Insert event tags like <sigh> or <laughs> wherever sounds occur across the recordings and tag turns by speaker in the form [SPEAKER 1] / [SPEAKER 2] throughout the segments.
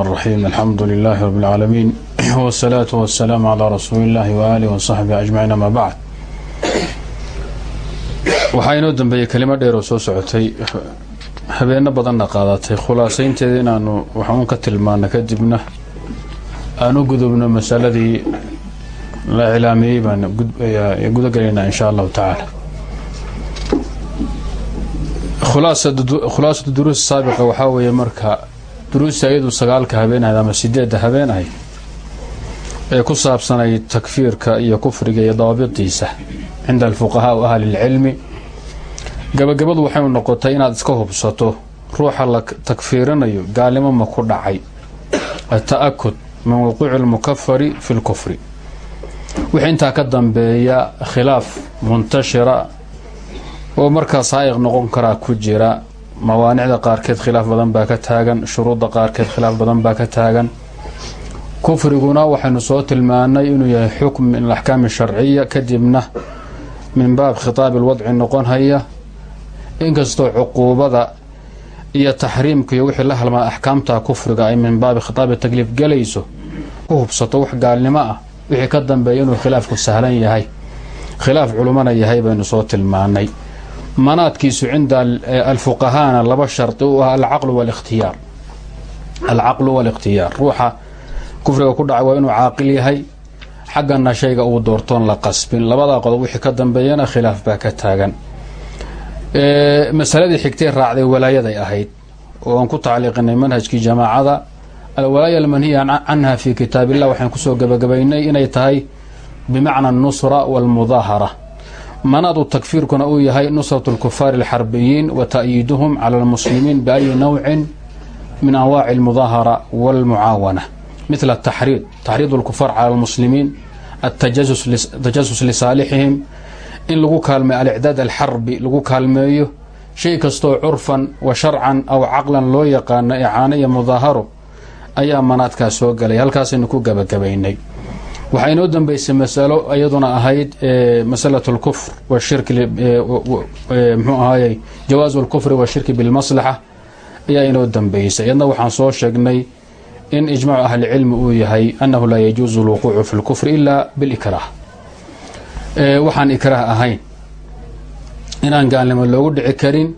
[SPEAKER 1] الرحيم الحمد لله رب العالمين والصلاة والسلام على رسول الله وآله وصحبه أجمعين أما بعد waxaa inoo dambeeyey kelimo dheer oo soo socotay habeeno badanna qaadatay khulaasaynteeda inaanu waxuun ka tilmaano kadibna aan u gudubno masaladii la cilaamiyey baan gudagelaynaa in sha allahu tacaala khulaasatu duruus saabiqa waxaa weeye marka duruusta iyadu sagaalka habeen ahayd ama sideedda habeen ahayd ee ku saabsanayd takfiirka iyo kufriga iyo dawaabidiisa cinda alfuqahaa ahli lcilmi gabagabadu waxaynu noqotay inaad iska hubsato ruuxa la takfiirinayo gaalnimo ma ku dhacay. Ata-akud min wuquuci lmukafari fi lkufri wixii intaa ka dambeeya khilaaf muntashira oo markaa saa'iq noqon karaa ku jira mawaanicda qaarkeed khilaaf badan baa ka taagan shuruudda qaarkeed khilaaf badan baa ka taagan. Kufriguna waxaynu soo tilmaanay inuu yahay xukm min alaxkaami sharciya kadibna min baab khitaabi lwadci noqon haya. Inkastoo cuquubada iyo taxriimka iyo wixii la halmaa axkaamta kufriga ay min baabi khitaabi takliif gelayso ku hubsato wax gaalnimo ah wixii ka dambeeya inuu khilaafku sahlan yahay. Khilaaf culumana yahay baynu soo tilmaanay manaadkiisu cinda alfuqahaana laba shardi u ah alcaqlu walikhtiyaar. Alcaqlu waalikhtiyaar ruuxa kufriga ku dhacay waa inuu caaqil yahay. Xaggana shayga uu doortoon la qasbin. Labadaa qodob wixii ka dambeeyana khilaaf baa ka taagan. Masaladii xigtay raacday walaayaday ahayd oo aan ku tacliiqinay manhajkii jamaacada. Alwalaaya almanhiya canha fi kitaab illah waxaan ku soo gabagabaynay inay tahay bimacna anusra waalmudaahara manaadu takfiirkuna uu yahay nusratu lkufaari alxarbiyiin wa ta'yiiduhum cala almuslimiin biayi nawcin min anwaaci almudaahara waalmucaawana. Mithla ataxriid taxriid alkufaar cala almuslimiin atajasus lisaalixihim in lagu kaalmeeyo alicdaad alxarbi lagu kaalmeeyo shay kastoo curfan wa sharcan aw caqlan loo yaqaano icaano iyo mudaaharo ayaa manaadkaas soo galay. Halkaasaynu ku gabagabaynay waxaa inoo dambeysay masalo iyaduna ahayd masalat lkufr washirki mxuu ahaayey jawaazu lkufri washirki bilmaslaxa ayaa inoo dambeysay iyadna waxaan soo sheegnay in ijmacu ahlicilmi uu yahay annahu laa yajuuzu lwuquucu fi lkufri ila bilikraah waxaan ikraah ahayn. Inaan gaalnimo loogu dhici karin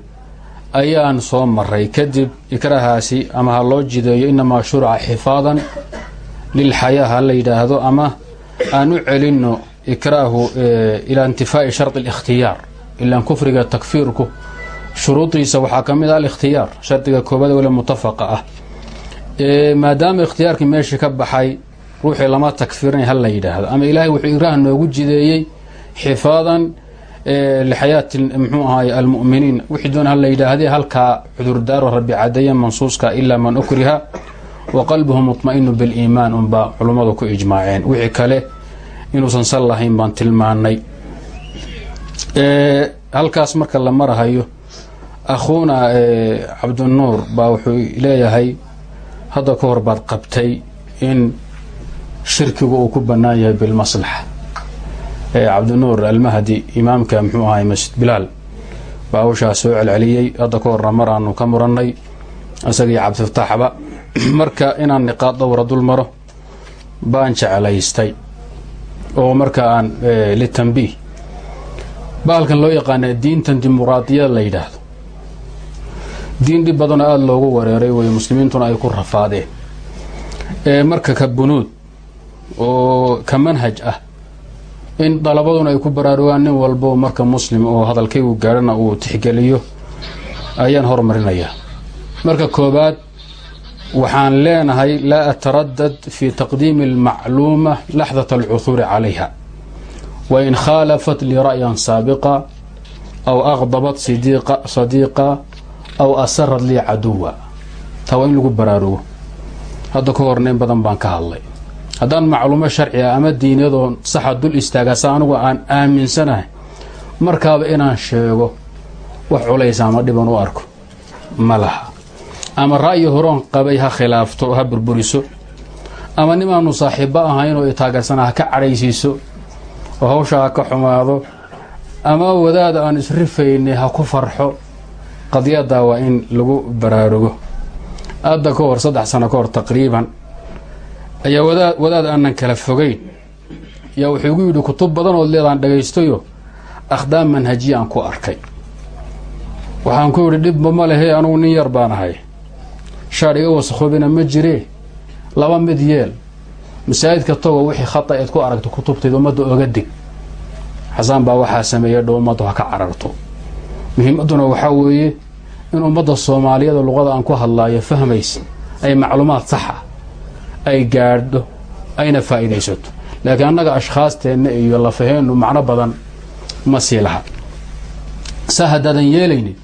[SPEAKER 1] ayaan soo maray. Kadib ikraahaasi ama ha loo jideeyo inamaa shurica xifaadan lilxayaa ha la yidhaahdo ama aan u celinno ikraahu ilaa intifaa'i shardi alikhtiyaar ilaan kufriga takfiirku shuruudiisa waxaa ka mid ah alikhtiyaar shardiga koobaad wale mutafaqa ah maadaama ikhtiyaarkii meeshii ka baxay ruuxii lama takfirinay ha la yidhaahdo ama ilaahay wuxuu ikraah noogu jideeyey xifaadan lixayaati mxuu ahaay almu'miniin wixii doon ha la yidhaahday halkaa cudurdaaro rabbi cadeeya mansuuska ilaa man ukriha wa qalbuhu mutma'inu biliimaan unbaa culummadu ku ijmaaceen. Wixii kale inuusan sal lahayn baan tilmaanay halkaas marka la marahayo akhuuna cabdinuur baa wuxuu leeyahay hadda ka hor baad qabtay in shirkigu uu ku bannaan yahay bilmaslaxa cabdinuur almahdi imaamka muxuu ahay masjid bilaal baa hawshaas soo celceliyey. Hadda ka horna mar aanu ka murannay isagii cabdifataaxba marka inaan niqaad dhowra dul maro baan jeclaystay. Oo marka aan litambiih bahalkan loo yaqaana diintan dimuqraadiyada la yidhaahdo. Diin dhib badanoo aada loogu wareeray wey muslimiintuna ay ku rafaadeen. Marka ka bunuud oo ka manhaj ah in dalabaduna ay ku baraarugaan nin walbo marka muslim oo hadalkaygu gaadhana uu tixgeliyo ayaan hormarinayaa. Marka koobaad waxaan leenahay laa ataradad fi taqdiimi almacluuma laxdat alcuhuuri calayha. Wain khaalafat lii ra'yan saabiqa aw aqdabat sadiiqa aw asarad lii caduwa. Taa waa in lagu baraarugo. Hadda ka horna badan baan ka hadlay. Haddaan macluumo sharci ah ama diiniyadoo saxa dul istaagaa sa anugu aan aaminsanahay markaaba inaan sheego wax culaysa ama dhiban u arko ma laha ama ra'yi horoon qabay ha khilaafto ha burburiso ama nimaanu saaxiibbo ahayn oo itaagersana ha ka cadhaysiiso oo hawsha ha ka xumaado ama wadaad aan isrifaynay ha ku farxo qadiyaddaa waa in lagu baraarugo. Hadda ka hor saddex sano ka hor taqriiban ayaa wadaad wadaad aanan kala fogeyn. Yaa wuxuu igu yidhi kutub badan ood leedaan dhagaystayo akhdaam manhajiya aan ku arkay. Waxaan ku yidhi dhibba ma lehe anugu nin yar baan ahay shaar iga wasakhoobina ma jiree laba mid yeel. Masaajidka togo wixii khata eed ku aragto kutubtayd ummadda oga dig. Xasaan baa waxaa sameeyay dhow ummaddu ha ka cararto. Muhiimadduna waxaa weeye in ummadda soomaaliyada luqada aan ku hadlaayo fahmaysa ay macluumaad saxa ay gaadho ayna faa'iidaysato. Laakiin annaga ashkhaasteenna iyo lafaheennu macno badan ma sii laha. Saa haddaadan yeelaynin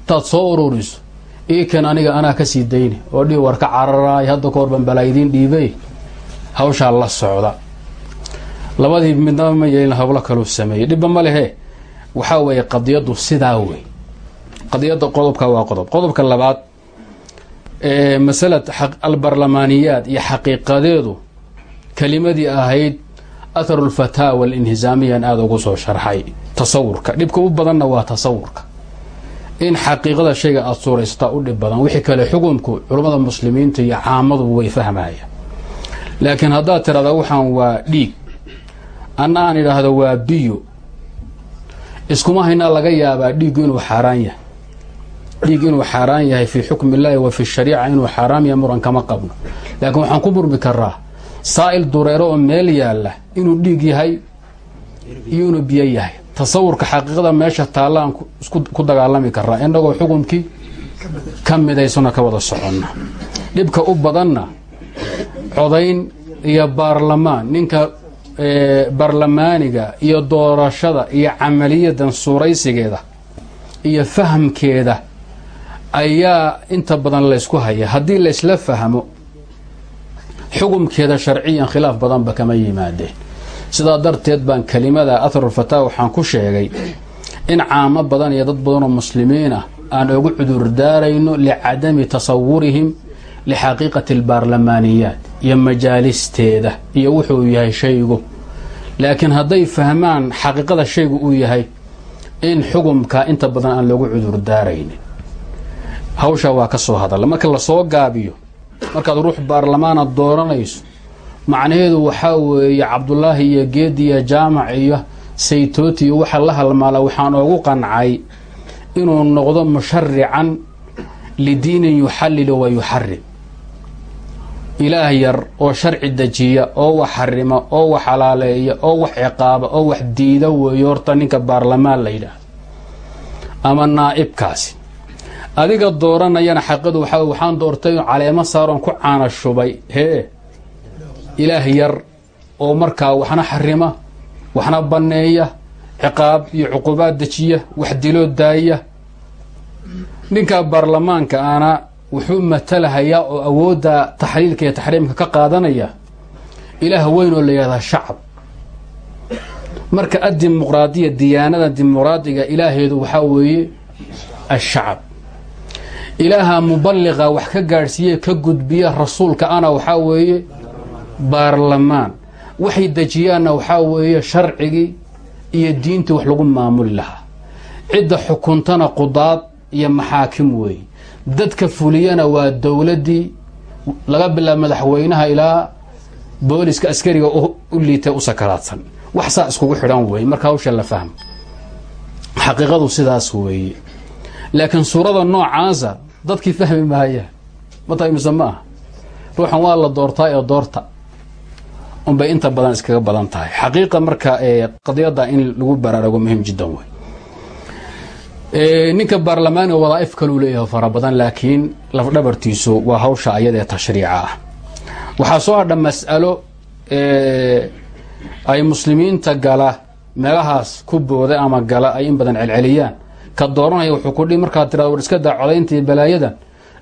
[SPEAKER 1] intaad soo ururiso iikan aniga anaa ka sii dayni oo dhii war ka cararaay hadda ka balaayidiin dhiibay hawshaa la socda. Labadii midnaba ma yeelin hawlo kaluu sameeyey. Dhibba ma lehe waxaa weeye qadiyaddu sidaa wey qadiyadda qodobka waa qodob. Qodobka labaad ee masalad albarlamaaniyaad iyo xaqiiqadeedu kelimadii ahayd atharu lfataawa alinhisaamiyan aada ugu soo sharxay. Tasawurka. Dhibka u badanna waa tasawurka in xaqiiqada shayga aada suuraysataa u dhib badan. Wixii kale xukunku culummada muslimiinta iyo caamadu way fahmayaan laakiin haddaad tirahda waxaan waa dhiig. Anna aan idhaahdo waa biyo. Iskuma haynaa laga yaabaa dhiiggu inuu xaaraan yahay. Dhiig inuu xaaraan yahay fii xukmi illaahi wa fi shariica inuu xaaraam yahay muran kama qabno. Laakiin waxaan ku murmi karaa saa'il dureero oo meel yaalla inuu dhiig yahay iyo inuu biyo yahay tasawurka xaqiiqada meesha taallaan ku dagaalami karaa innagoo xukunkii ka midaysona ka wada soconna. Dhibka u badanna codayn iyo baarlamaan ninka baarlamaaniga iyo doorashada iyo camaliyadan suuraysigeeda iyo fahamkeeda ayaa inta badan laysku haya. Haddii laysla fahmo xukumkeeda sharciyan khilaaf badanba kama yimaadeen sidaa darteed baan kelimada atharulfataa waxaan ku sheegay in caamo badan iyo dad badanoo muslimiin ah aan ugu cudurdaarayno licadami tasawurihim lixaqiiqati albaarlamaaniyaat iyo majaalisteeda iyo wuxuu yahay shaygu. Laakiin hadday fahmaan xaqiiqada shaygu uu yahay in xukumka inta badan aan loogu cudurdaaraynin. Hawshaa waa ka soo hadalla. Marka la soo gaabiyo markaad ruux baarlamaana dooranayso macnaheedu waxaa weeye cabdulaahi iyo geedi iyo jaamac iyo saytooti iyo waxa la halmaala waxaan oogu qancay inuu noqdo musharican lidiinin yuxallilu wa yuxarim ilaah yar oo sharci dejiya oo wax xarima oo wax xalaaleeya oo wax ciqaaba oo wax diida weeyo horta ninka baarlamaan la yidhaahdo. Ama naa'ibkaasi. Adiga dooranayana xaqadu waxaa waxaan doortay caleemo saaroon ku caana shubay hee ilaah yar oo markaa waxna xarima waxna banneeya ciqaab iyo cuqubaad dejiya wax diloo daaya. Ninka baarlamaanka ana wuxuu matalahayaa oo awoodda taxliilka iyo taxriimka ka qaadanaya ilaah weyn oo la yidhahdaa shacab. Marka addimuqraadiya diyaanada dimuqraadiga ilaaheedu waxaa weeye ashacab. Ilaaha muballiqa wax ka gaadhsiiye ka gudbiya rasuulka ana waxaa weeye baarlamaan. Waxay dejiyaanna waxaa weeye sharcigii iyo diintii wax lagu maamuli lahaa. Cidda xukuntana qudaad iyo maxaakim weeye dadka fuliyana waa dowladdii laga bilaabo madaxweynaha ilaa booliska askariga u liitay u sakaraadsan. Wax saa iskugu xidhan weeye marka hawsha la fahmo. Xaqiiqadu sidaas weeye. Laakiin suurada noocaasa dadkii fahmi maayaan mata mise ma aha. Ruuxan waa la doortaa ee doorta unbay inta badan iskaga badan tahay. Xaqiiqa marka qadiyadda in lagu baraarugo muhiim jiddan wey ninka baarlamaaniga wadaa'if kaluu leeyahay fara badan laakiin lafdhabartiisu waa hawsha ayada ee tashriica ah. Waxaa soo hadha mas'alo ay muslimiinta gala meelahaas ku booda ama gala ay in badan celceliyaan. Ka dooranaya wuxuu ku dhi markaad tirada war iska daa balaayadan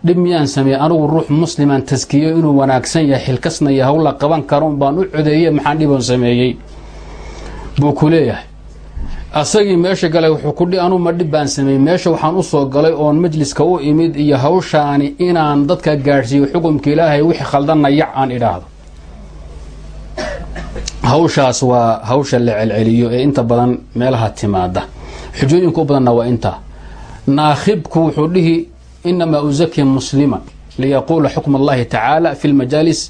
[SPEAKER 1] dhib miyaan sameeyey anigu ruux muslimaan taskiyo inuu wanaagsan yahay xilkasna iyo hawla qaban karo un baan u codeeyey maxaan dhiboon sameeyey? Buu ku leeyahay. Asagii meesha galay wuxuu ku dhi anuu ma dhib baan sameeyey meesha waxaan u soo galay oon majliska u imid iyo hawshaani inaan dadka gaadhsiiyo xukumka ilaahay wixii khaldanna yac aan idhaahdo. Hawshaas waa hawsha la celceliyo ee inta badan meelaha timaada xujooyinka u badanna waa intaa. Naakhibku wuxuu dhihi inamaa usaki musliman liyaquula xukm allahi tacaala fi lmajaalis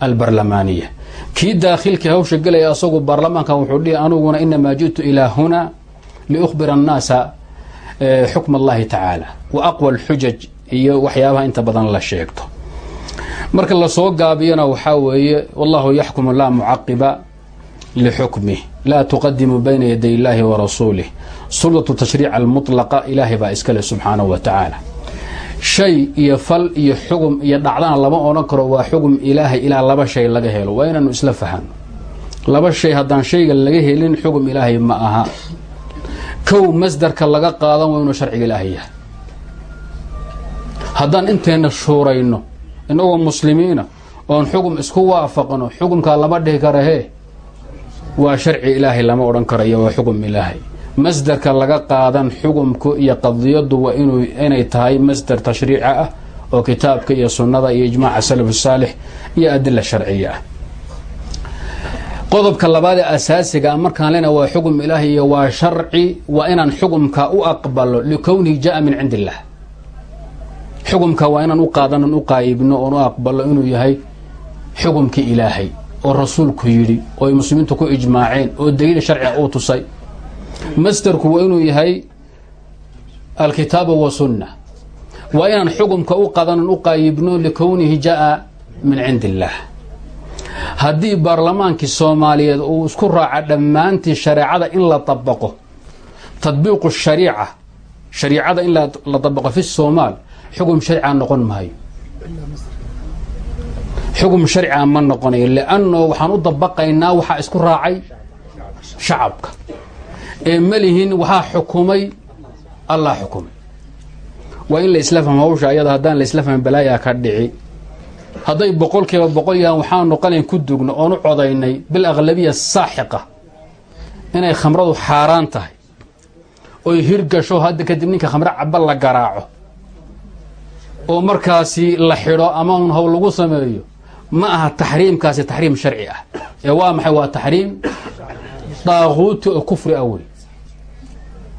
[SPEAKER 1] albarlamaaniya kii daakhilkii hawsha gelaya asagu baarlamaanka wuxuu dhihi aniguna inamaa ji'tu ilaa huna liukhbira annaasa xukm allahi tacaala wa aqwa alxujaj iyo waxyaabaha inta badan la sheegto marka la soo gaabiyana waxaa weeye wallahu yaxkumu laa mucaqiba lixukmih laa tuqadimu bayna yaday illaahi wa rasuulih suldatu tashriic almutlaqa ilaahay baa iskale subxaanahu wa tacaala shay iyo fal iyo xugum iyo dhacdana lama odhan karo waa xugum ilaahay ilaa laba shay laga helo. Waa inaanu isla fahano laba shay haddaan shayga laga helin xugum ilaahay ma aha. Kow masdarka laga qaadan waa inuu sharciga ilaahay yahay. Haddaan inteenna shuurayno innagoo muslimiina oon xugum isku waafaqno xugumkaa lama dhihi kara hee waa sharci ilaahay lama odhan karayo waa xugum ilaahay masdarka laga qaadan xugumku iyo qadiyadu waa inay tahay masdar tashriica ah oo kitaabka iyo sunnada iyo ijmaaca salaf saalix iyo adila sharciya ah. Qodobka labaad ee asaasiga markaan lena waa xugum ilaahay iyo waa sharci waa inaan xugumka u aqbalo likownihi jaa min cindi illah xugumka waa inaan u qaadanon u qaayibno oon u aqbalo inuu yahay xugumkii ilaahay oo rasuulku yidhi oo ay muslimiintu ku ijmaaceen oo daliil sharciga uu tusay masdarku waa inuu yahay alkitaaba wa sunna waa inaan xugumka u qadanon u qaayibno likownihi jaa min cindi illaah haddii baarlamaankii soomaaliyeed uu isku raaca dhammaantii shareecada in la dabaqo tadbiiqu shariica shariicada in la dabaqo fi soomaal xugum sharciga noqon maayo. Xugum sharciga ma noqonayo lianno waxaan u dabaqaynaa waxaa isku raacay shacabka ee malihin waxaa xukumay allah xukumay. Waa in la isla fahmo hawsha ayada haddaan la isla fahmin balaayaa ka dhici. Hadday boqolkiiba boqol yahaan waxaanu qalin ku dugno oon u codaynay bil aqlabiya saaxiqa inay khamradu xaaraan tahay. Oy hirgasho hadda kadib ninka khamre caba la garaaco. Oo markaasi la xidho ama un hawl lagu sameeyo ma aha taxriimkaasi taxriim sharci ah. Ee waa maxay? Waa taxriim? Daaquuti oo kufri ah wey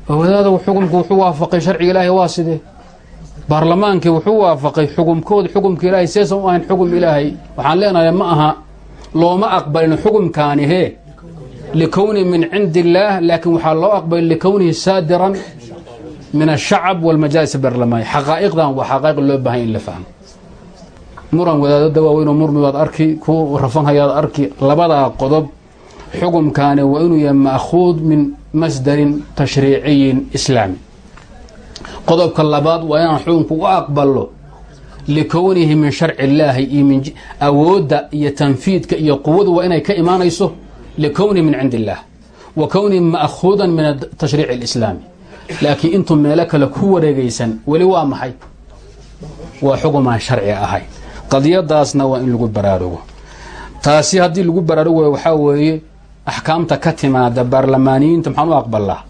[SPEAKER 1] wadaada xukumku wuxuu waafaqay sharciga ilaahay waa sidee? Baarlamaankii wuxuu waafaqay xukumkooda xukumka ilaahay seesan u ahayn xukum ilaahay. Waxaan leenahay ma aha looma aqbalin xukumkaani hee likownihi min cindi illaah laakiin waxaa loo aqbalay likownihi saadiran min ashacab walmajaalis barlamaani xaqaa'iqdan waa xaqaa'iq loo baahan in la fahmo. Muran wadaadada waaweyn oo murmi waad arki ku rafanhayaad arki labadaa qodob xukumkaani waa inuu yahay ma'khuud min masdarin tashriiciyin islaami. Qodobka labaad waa inaan xukunku u aqbalo likownihi min sharci illaahi iyo min awoodda iyo tanfiidka iyo quwadu waa inay ka imaanayso likownihi min cindi illaah wa kownihi ma'khuudan min atashriici alislaami. Laakiin intuu meelo kale ku wareegaysan weli waa maxay? Waa xukumaan sharci ahay. Qadiyadaasna waa in lagu baraarugo. Taasi haddii lagu baraarugayo waxaa weeye axkaamta ka timaada baarlamaaniyiinta maxaan u aqbalaa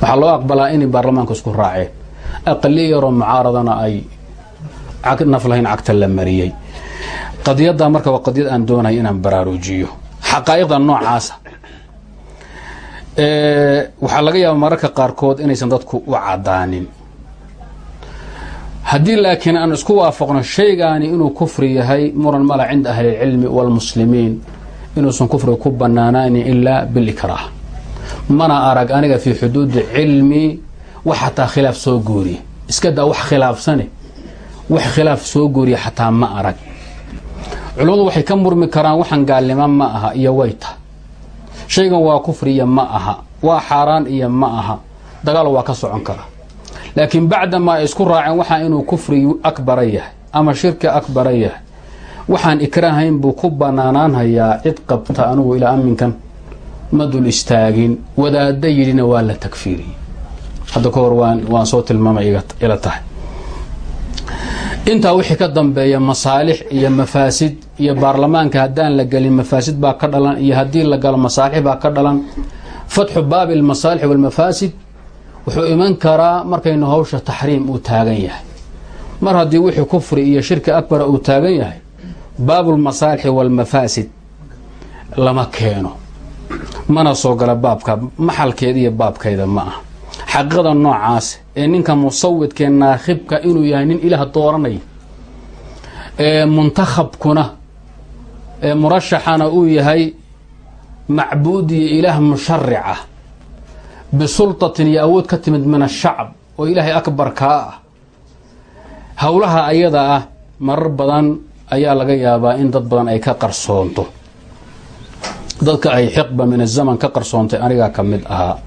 [SPEAKER 1] waxaa loo aqbalaa inay baarlamaanka isku raaceen aqaliya yaroo mucaaradana ay naf lahayn cagta la mariyey qadiyadda marka waa qadiyad aan doonaya inaan baraarujiyo xaqaa'iqda noocaasa waxaa laga yaaba mararka qaarkood inaysan dadku u cadaanin haddii laakiin aan isku waafaqno shaygaani inuu kufri yahay muran mala cinda ahli اlcilmi wاlmuslimiin inuusan kufriga ku banaanaanin ilaa bilikraah mana arag aniga fii xuduudi cilmi wax xataa khilaaf soo gooriya iska daa wax khilaafsane wax khilaaf soo gooriya xataa ma arag. Culimmadu waxay ka murmi karaan waxaan gaalnimo ma aha iyo wayta. Shaygan waa kufriya ma aha waa xaaraan iyo ma aha. Dagaal waa ka socon kara laakiin bacdamaa ay isku raaceen waxaa inuu kufri akbara yahay ama shirki akbara yahay. Waxaan ikraahayn buu ku banaanaanhayaa cid qabta anugu ilaa aminkan ma dul istaagin wadaada yidhina waa la takfiiriyey hadda ka hor waan soo tilmaamay ila tahay. Intaa wixii ka dambeeya masaalix iyo mafaasid iyo baarlamaanka haddaan la gelin mafaasid baa ka dhalan iyo haddii la galo masaalix baa ka dhalan. Fatxu baabi almasaalix walmafaasid wuxuu iman karaa markaynu hawsha taxriim uu taagan yahay. Mar haddii wixii kufri iyo shirki akbara uu taagan yahay baabulmasaalixi walmafaasid lama keeno. Mana soo gala baabka maxalkeeda iyo baabkayda ma ah xaqiiqada noocaas ee ninka musawidkee naakhibka inuu yahay nin ilaah dooranaya ee muntakhabkuna ee murashaxana uu yahay macbuud iyo ilaah musharica bisultatin iyo awood ka timid min ashacb oo ilaahay akbarkaa ah. Howlaha ayada ah marar badan ayaa laga yaabaa in dad badan ay ka qarsoonto. Dadka ay xiqba min azaman ka qarsoontay anigaa ka mid ahaa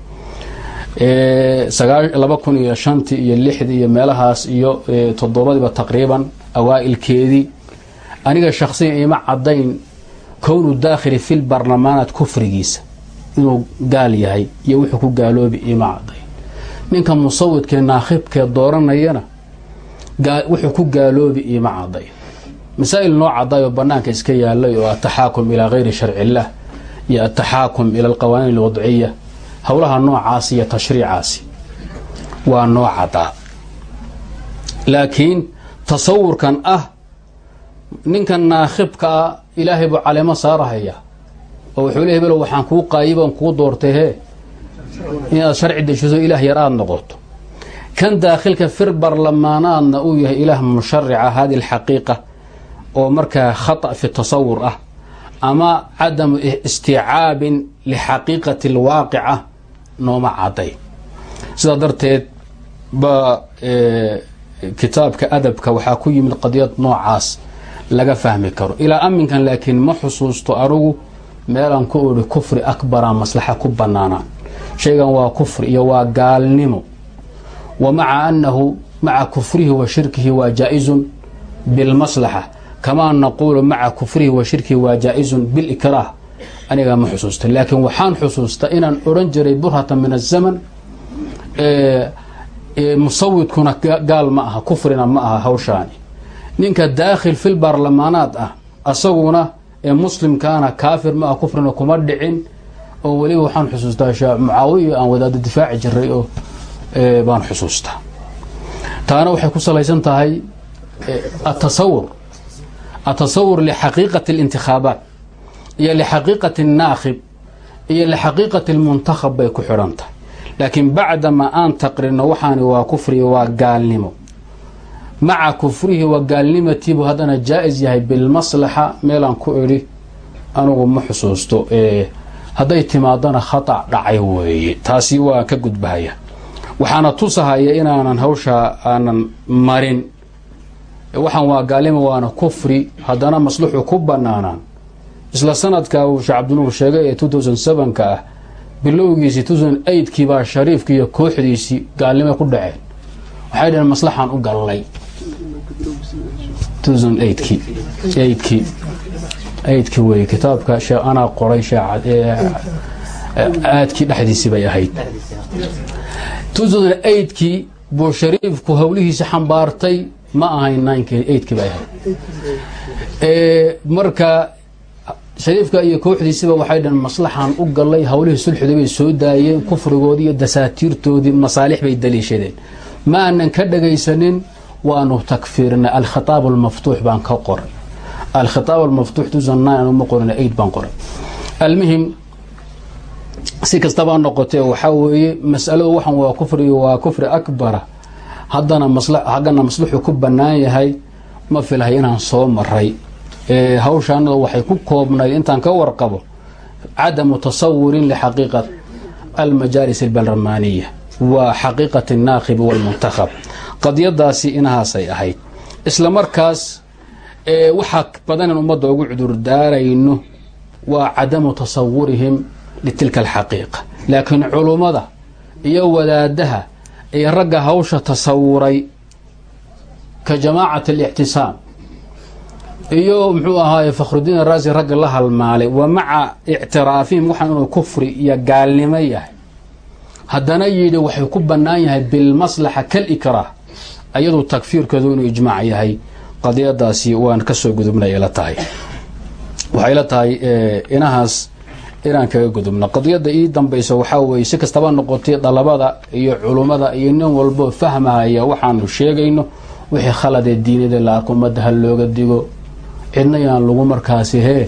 [SPEAKER 1] laba kun iyo shantii iyo lixdii iyo meelahaas iyo toddobadiiba taqriiban awaa'ilkeedii. Aniga shaksiyan ima cadayn kownu daakhili fil barlamaanaad kufrigiisa inuu gaal yahay iyo wuxuu ku gaaloobi ima cadayn ninka musawidkee naakhibkee dooranayana wuxuu ku gaaloobi ima cadayn masaa'il noo cadayoo bannaanka iska yaalay oo ataxaakum ilaa gayri sharci illaah iyo ataxaakum ila alqawaaniin alwadciya howlaha noocaasi iyo tashriicaasi waa noo caddaa. Laakiin tasawurkan ah ninkan naakhibka ah ilaahay buu caleemo saarahaya oo wuxuu le hebelo waxaan kuu qaayiban kuu doortay hee? Inaad sharci dejiso ilaah yar aada noqoto. Kan daakhilka fir barlamaanaadna uu yahay ilaah musharica hadi alxaqiiqa oo markaa khata fi tasawur ah ama cadamu istiicaabin lixaqiiqati alwaaqica nooma caday sidaa darteed baa kitaabka adabka waxaa ku yimid qadiyad noocaas laga fahmi karo. Ilaa aminkan laakiin ma xusuusto anugu meelaan ku idhi kufri akbara maslaxa ku banaanaan shaygan waa kufri iyo waa gaalnimo. Wa maca annahu maca kufrihi wa shirkihi waa jaa-izun bilmaslaxa kamaa naquulu maca kufrihi wa shirkihi waa jaa-izun bilikraah anigaa ma xusuusta. Laakiin waxaan xusuustaa inaan odhan jiray burhatan min azaman musawidkuna gaal ma aha kufrina ma aha hawshaani. Ninka daakhil fil baarlamaanaad ah asaguna ee muslimkaana kaafir ma ah kufrina kuma dhicin oo weliba waxaan xusuustaa shee mucaawiya aan wadaada difaaci jiray oo baan xusuustaa taana waxay ku salaysan tahay atasawur atasawur lixaqiiqati اlintikhaabaat iyo lixaqiiqati الnaakhib iyo lixaqiiqati اlmuntakhab bay ku xidhan tahay laakiin bacdama aan taqrino waxaani waa kufriga waa gaalnimo maca kufrihi wa gaalnimatiibu haddana jaa-is yahay bilmaslaxa meelaan ku idhi anugu ma xusuusto hadday timaadana khata dhacay weeye. Taasi waa ka gudbahaya. Waxaana tusahaya inaanan hawshaa aanan marin. Waxaan waa gaalnimo waana kufri. Haddana maslaxu ku banaanaan isla sanadka uu sheekh cabdinuur sheegay ee two thousand seven-ka ah bilowgiisii two thousand eight-kii baa shariifkii iyo kooxdiisii gaalnimo ku dhaceen. Waxay dhaheen maslaxaan u gallay eight-kii weeye. Kitaabka anaa qoray aadkii dhexdiisii bay ahayd. eight-kii buu shariifku howlihiisi xambaartay. Ma ahayn eight-kii bay ahayd. Marka shariifka iyo kooxdiisiba waxay dhaheen maslaxaan u gallay. Howlihii sulxuda bay soo daayeen kufrigoodii iyo dasaatiirtoodii. Masaalix bay daliishadeen. Ma aanan ka dhagaysanin waanu takfiirnay alkhitaab almaftuux baan ka qoray alkhitaab almaftuux tusan nine ma qorin eight baan qoray almuhim si kastabaa noqotee waxaa weeye masaladu waxan waa kufri waa kufri akbara haddana haggana maslaxu ku bannaan yahay ma filahay inaan soo maray hawshaanada waxay ku koobnayd intaan ka warqabo cadamu tasawurin lixaqiiqa almajaalis albarlamaaniya wa xaqiiqati الnaakhibi wاlmuntakhab qadiyadaasi inahaasay ahayd. Isla markaas waxaa badanan ummadda ugu cudur daarayno waa cadamu tasawurihim litilka alxaqiiqa. Laakiin culummada iyo wadaadaha iyo ragga hawsha tasawuray ka jamaacati اlictisaam iyo muxuu ahaaye fakhrudiin araasi ragga la halmaalay wa maca ictiraafihim waxaan inuu kufri iyo gaalnimo yahay. Haddana yidhi waxay ku bannaan yahay bilmaslaxa kalikraah ayadu takfiirkeedu inuu ijmaac yahay qadiyadaasi waan ka soo gudubnay ila tahay. Waxay la tahay inahaas inaan kaga gudubno. Qadiyada ii dambaysa waxaa weeye si kastaba noqotay dhalabada iyo culummada iyo nin walbo fahmahaya waxaanu sheegayno wixii khaladee diinada la arko ummadda ha looga digo. Cidna yaan lagu markaasi hee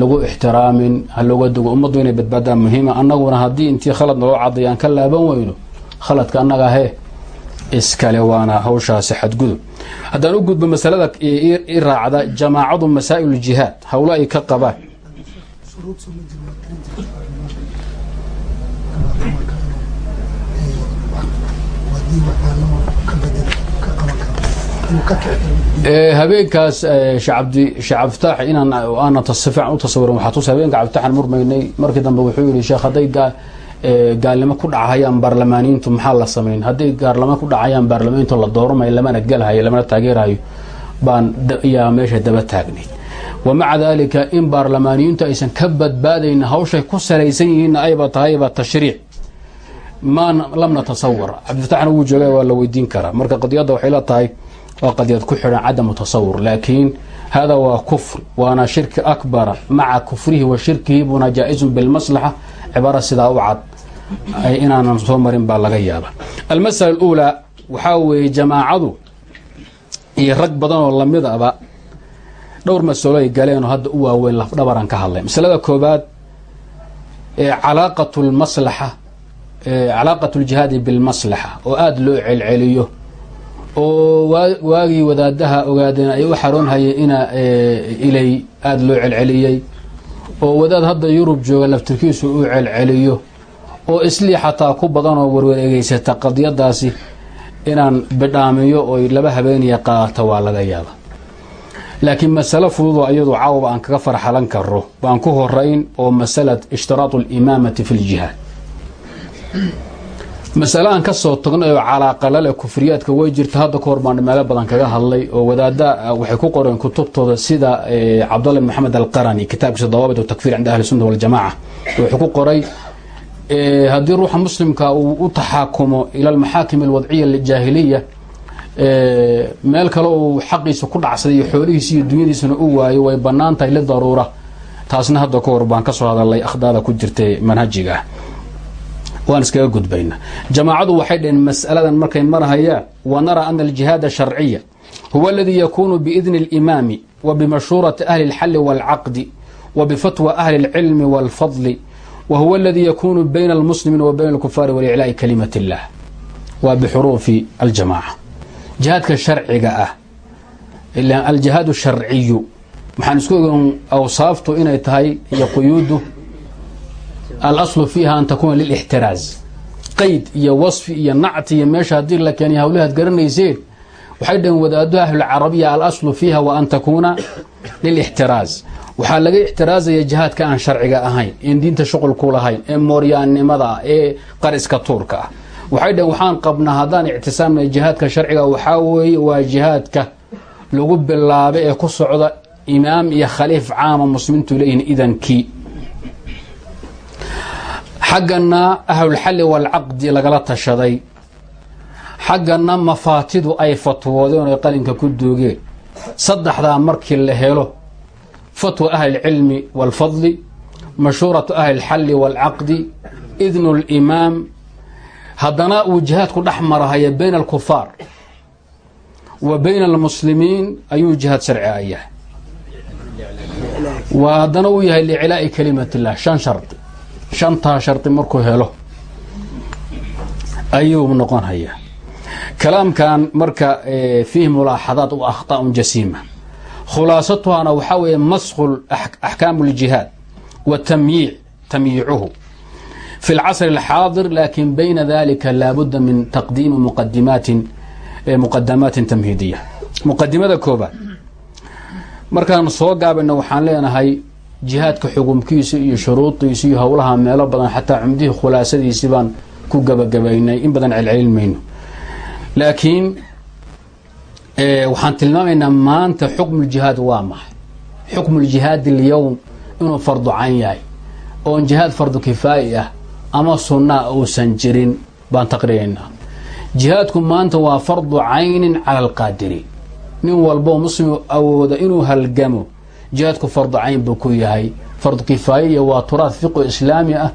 [SPEAKER 1] lagu ixtiraamin ha looga digo. Ummaddu inay badbaadaan muhiima annaguna haddii intii khalad naloo caday aan ka laaban weyno khaladka annaga ahee iskale waana hawshaasi xadgudub. Haddaan u gudbo masalada i raacda jamaacadu masaa'il jihaad howlo ay ka qabaan habeenkaas shee cabdifitaax inaan aana sifiican u tasawirin waxaa tus habeenka cabdifitaxan murmaynay. Markii dambe wuxuu yihi sheekh hadday gaalnimo ku dhacayaan baarlamaaniyiintu maxaa la samayn hadday gaalnimo ku dhacayaan baarlamaaniintu la dooramayo lamana gelhayo lamana taageerayo baan yaa meesha daba taagnay wa maca daalika in baarlamaaniyiintu aysan ka badbaadayn hawshay ku salaysan yihiinna ayba tahayba tashriic. Ma lam natasawar cabdifitaxna wuu jooga waa la weydiin karaa marka qadiyadda waxay la tahay waa qadiyad ku xidhan cadamu tasawur laakiin hada waa kufr waana shirki akbara maca kufrihi wa shirkihi buna jaa-izun bilmaslaxa cibaara sidaa u cad inaanan soo marin baa laga yaaba almasala aluulaa waxaa weeye jamaacadu iyo rag badan oo la mid aba dhowr masalo ay galeenoo hadda u waaweyn lafdhabaran ka hadlay masalada koobaad calaaqat lmaslaxa calaaqat ljihaadi bilmaslaxa oo aada loo celceliyo oo waagii wadaadaha ogaadeen ay u xaroonhayeen ina ilay aada loo celceliyey oo wadaad hadda yurub jooga laftirkiisu uu celceliyo oo islii xataa ku badan oo warwareegeysata qadiyadaasi inaan bidhaamiyo oy laba habeeniya qaata waa laga yaaba laakiin masalo fududoo iyadu cawaba aan kaga farxalan karo baan ku horeyn oo masalad ishtiraatu alimaamati fi ljihaad masale aan ka soo tagnay oo calaaqalale kufriyaadka way jirta hadda ka hor baan meelo badan kaga hadlay oo wadaada waxay ku qoreen kutubtooda sida cabdalla bin maxamed alqarani kitaabkiisa dawaabit takfir cinda ahli sunna waljamaca wuxuu ku qoray Eh, haddii ruuxa muslimka uu u taxaakumo ila almaxaakim alwadciya aljaahiliya eh, meel kale uu xaqiisa ku dhacsaday iyo xoolihiisa iyo dunyadiisana u waayo way bannaan tahay lidaruura. Taasna hadda ka hor baan ka soo hadalay akhdaada ku jirtay manhajiga. Waan iskaga gudbayna jamaacadu waxay dhaheen mas'aladan markay marhayaan wanaraa ana aljihaada sharciya huwa aladii yakuunu biidni alimaami wa bimashuurati ahli alxalli waalcaqdi wa bifatwa ahli alcilmi waalfadli wa huwa aladii yakunu bayna almuslimiin wa bayna alkufaari waliclaa'i kalimat اllah wa bixuruufi aljamaca jihaadka sharciga ah ila aljihaadu sharciyu maxaan isku ogen awsaaftu inay tahay iyo quyuudu alaslu fiiha an takuuna lilixtiraaz. Qayd iyo wasfi iyo nacti iyo meesha haddii la keeniy hawlahaad garanayseen waxay dhaheen wadaado ahlulcarabiya alaslu fiiha wa an takuuna lilixtiraaz waxaa laga ixtiraazaya jihaadka aan sharciga ahayn een diinta shuqul ku lahayn ee mooryaannimada ah ee qariska tuurka ah waxay dhaheen waxaan qabnaa haddaan ictisaamnay jihaadka sharciga waxaa weeye waa jihaadka lagu bilaaba ee ku socda imaam iyo khaliif caama muslimiintu leeyihiin idankii xaggana ahlulxalli waalcaqdi lagala tashaday. Xaggana mafaatidu ay fatwoodeen oy qalinka ku duugeen saddexdaa markii la helo fatwa ahlilcilmi waalfadli mashuuratu ahlilxalli waalcaqdi idnu limaam haddana uu jihaadku dhex marahaya bayna alkufaar wa bayna almuslimiin ayuu jihaad sharci a yahay. Wa haddana uu yahay licilaa'i kalimat illah shan shardi shantaa shardi markuu helo ayuu noqon hayaa kalaamkan marka fiihi mulaaxadaat wa akhطaء jasiima khulaasatuhana waxaa weeye masqu axkaamu ljihaad wa tamyiic tamyiicuhu. Fi lcasri alxaadir laakiin bayna dalika laabudda min taqdiimi muqadimaatin muqadamaatin tamhiidiya muqadimada koobaad. Markaan soo gaabayna waxaan leenahay jihaadka xukumkiisa iyo shuruudiisa iyo howlaha meelo badan xataa cumdihii khulaasadiisii baan ku gabagabaynay. In badan celcelinmayno laakiin waxaan tilmaamaynaa maanta xukmu ljihaad waa maxay? Xukmu ljihaad alyowm inuu fardu cayn yahay. Oon jihaad fardu kifaayi ah ama sunnaa uusan jirin baan taqriiraynaa. Jihaadku maanta waa fardu caynin cala alqaadiriin nin walboo muslim awooda inuu halgamo jihaadku fardu cayn buu ku yahay. Fardu kifaayaiya waa turaad fiqo islaami ah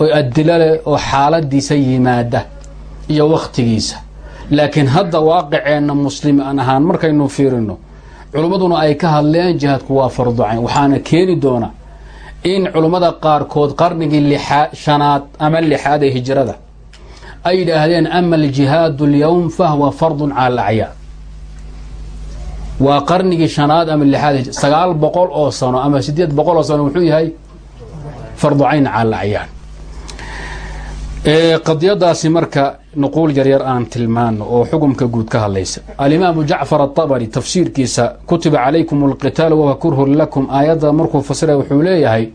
[SPEAKER 1] oo adilo leh oo xaaladiisa yimaada iyo wakhtigiisa laakiin hadda waaqiceenna muslim aan ahaan markaynu fiirino culummaduna ay ka hadleen jihaadku waa fardu cayn. Waxaana keeni doona in culummada qaarkood qarnigii shanaad ama lixaad ee hijrada ay yidhaahdeen ama aljihaadu اlyowm fahwa fardun cala alacyaad waa qarnigii shanaad ama lixaad sagaal boqol oo sano ama sideed boqol oo sano wuxuu yahay? Fardu cayn cala alacyaad qadiyadaasi marka nuquul yaryar aan tilmaano oo xukumka guud ka hadlaysa alimaamu jacfar atabari tafsiirkiisa kutiba calaykum alqitaal wahuwa kurhun lakum aayadda markuu fasiraya wuxuu leeyahay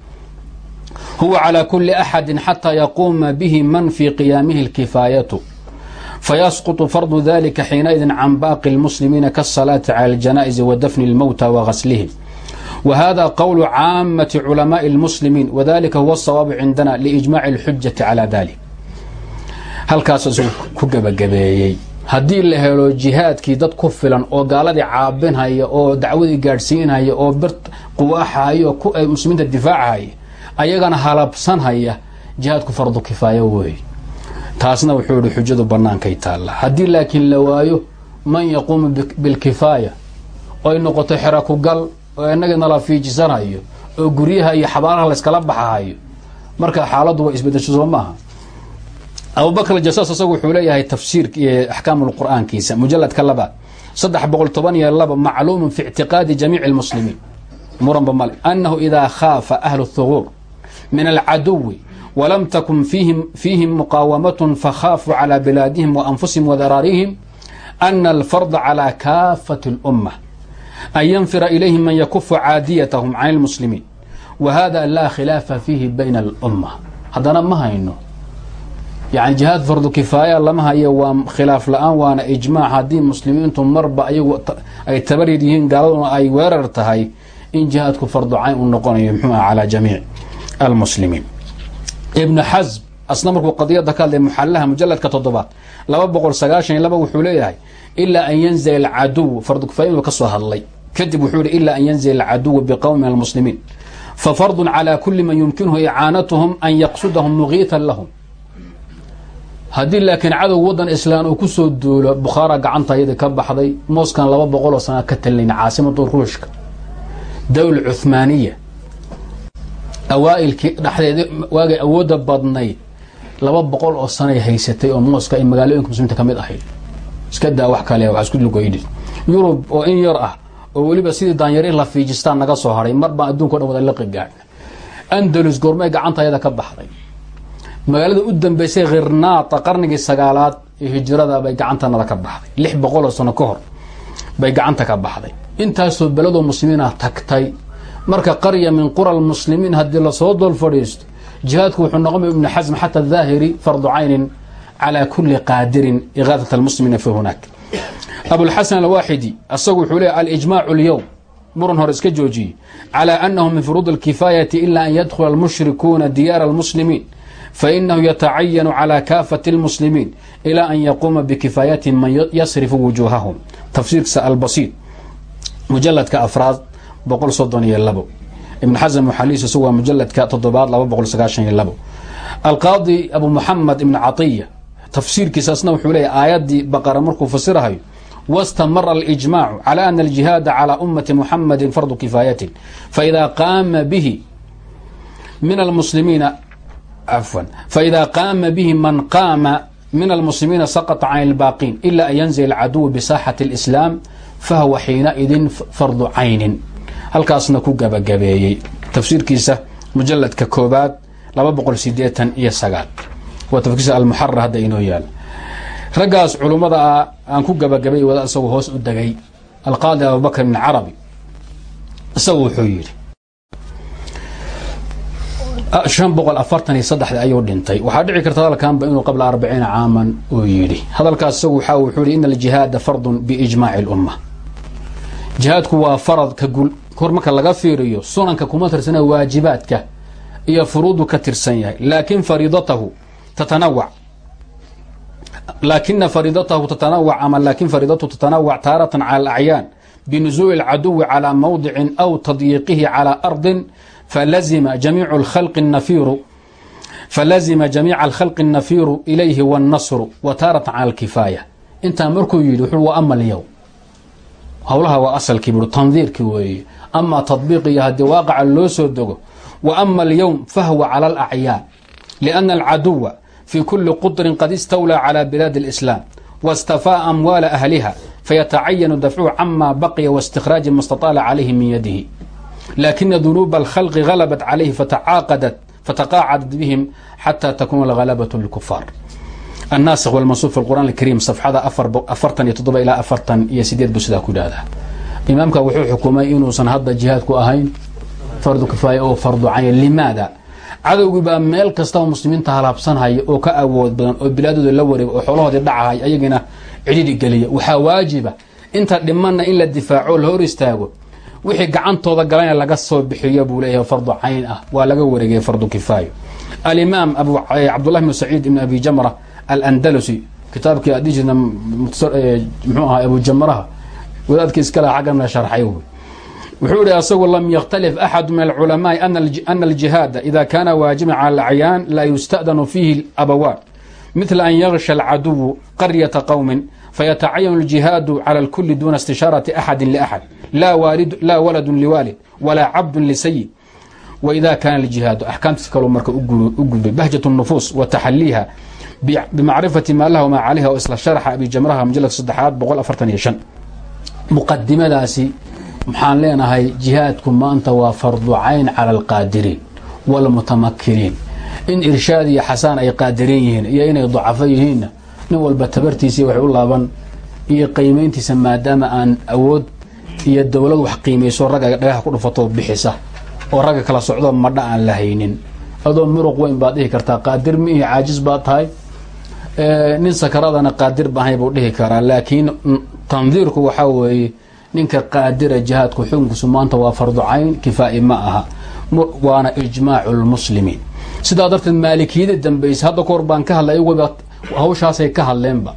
[SPEAKER 1] huwa calى kuli axadi xatى yaquuma bihi man fii qiyaamihi اlkifaayatu fayasquط fardu dalika xiinaidin can baaqi اlmuslimiina kaالsalaati calى اljanaa'izi wa dafni اlmowta wa gaslihim wa hada qowlu caamati culamaءi اlmuslimiin wadalika huwa الsawaabu cindana liijmaci اlxujati calى dalik halkaas isagu ku gebagabeeyey haddii la helo jihaadkii dad ku filan oo gaaladii caabinhaya oo dacwadii gaadhsiinhaya oo bir oo muslimiinta difaachaya ayagana halabsanhaya jihaadku fardu kifaayo weey. Taasna wuxuu yihi xujadu bannaankay taalla. Haddii laakiin la waayo man yaquumu bilkifaaya oy noqoto xera ku gal oo inagii nala fiijisanayo oo guryaha iyo xabaalaha layskala baxahayo marka xaaladdu waa isbedesho soo maaha abubakr jasaas isagu wuxuu leeyahay tafsiir axkaamulqur'aankiisa mujaladka laba saddex boqol toban iyo laba macluumun fi ictiqaadi jamiici lmuslimiin muranba male annahu idaa khaafa ahlu thuguur min alcaduwi walam takun fiihim muqaawamatun fakhaafuu calaa bilaadihim wa anfusihim wadaraarihim ana alfarda calaa kaafati اlumma an yanfira ilayhim man yakufu caadiyatahum can lmuslimiin wa hada laa khilaafa fiihi bayna alumma. Haddana ma hayno yani jihaad fardu kifaaya lama hayo waa khilaaf la'aan waana ijmaac. Haddii muslimiintu marba ayagu ay tabarir yihiin gaaladuna ay weerar tahay in jihaadku fardu cayn u noqonayo mxuu ah calaa jamiic almuslimiin. Ibnu xasm asna markuu qadiyada ka hadlay muxalaha mujaladka toddobaad laba boqol sagaashan iyo laba wuxuu leeyahay ilaa an yanzila alcaduw. Fardu kifaaya ka soo hadlay. Kadib wuxuu yihi ilaa an yanzila alcaduwu biqowmi almuslimiin. Fafardun calى kuli man yumkinuhu icaanatuhum an yaqsudahum mugiitan lahum haddii laakiin cadow waddan islaan uu ku soo duulo bukhaara gacanta iyadii ka baxday mooskan laba boqol oo sana ka talinayna caasimadu ruushka dawla cuhmaaniya awaailkii dhexdeeda waagay awoodda badnayd laba boqol oo sanay haysatay oo mooska ay magaalooyinka muslimiinta ka mid ahayd. Iska daa wax kale wax isku lugoydhi yurub oo in yar ah oo weliba sidii daanyari la fiijistaan naga soo haray mar baan adduunka o dhan wada liqi gaadhna andalus goormay gacanta ayada ka baxday magaalada u dambeysay khirnaata qarnigii sagaalaad ee hijrada bay gacantanada ka baxday. lix boqoloo sano ka hor bay gacanta ka baxday. intaasoo beledoo muslimiina ah tagtay. marka qarya min qura lmuslimiin haddii la soo dol fadhiisto jihaadku wuxuu noqonaya ibnu xasm xata daahiri fardu caynin calaa kulli qaadirin ikaadat almuslimiina fa hunaak. Abulxasan alwaaxidi asagu wuxuu leeya alijmaacu alyowm muran hore iska joojiyey calaa annahu min furuud alkifaayati ila an yadkhula almushrikuuna diyaara almuslimiin fainahu yatacayanu calى kaafati اlmuslimiin ilaa an yaquuma bkifaayatihim man yasrifu wujuuhahum tafsiirkiisa albasiid mujaladka afraad boqol soddon iyo labo ibn xasan muxaliis isagu waa mujaladka toddobaad laba boqol sagaashan iyo labo alqaadi abu muxamed ibn catiya tafsiirkiisaasna wuxuu leeya aayaddii baqara markuu fasirahayo wastamara alijmaacu cala ana aljihaada calaa ummati muxamadin fardu kifaayatin faida qaama bihi min almuslimiina afwan faida qaama bihi man qaama min almuslimiina saqطa can اlbaaqiin ila an yanzil alcaduw bisaaxati اlislaam fahuwa xiinaidin fardu caynin halkaasna ku gabagabeeyey tafsiirkiisa mujaladka koobaad laba boqol sideetan iyo sagaal waa tafkiirkiisa almuxarar hadda inoo yaal raggaas culummada ah aan ku gabagabay wada isagoo hoos u degay alqaadi abubakr ibn carabi isagu wuxuu yidhi ayuu dhintay. Waxaa dhici karta hadalkanba inuu qabla arbaciina caaman uu yidhi. Hadalkaas isagu waxa wuxuu yidhi ina aljihaada fardun biijmaaci lumma jihaadku waa faradka gul. Kor marka laga fiiriyo sunanka kuma tirsana waajibaadka iyo furuudu ka tirsan yahay. Laakin fariidatahu tatanawac. Laakina fariidatahu tatanawac ama laakin fariidatahu tatanawac taaratan cala alacyaan binusuuli alcaduwi calaa mawdicin aw tadyiiqihi calaa ardin falazima jamiicu اlkhalqi nafiru falazima jamiica alkhalqi الnafiru ilayhi wاnnasru wa taaratan cala alkifaaya intaa markuu yidhi wuxuu wa ama alyowm howlaha waa asalkii bui tandiirkii weeye ama tadbiiqiyo haddii waaqaca loo soo dego wa ama alyowm fahwa cala alacyaan liana alcaduwa في kuli qطrin qad istawlى calى bilaad الإسlاam واstafاa أmwaala أhliha fayتacayanu dafcu cama baqya واsتikrاaji ma اstaطاala عalayhi min yadihi laakina dunuuba alkhalqi halabat calayhi fataqaacadat bihim xata takuuna alhalabaة lkufaar annaasikh walmansuub fi lqur'an alkariim safxada afartan iyo toddoba ilaa afartan iyo sideed buu sidaa ku yidhaahdaa imaamka wuxuu xukumay inuusan hadda jihaadku ahayn fardu kifaaya oo fardu caya limaada cadowgii baa meel kastaba muslimiinta halhabsanhaya oo ka awood badan oo bilaadooda la wareega oo xoolahoodii dhacahay ayagiina cidhidi geliya waxaa waajiba inta dhimanna in la difaaco la hor istaago wixii gacantooda galayna laga soo bixiyo buu leeyahay fardu cayn ah. Waa laga wareegaya fardu kifaayo. Alimaam cabdullahi bn saciid ibn abi jamra alandalusi kitaabkii adii jirna mxuu ahaa abu jamraha wadaadkii iskale xaggana sharxay wuxuu ihi asagu lam yktalif axadu min alculamaai ana aljihaada ida kana waajiban cala alacyaan laa yusta'danu fiihi abawaan midla an yagsha alcaduwu qaryata qowmin fayatacayanu aljihaadu cala alkuli duna istishaarati axadi liaxad laa waladun liwaalid walaa cabdun lisayid waida kana aljihaadu axkaamtiis kaloo marka u gudbay bahjat nufuus wa taxaliiha bimacrifati maa laha wamaa calayha oo isla sharxa abi jamraha majalad saddexaad boqol afartan iyo shan muqadimadaasi maxaan leenahay jihaadku maanta waa fardu cayn cala alqaadiriin walmutamakiniin in irshaad iyo xasaan ay qaadiriin yihiin iyo inay dacafo yihiinna nin walba tabartiisii waxay u laaban iyo qiimayntiisa maadaama aan awood iyo dowlad wax qiimayso ragga dhagaha ku dhufatoo bixisa oo ragga kala socdo madha aan la haynin. Adoo muruq weyn baad dhihi kartaa qaadir miihi caajis baad tahay. Nin sakaradana qaadir baahay buu dhihi karaa laakiin tandiirku waxaa weeye ninka qaadira jihaadku xukunkiisu maanta waa fardu cayn kifaa'i ma aha. Waana ijmaacu lmuslimiin sidaa darteed maalikiyada dambaysa hadda kahor baan ka hadlay hawshaasay ka hadleenba.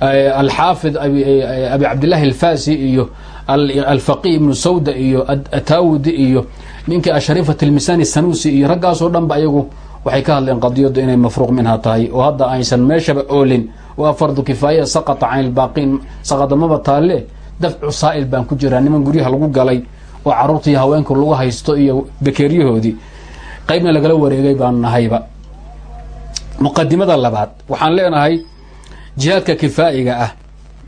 [SPEAKER 1] Alxaafid abi cabdillaahi alfasi iyo alfaqih ibnu sawda iyo ataawudi iyo ninkii asharifat almisani sanusi iyo raggaasoo dhan ba ayagu waxay ka hadleen qadiyadu inay mafruuq minha tahay. Oo hadda aysan meeshaba oolin waa fardu kifaaya saqata can ilbaaqiin saqadamaba taalle dafcu saa'il baan ku jiraa niman guryaha lagu galay oo caruurtii haweenku lagu haysto iyo bekeeryahoodii. Qaybna lagala wareegay baan nahayba muqadimada labaad waxaan leenahay jihaadka kifaa'iga ah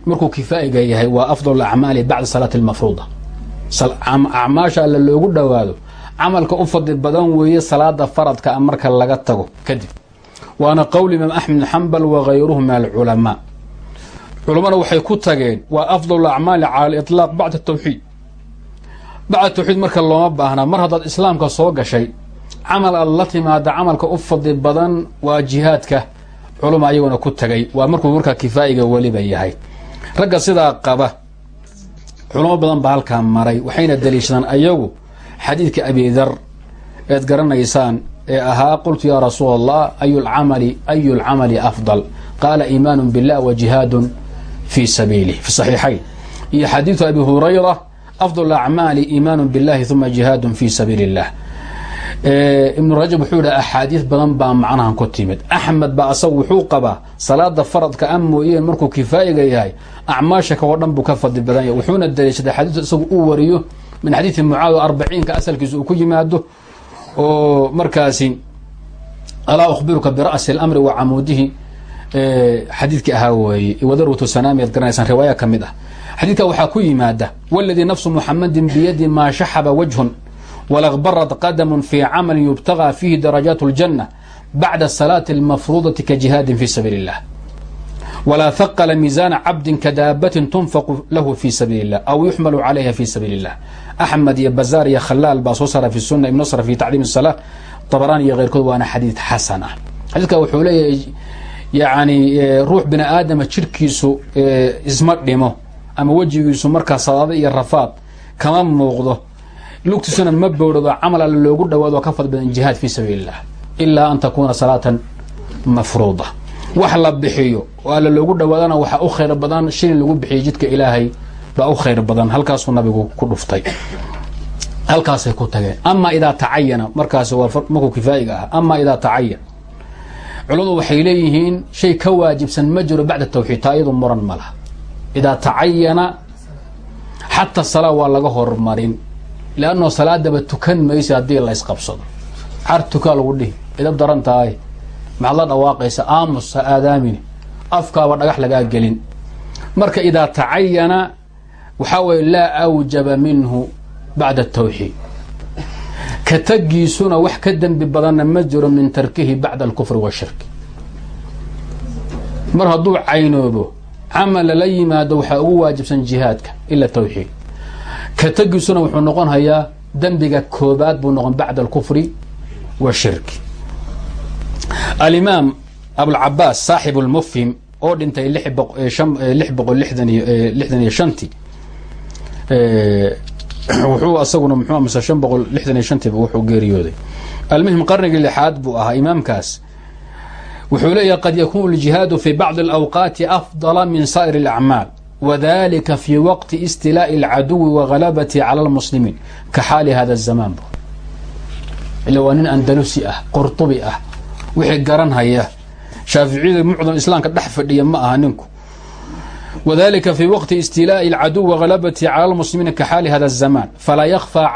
[SPEAKER 1] markuu kifaa'iga yahay waa afdal acmaali bacda salaati almafruuda acmaasha alle loogu dhowaado camalka u fadli badan weeye salaada faradka a marka laga tago kadib. Waana qowl imaam axmed bin xambal wagayruhu min alculamaa. Culammada waxay ku tageen waa afdal acmaali cala aliطlaaq bacda tawxiid. Bacda tawxiid marka looma baahnaa mar haddaad islaamka soo gashay camal aad la timaada camalka u fadli badan waa jihaadka culama ayaguna ku tagay. Waa markuu markaa kifaa'iga weliba yahay. Ragga sidaa qaba culamo badan baa halkaa maray waxayna daliishadaan ayagu xadiidka abidar eed garanaysaan ee ahaa qultu yaa rasuul allah ayu ayu lcamali afdal? Qaala iimaanu billah wa jihaadun fii sabiilih fi saxiixayn. Iyo xadiidu abi hurayra afdal acmaali iimaanu billahi uma jihaadun fii sabiili illah ibnu rajab wuxuu yidhi axaadiis badan baa macnahan ku timid. Axmed baa asagu wuxuu qabaa salaada faradka a mooyeen markuu kifaa'iga yahay acmaasha kao dhan buu ka fadli badan yahy wuxuuna daliishaday xadiisu isagu uu wariyo min xadiidi mucaad arbaciinka asalkiisa uu ku yimaado oo markaasi alaa ukhbiruka bira'si اlamri wa camuudihi. Xadiidkii ahaa weeye wadarwatu sanaami ad garanaysaan riwaaya ka mid ah. Xadiidka waxaa ku yimaada waladii nafsu muxamadin biyadi maa shaxaba wajhun walaqbarad qadamu fii camalin yubtagaa fiihi darajaat اljanna bacda salaati اlmafruudati ka jihaadin fi sabiili اllah walaa haqla miisaana cabdin kadaabatin tunfaqu lahu fi sabiili اllah aw yuxmalu calayha fi sabiili اllah axmed iyo bazaar iyo khalaal baa soo sara fi suna ibn nasr fi tacdiim الsalaa طabraan iyo keyrkood waana xadiid xasan ah xadiidka wuxuu leeyahay yani ruux bini aadama jirhkiisu isma dhimo ama wejigiisu markaa sadaado iyo rafaad kama muuqdo lugtiisuna ma bowrado camal alle loogu dhawaado ka fad badan jihaad fi sabiili اllah ilaa an takuuna salaatan mafruuda. Wax la bixiyo oo loogu dhawaadana waxaa u khayr badan shilin lagu bixiyo jidka ilaahay baa u khayr badan. Halkaasuu nabigu ku dhuftay. Halkaasay ku tageen. Ama idaa tacayana markaas waa markuu kifaa'iga ah. Ama idaa tacayan culamadu waxay leeyihiin shay ka waajibsan ma jiro bacda tawxiid taa iyadu muran ma idaa tacayana xata salaa waa laga hormarin leannao salaadaba tukan maysa haddii la ysqabsado car tukaa lagu dhihi idab daran tahay maxaad la dhawaaqaysa aamus ha aadaamini afkaaba dhagax lagaa gelin marka idaa tacayana waxaa weeye laa awjaba minhu bacda atawxiid ka tagiisuna wax ka dembi badanna ma jiro min tarkihi bacda alkufri washirki mar hadduu caynoobo camal lala yimaado waxaa ugu waajibsan jihaadka ila tawxiid ka tagiisuna wuxuu noqon hayaa dembiga koobaad buu noqon bacda alkufri washirki alimaam abulcabaas saaxib lmufhim oo dhintay lix boqol lixdan iyo shanti <clears throat> wuxuu asaguna mxuu mise shan boqol lixdan iyo shantiiba wuxuu geeriyooday. Almuhim qarnigii lixaad buu ahaa imaamkaas. Wuxuu leeyahay qad yakunu ljihaadu fi bacdi alawqaati afdala min saa'ir alacmaal wadalika fii waqti istilaa'i alcaduwi wa ghalabati cala almuslimiin ka xaali hada zamaan bu ila waa nin andalusi ah qurtubi ah wixii garan haya shaaficiyada mucdam islaamka dhex fadhiya ma aha ninku wadalika fii waqti istilaa'i alcaduwi wa ghalabati cala almuslimiina ka xaali hada zamaan falaa yakfaa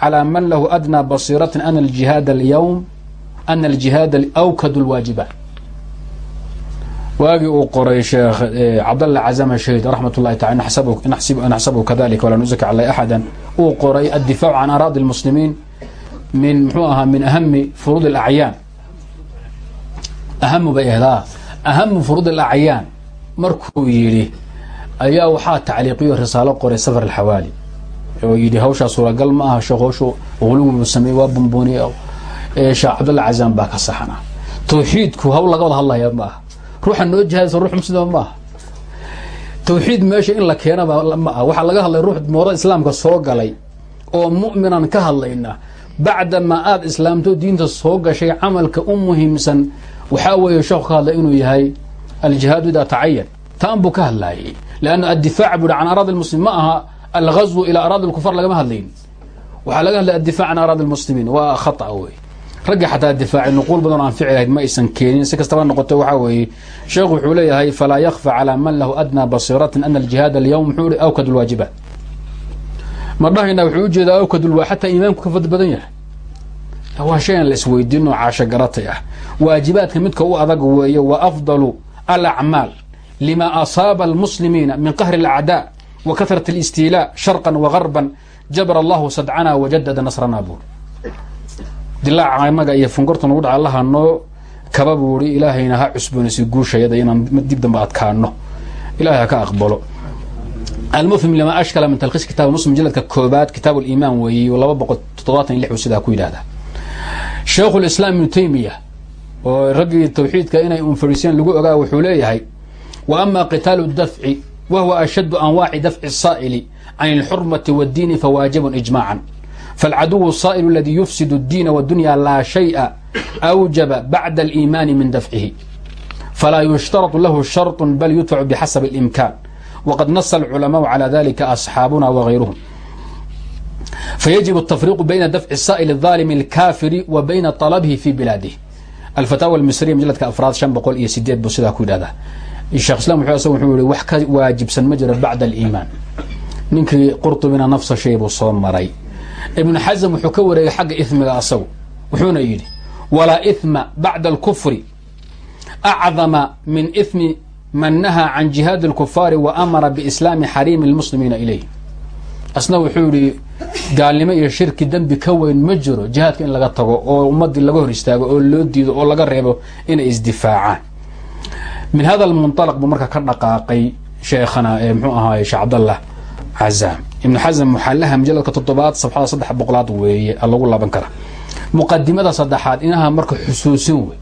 [SPEAKER 1] calaa man lahu adnaa basiiratin ana aljihaad alyowm ana aljihaada awkad lwaajibaat waagii uu qoray sheekh eh, cabdalla cazama shahid raxmat ullahi taala naxsibu kadalika walaa nusika calay axadan uu qoray addifaacu can araadi lmuslimiin min muxuu ahaa min ahami furuud alacyaan ahamu bay aheed ahamu furuud alacyaan markuu yidhi ayaa waxaa tacliiqiyo risaalo qoray safar alxawaali. Oo yidhi hawshaa suuragal ma aha sheekh hawshu qulugu samey waa bambooniy sheekh cabdalla cazam baa ka saxan ah tawxiidku hawl hadlaya ma aha ruuxa noo jihaadaysa ruux muslima ma aha tawxiid meesha in la keenaba ma aha waxaa laga hadlaya ruux moorada islaamka soo galay oo mu'minan ka hadlayna bacda ma aad islaamto diinta soo gashay camalka u muhiimsan waxaa weeye sheekhu ka hadlay inuu yahay aljihaadu idaa tacayan taan buu ka hadlaayay lanna addifaac bui can araadi lmuslim ma aha algazwu ilaa araadi lkufar lagama hadlayn. Waxaa laga hadlaya addifac can araadi lmuslimiin waa khata wey ragga xataa difaaci nuquul badan oo anfici lahayd ma aysan keenin. Si kastaba noqoto waxaa weeye sheekhu wuxuu leeyahay falaa yakfa calaa man lahu adnaa basiratin ana aljihaad alyowm muxuu i awkad lwaajibaat ma dhahayna wuxuu u jeedaa awkad lwa xataa iimaanku ka fadli badan yahay. Waa shay aan la isweydiino caasho garatay ah. Waajibaadka midka u adag weeye wa afdalu alacmaal lima asaaba almuslimiina min qahri alacdaa wa kahrat alistiilaa sharqan wagarban jabra allahu sadcana wajadada nasrana buuri dilaaca imaga iyo funkorta nugu dhaca allaha noo kaba buu ihi ilaahayna ha cusboonaysi guushayada inaan dib damba adkaano ilahay ha ka aqbalo. Almufhim lima ashkala min talkhiis kitab muslim jiladka koobaad kitaab limaan weeyey laba boqol toddobaatan lix sidaa ku yidhaahdaa. Sheikhu lislaam ibnu taymiya oo raggii tawxiidka inay unfariseen lagu ogaa wuxuu leeyahay wa ama qitaalu dafci wa ashaddu anwaaci dafci saa'ili can ilxurmati wadiini fawaajibun ijmaacan faاlcaduw الsaa'ilu aladi yufsid الdiina wاdunya laa shayءa أwjaba bacda اliimaani min dafcihi falaa yushtarط lahu sharط bal yudfacu bxasabi اlimkan wqad nasa alculamaau calى dalika asxaabuna wغayruhum fayajib الtafriqu bayna dafci الsaa'il الظaalimi اlkaafiri wa bayna طalabhi fi bilaadih alfataawa almisriya majaladka afraad shan boqol iyo sideed buu sidaa ku yidhahdaa sheekh islam wuxuu wuxuu yihi wax ka waajibsan ma jiro bacda aliimaan ninkii qurtubina nafsa shay buu soo maray ibnu xasam wuxuu ka wareegay xagga imiga asagu wuxuuna yidhi walaa ima bacda alkufri acdama min imi man nahaa can jihaadi اlkufaari wa amara biislaami xariimi lmuslimiina ilayh asna wuxuu yihi gaalnimo iyo shirki dembi ka weyn ma jiro jihaadka in laga tago oo ummadii laga hor istaago oo loo diido oo laga reebo inay isdifaacaan. Min hada munalaq buu marka ka dhaqaaqay sheekhana ee mxuu ahaay sheekh cabdallah cazaam ibnu xasam muxallaha mujaladka toddobaad sabxada saddex boqolaad weeye lagu laaban kara. Muqadimada saddexaad inaha marka xusuusin wey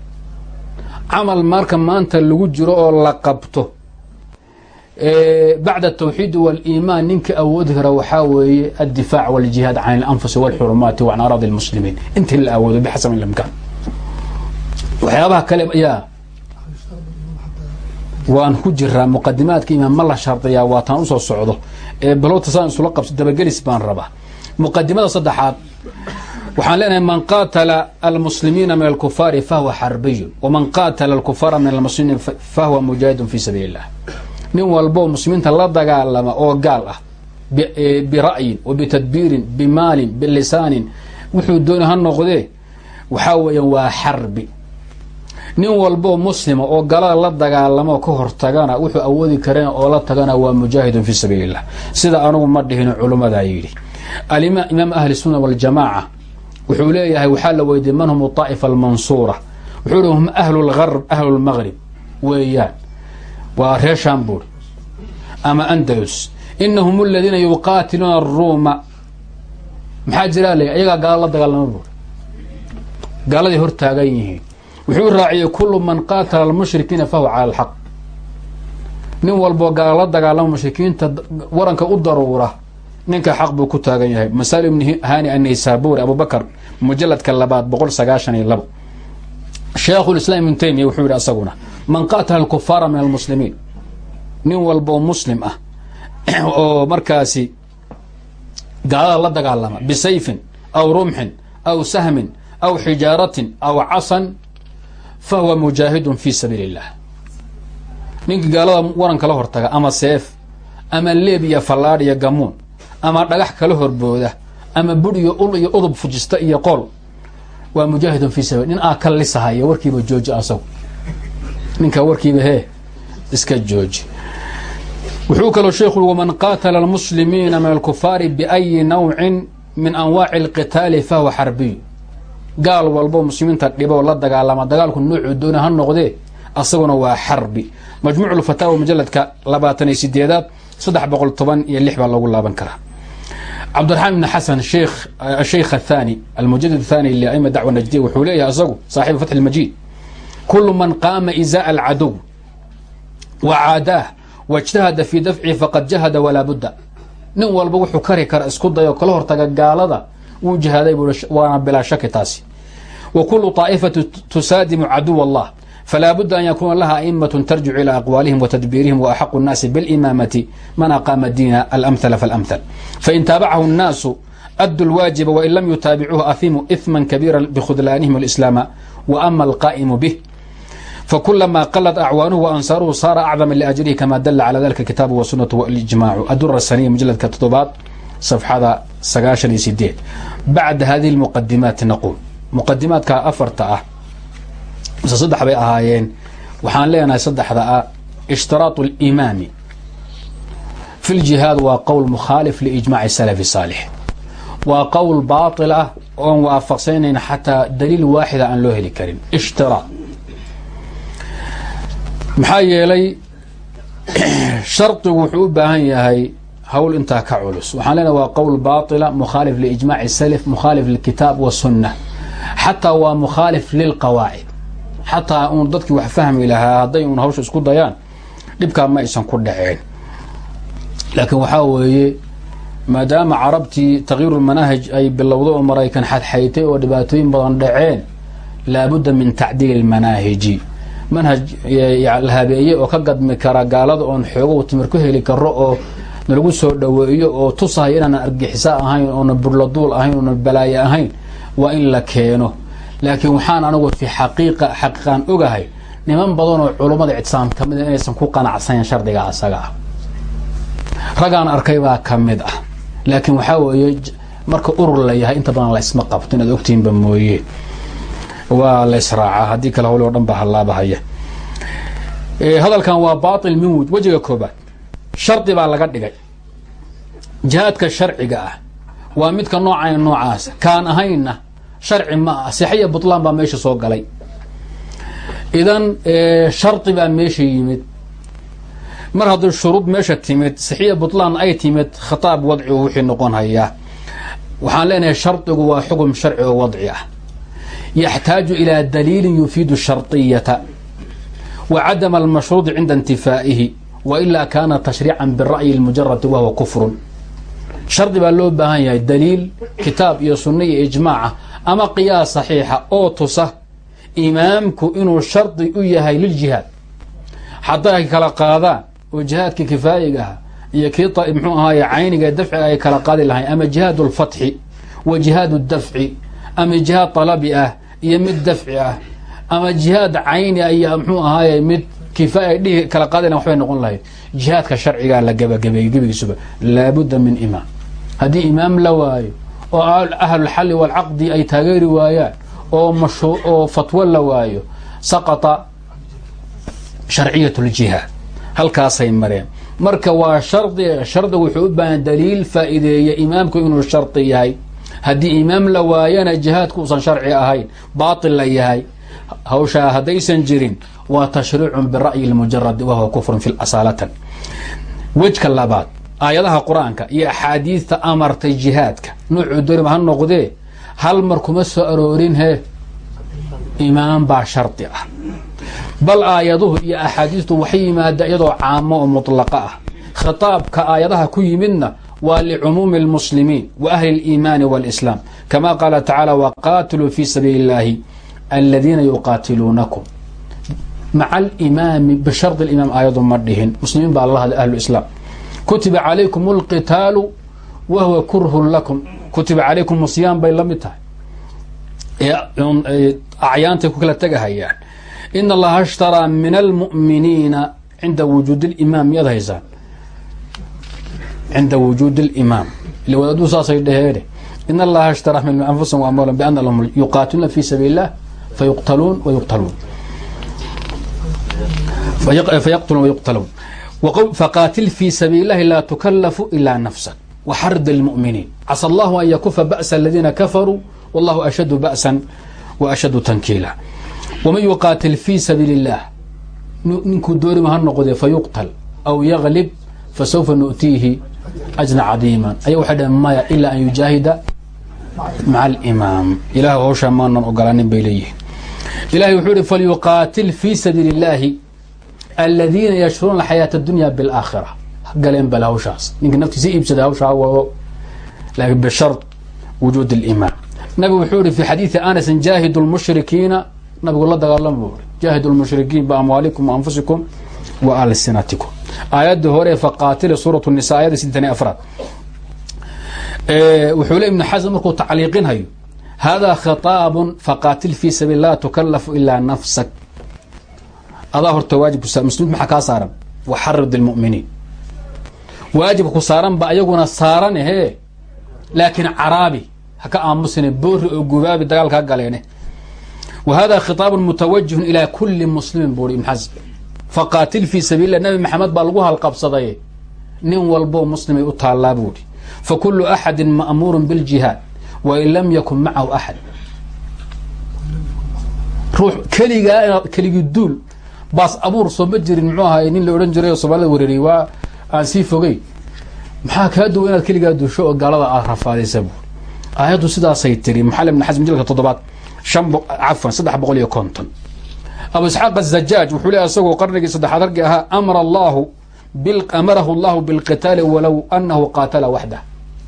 [SPEAKER 1] camal marka maanta lagu jiro oo la qabto. Bacda atawxiid waliimaan ninka awoodi kara waxaa weeye addifaac waljihaad can alanfusi walxurumaati wacan araadi lmuslimiin intii la awoodo bixasab ilimkaan waxyaabaha kale yaa waan ku jiraa muqadimaadka imaan ma la shardiyaa waataan u soo socdo balota saan isula qabso dabagelis baan rabaa. Muqadimada saddexaad waxaan leenahay man qaatala almuslimiina min alkufaari fahuwa xarbiyun waman qaatala alkufaara min almuslimiin fahuwa mujaahidun fi sabiili اllah nin walboo muslimiinta la dagaalama oo gaal ah bira'yin wa bimaalin bilisaanin wuxuu dooni ha noqdee waxaa weeyaan waa xarbi nin walboo muslima oo galada la dagaalamo ka hortagana wuxuu awoodi kareen oo la tagana waa mujaahidun fii sabiilillah. Sida anugu ma dhihin culummadaa yidhi. Imaam ahli sunna waljamaaca wuxuu leeyahay waxaa la weydiiyey man hum aa'ifa almansuura? Wuxuu hi hum ahlu lgarb ahlu lmaqrib weeyaan. Waa reer shambur ama andalus inahum aladiina yuqaatiluuna aruuma maxaa jiraa le ayagaa gaala la dagaalama buur gaaladay hor taagan yihiin wuxuu raaciyey kullu man qaatala almushrikiina fahuwa cala alxaq nin walboo gaala la dagaalama mushrikiinta waranka u daruura ninka xaq buu ku taagan yahay. Masaal ibni hani annaysaburi abubakar mujaladka labaad boqol sagaashan iyo labo. Sheekhulislaam ibnu taymiya wuxuu yidhi asaguna man qaatala alkufaara min almuslimiin. Nin walboo muslim ah <clears throat> oo markaasi gaalada la dagaalama bisayfin aw rumxin aw sahmin aw xijaaratin aw casan fa huwa mujaahidun fii sabiili illah ninkii gaalada waran kala hortaga ama seef ama leeb iyo fallaadh iyo gamuun ama dhagax kala horbooda ama bur iyo ul iyo udub fujista iyo qool waa mujaahidun fii sabil nin aa ka lisahaya warkiiba jooji asagu ninkaa warkiiba hee iska jooji wuxuu kaloo sheekhu waman qaatala almuslimiina min alkufaari biayi nawcin min anwaaci alqitaali fahuwa xarbiy gaal walbo muslimiinta dhibo la dagaalama. Dagaalku noocuu doona ha noqdee asaguna waa xarbi. Majmuuculfataawa mujaladka labaatan iyo sideedaad saddex boqol toban iyo lix baa lagu laaban karaa. Cabdiraxmaan ibn xasan eh, sheikh athani almujadid athani liaima dacwa najdiya wuxuu leeyahay isagu saaxibu fatxi lmajiid kulu man qaama izaaءa alcadow wa caadaah waijtahada fii dafci faqad jahada walaa budda. Nin walba wuxuu kari kara isku dayoo kala hortaga gaalada wuu jihaaday waana bilaa shaki taasi wa kulu طaa'ifati tusaadimu caduw اllah falaa budda an yakuuna laha a'imaة tarjicu ilى aqwaalihim watadbiirihim waaxaqu الnaasi biاlimaamati man aqaama diina alamhala faاlamhal fain taabacahu الnaasu addu اlwaajiba wain lam yutaabicuuhu ahimu إثma kabiira bkhudlaanihim اlislaama waama alqaa'imu bih فكلما قلت أعوانه وأنصاره صار أعظم لأجره كما دل على ذلك الكتاب sagaashan iyo sideed bacda hadihi lmuqadimaati naquul. Muqadimaadka afarta ah mise saddex bay ahaayeen waxaan leenahay saddexda ah ishtiraatu alimaami fi ljihaad waa qowl mukhaalif liijmaci salafi saalix. Waa qowl baatil ah oon waafaqsanayn xataa daliil waaxida aan loo heli karin. Ishtiraa maxaa yeelay <clears throat> shardigu wuxuu u baahan yahay hawl intaa ka culus. Waxaan leenahay waa qowl baatila mukhaalif liijmaaci salaf mukhaalif lilkitaab wasunna xataa waa mukhaalif lilqawaacid. Xataa uun dadkii wax fahmi lahaa hadday uun hawsha isku dayaan dhibkaa ma aysan ku dhaceen. Laakiin waxaa weeye maadaama carabtii takyiirulmanaahij ay bilowday oo maraykan xadxaytay oo dhibaatooyin badan dhaceen laabudda min tacdiili lmanaahiji manhaj la habeeye oo ka gadmi kara gaalada oon xoogo timir ku heli karo oo nalagu soo dhoweeyo oo tusahay inaanan argixisa ahayn oona burladuul ahayn oona balaaye ahayn waa in la keeno. Laakiin waxaan anigu fi xaqiiqa xaqiiqaan ogahay niman badan oo culummada ictisaam ka mid inaysan ku qanacsanen shardiga asaga ah. Ragaan arkay baa ka mid ah. Laakiin waxaa weeye marka urur la yahay inta badan la isma qabto inaad ogtihiinba mooye. Waa la israacaa haddii kale hawli o dhan baa hallaabahaya hadalkan waa baatil min wejiga koobaad shardi baa laga dhigay. Jihaadka sharciga ah waa midka noocan noocaas. Kaan ahaynna sharci ma ah sixiya butlaan baa meesha soo galay. Idan shardi baa meesha yimid. Mar haddii shuruud meesha timid sixiya butlaan ay timid khitaab wadcigu wixii noqon hayaa waxaan leenahay shardigu waa xukun sharci oo wadci ah. Yaxtaaju ilى daliili yufiidu sharطiyata wa cadama almashruudi cinda intifaa'ihi wailaa كان tashriican بالرأي المجرد وهو kufrun. Shardi baa loo baahan yahay daliil kitaab iyo sunna iyo ijmaaca ah, ama qiyaas saxiixa oo tusa imaamku inuu shardi u yahay liljihaad hadday ay kala qaadaan oo jihaadkii kifaayiga ah iyo kii muxuu ahaay cayniga dafciga ah ay kala qaadi lahayn ama jihaad alfatxi wa jihaadu dafci ama jihaad ah iyo mid dafci ah ama jihaad cayni ah iyo muxuu ahaaye kifaaya kala qaadayna waxbay noqon lahayd. Jihaadka sharcigaa la gabagabeeyey gebigiisuba laabudda min imaam. Haddii imaam la waayo oo ahlulxalli waalcaqdi ay taageeri waayaan oo fatwo la waayo saqata sharciyat ljihaad halkaasay marka waa shardi shardiga wuxuu daliil faa'iideeya imaamku inuu shardi yahay. Haddii imaam la waayana jihaadku uusan sharci ahayn baatil la yahay hawshaa haddaysan jirin waa tashriicun bira'yi lmujarad wahuwa kufrun fi asaalatan wejka labaad aayadaha qur-aanka iyo axaadiidta amartay jihaadka nuucuu dorim ha noqdee hal mar kuma soo aroorin he imaam baa shardi ah bal aayaduhu iyo axaadiistu waxay yimaada iyadoo caamo oo mutlaqa ah khitaabka aayadaha ku yimidna waa licumuumi اlmuslimiin wa ahli اliimaani wاlislaam kama qaala tacaala waqaatiluu fi sabiili اllaahi aladiina yuqaatiluunakum maca alimaami bishardi alimaam aayadu ma dhihin. Muslimiin baa lala hadlay ahlu islaam. Kutiba calaykum alqitaalu wa huwa kurhun lakum. Kutiba calaykum siyaam bay la mid tahay. E, acyaantay ku kala tegahayaan in allaha ashtaraa min almu'miniina cinda wujuudi limaam miyaad haysaan? Cinda wujuudi alimaam ila wadaaduu saasay dhaheene in allaha ashtaraa min anfusahum amoolan biana lahum yuqaatiluna fi sabiili illah fayuqtaluun wayuqtaluun fayaqtuluun wayuqtaluun faqaatil fi sabiili illahi laa tukallafu ilaa nafsak waxard اlmu'miniin casa allahu an yakufa ba'sa aladiina kafaruu wallahu ashadu ba'san wa ashadu tankiila waman yuqaatil fi sabiili اllah ninkuu doorima ha noqdee fayuqtal aw yaglib fasawfa nu'tiihi ajna cadiiman aya waxay dhaheen maya ilaa an yujaahida maca alimaam ilaah hawshaa maanan ogolaanin bay leeyihiin ilahay wuxuu ihi falyuqaatil fi sabiili اllaahi aladiina yashruuna alxayaata اdunya biاlaakhira galeen bal hawshaas ninka naftiisa iibsada hawshaa wado laakiin bishard wujuud اlimaam nabigu wuxuu ihi fi xadiidi anasin jaahidu lmushrikiina nabigu la dagaalama buu i jaahidu lmushrikiin biamwaalikum waanfusikum wa alsinatikum aayadii hore faqaatila suurat nisa ayada sideetan afraad wuxuu le ibnu xasm markuu tacliiqinhayo hada khitaabun faqaatil fi sabiil laa tukalafu ilaa nafsak. Adaa horta waajibku muslimiintu maxaa kaa saaran? Waxarid lmuminiin. Waajibka ku saaran ba ayaguna saaran ahee laakiin caraabi haka aamusine boori oo gubaabi dagaalkaa galeene. Wa hada khitaabun mutawajihun ilaa kuli muslimin buuri ibn xasm faqaatil fii sabiillah nabi maxamed baa lagu halqabsaday nin walboo muslimay u taallaa buuhi fa kulu axadin ma'muurun biljihaad wain lam yakun macahu axad ruux keligaa keligii duul baas abuur soo ma jirin muxuu ahay nin la odhan jiray oo soomaalida wereeriyey waa aan sii fogey maxaa kaa duwa inaad keligaa duusho oo gaalada aad rafaadaysa buuri aayaddu sidaasay tiri maxal ibn xasm jilka toddobaad shan cafan saddex boqol iyo konton abu isxaaq azajaaj wuxuu leeyahy isagoo qarnigii saddexaad raggi ahaa amara allahu amarahu allahu bilqitaali walow anahu qaatala waxdah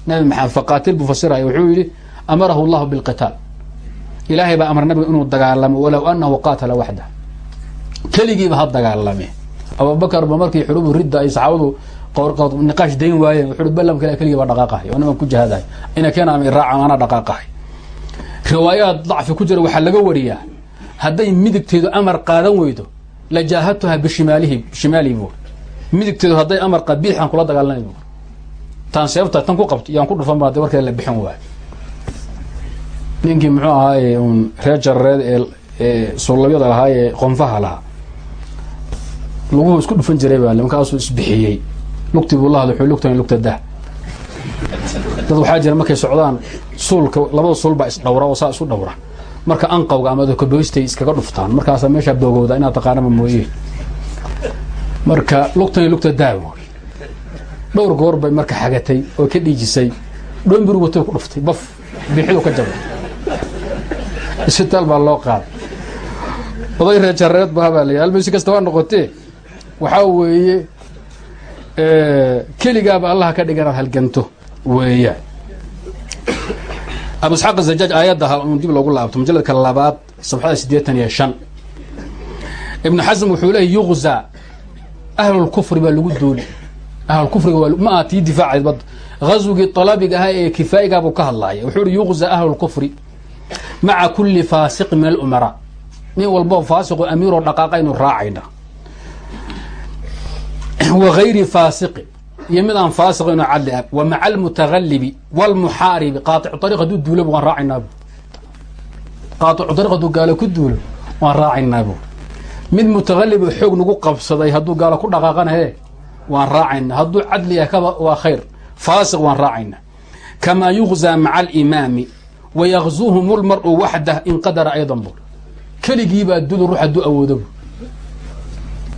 [SPEAKER 1] nabi maxamed faqaatil buu fasiraya wuxuu yidhi amarahu allahu bilqitaal ilaahay baa amar nabiga inuu dagaalamo walow anahu qaatala waxdah keligiiba ha dagaalame abubakar ba markii xurubu ridda ay saxaabadu niqaash dayn waayeen wuxuu ballamka keligii baa dhaqaaqahay oo niman ku jihaadahay ina keena ama iraacan anaa dhaqaaqahay riwaayaad dacfi ku jira waxaa laga wariyaa hadday midigteedu amar qaadan weydo la jaahadtuha bishimaalihi bishimaalihi buur midigteedu hadday amar qaad biixan kula dagaalanay buur taan seefta tan ku qabto yaan ku dhufan baa de warkeeda la bixin waayo ninkii muxuu ahaaye un reer jarareed ee sullabyada lahaa ee qonfaha lahaa. Luguhu isku dhufan jiray baa markaasuu isbixiyey lugtii buu la wuxuu lugtan lugta dah. Dad waxaa jira markay socdaan suulka labada suul baa isdhawra oo saa isu dhawra. Marka anqawga ama kaboystay iskaga dhuftaan. Markaasaa meeshaa boogowda inaad taqaanaba mooye. Marka lugtan lugta daa buuri dhowr goor bay marka xagatay oo ka dhiijisay. Dhoombir watay ku dhuftay. Baf biixidu ka jabay <laughs> isbitaal baa loo qaaday oday reer jareed ba habaa lay almasi kasta waa noqotee. Waxaa weeye keligaaba allaha ka dhiga inaad halganto weeyaan abu isxaaq azajaaj aayadda dib loogu laabto mujaladka labaad sabxada siddeetan iyo shan. Ibnu xasm wuxuu leeyay yuqza ahlulkufri baa lagu duuli ahlulkufriga ma aha tii difaacayd badda ghaswigii talabiga ahaa ee kifaa'igaabuu ka hadlaaya. Wuxuu ihi yuqza ahlulkufri maca kulli faasiqin min alumaraa nin walbo faasiqo amiiroo dhaqaaqaynu raacayna wa hayri faasiqin iyo mid aan faasiqayno cadli ah wa maca almutagalibi wاlmuxaaribi qaaicu ariq haduu duuloba waan raacaynaabu qaaicu ariq haduu gaalo ku duulo waan raacaynaabu mid mutaqalib oo xoog nagu qabsaday hadduu gaalo ku dhaqaaqana he waan raacayna hadduu cadli yahay kaba waa khayr faasiq waan raacayna kamaa yuqzaa maca alimaami wayaqzuuhum lmar'u waxdah in qadara aydan bur keligiibaa dudu ruux hadduu awoodo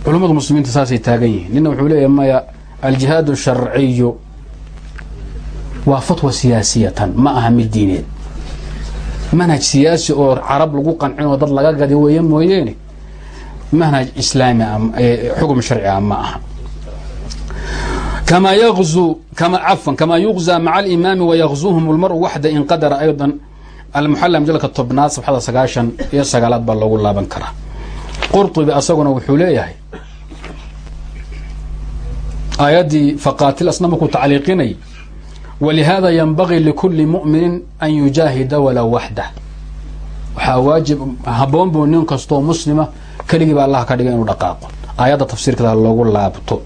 [SPEAKER 1] culummada muslimiinta saasay taagan yihiin nina wuxuu leeyahay maya aljihaad sharciyu waa fatwa siyaasiyatan ma aha mid diineed manhaj siyaasi oo carab lagu qancinoo dad laga gadi weeye mooyeene manhaj islaami xukm sharci ah ma aha kama yzu cafan kamaa yuqzaa maca alimaami wayaqzuuhum lmaru waxda in qadara aydan almuxalla majalka tobnaad sabxada sagaashan iyo sagaalaad baa loogu laaban karaa. Qurطubi asaguna wuxuu leeyahay aayaddii faqaatil asna markuu tacliiqinay? Walihaada yanbagii likuli mu'minin an yujaahida walow waxdah waxaa waajib haboon buu nin kastoo muslima keligii baa allah ka dhigay inuu dhaqaaqo. Aayadda tafsiirkeeda loogu laabto.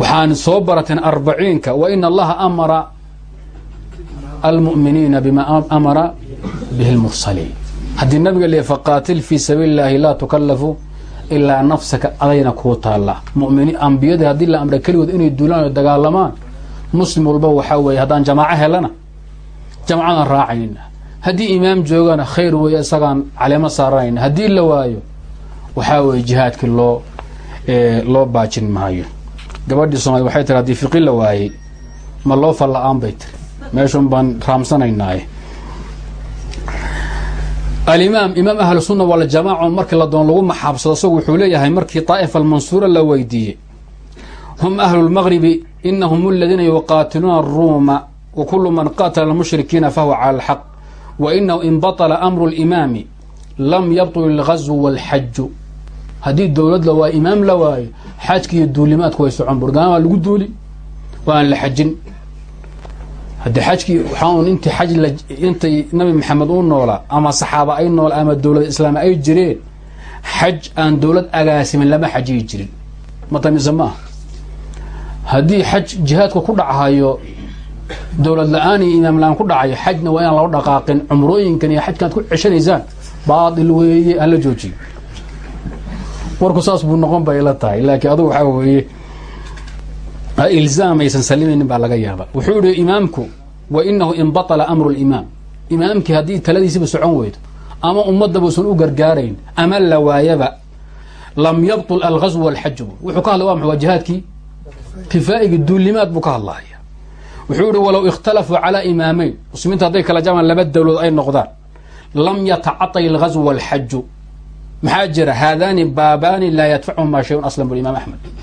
[SPEAKER 1] Waxaan soo barateen arbaciinka wain allaha amara almu'miniina bima amara bihi lmursaliin haddii nabiga le faqaatil fii sabiili اllaahi laa tukalafu ilaa nafsaka adayna kuu taalla mumini ambiyadii haddii la amra keligood inay duulaan o dagaalamaan muslim walba waxaa weeye haddaan jamaaco helana jamacadaan raacayna haddii imaam joogana khayr weeye isagaan caleemo saaranayna haddii la waayo waxaa weeye jihaadkii loo loo baajin maayo gabadhii soomaalid waxay tiri haddii fiqi la waayey ma loo falla-aan bay tiri meeshun baan raamsanaynaaye alimaam imaam ahlusunna waljamaaca markii la doon lagu maxaabsado isagu wuxuu leeyahay markii daa'ifa almansuura la weydiiyey hum ahlu lmagribi inahum aladiina yuqaatiluuna aruuma wa kulu man qaatala almushrikiina fahuwa cala alxaq wa inahu in baطla amru limaami lam yabطul ilgazwu walxaju haddii dowlad la waayo imaam la waayo xajki iyo duulimaadku way socon burgaan waa lagu duuli waan la xajin haddii xajkii waxaa intii xaj intay nabi maxamed u noolaa ama saxaaba ay noola ama dowlad islaam ay jireen xaj aan dowlad agaasimin lama xajiyi jirin. Matamise maaha haddii xaj jihaadku ku dhachayo dowlad la'aan iyo imaam la'aan ku dhacayo xajna waa inaan loo dhaqaaqin cumrooyinkan iyo xajkan ad ku ceshanaysaan baatil weeye hala joojiyo warku saas buu noqon bay ila tahay laakiin adugu waxaa weeye ilzaam aysan salimaynin baa laga yaaba wuxuu yihi imaamku wa inahu in baطla amru limaam imaamkii haddii taladiisiba socon weydo ama ummadaba usan u gargaarayn ama la waayaba lam yabطul algazw walxaju wuxuu ka hadlay wa ma waa jihaadkii kifaa'iga duulimaad buu ka hadlahaya wuxuu yihi walow ikhtalafuu calaa imaamayn muslimiinta hadday kala jamaan laba dowlood ay noqdaan lam yatacaطay algazw walxaju maxaa jira haadaani baabaani laa yadfachumaa shayun aslan bu imaam axmed war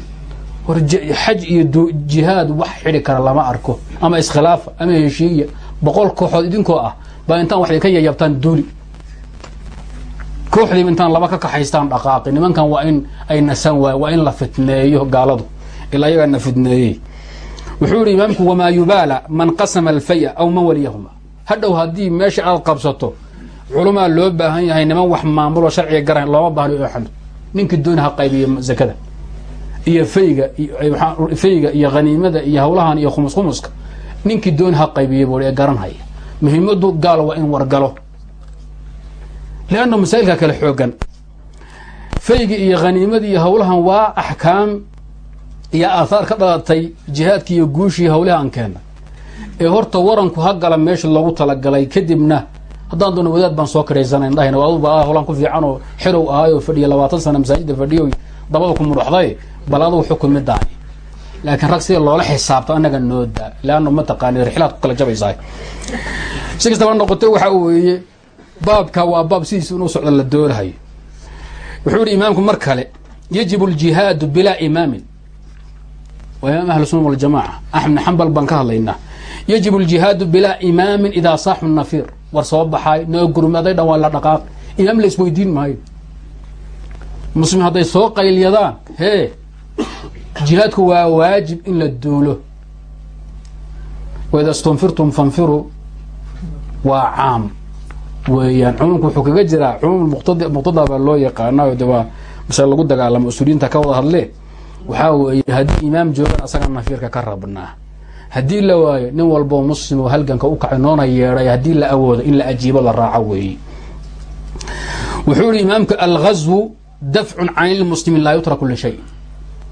[SPEAKER 1] xaj iyo jihaad wax xidhi kara lama arko. Ama iskhilaafa ama heshiiya boqol kooxood idinkoo ah baa intaan wax idinka yayabtaan duuli. Kooxdiiba intaan laba ka kaxaystaan dhaqaaqi. Nimankan waa in ay nasan waay waa in la fitneeyo gaaladu. Ilaa ayagaa na fitneeyey. Wuxuu yihi imaamku wamaa yubaala man qasama alfaya aw man waliyahuma. Hadhow haddii meesha aad qabsato culumaa loo baahan yahay niman wax maamulo sharciga garan looma baahno axado ninkii dooni ha qaybiyo zakada iyo fayga fayga iyo haniimada iyo hawlahan iyo khumus khumuska ninkii dooni ha qaybiyo buu ee garanhaya muhiimadu gaal waa in wargalo. Leanna masaa'ilka kale xoogan fayga iyo haniimada iyo hawlahan waa axkaam iyo aathaar ka dhalatay jihaadkii iyo guushii hawlaha aan keena. Ee horta waranku ha gala meesha loogu talagalay kadibna haddaan doona wadaad baan soo karaysanan dhahayna aduba hawlaan ku fiican oo xerow ahaayoo fadhiya labaatan sana masaajidda fadhiyo dabada ku muruxday bal adugu xukumi daay laakiin rag sida loola xisaabto annaga nooda leanna mataqaani rixlaad ku kala jabaysaay si kastaba noqotay waxa weeye baabka waa baab sidiisa inuu socda la doolahayo wuxuu yihi imaamku mar kale yajibu aljihaadu bilaa imaamin. Waa imaam ahlu sunna waljamaca axmed xambal baan ka hadlaynaa. Yajibu aljihaadu bilaa imaamin idaa saaxu nafiir war soo baxaay noo gurmaday dhan waa la dhaqaaq. Imaam la isweydiin maayo. Muslim hadday soo qaylyadaan hee jihaadku waa waajib in la duulo waida stunfirtum fanfiruu waa caam weeyaan cumuumku wuxuu kaga jiraa cumuum muqtada baa loo yaqaanayo de waa masale lagu dagaalamo usuuliyiinta ka wada hadle waxaa weeye haddii imaam joogan asagaa nafiirka ka rabnaa haddii la waayo nin walboo muslim oo halganka u kacay noona yeedhay haddii la awoodo in la ajiibo la raaco weeye wuxuu yihi imaamka alghazwu dafcun can ilmuslimiin laa yutraku lishay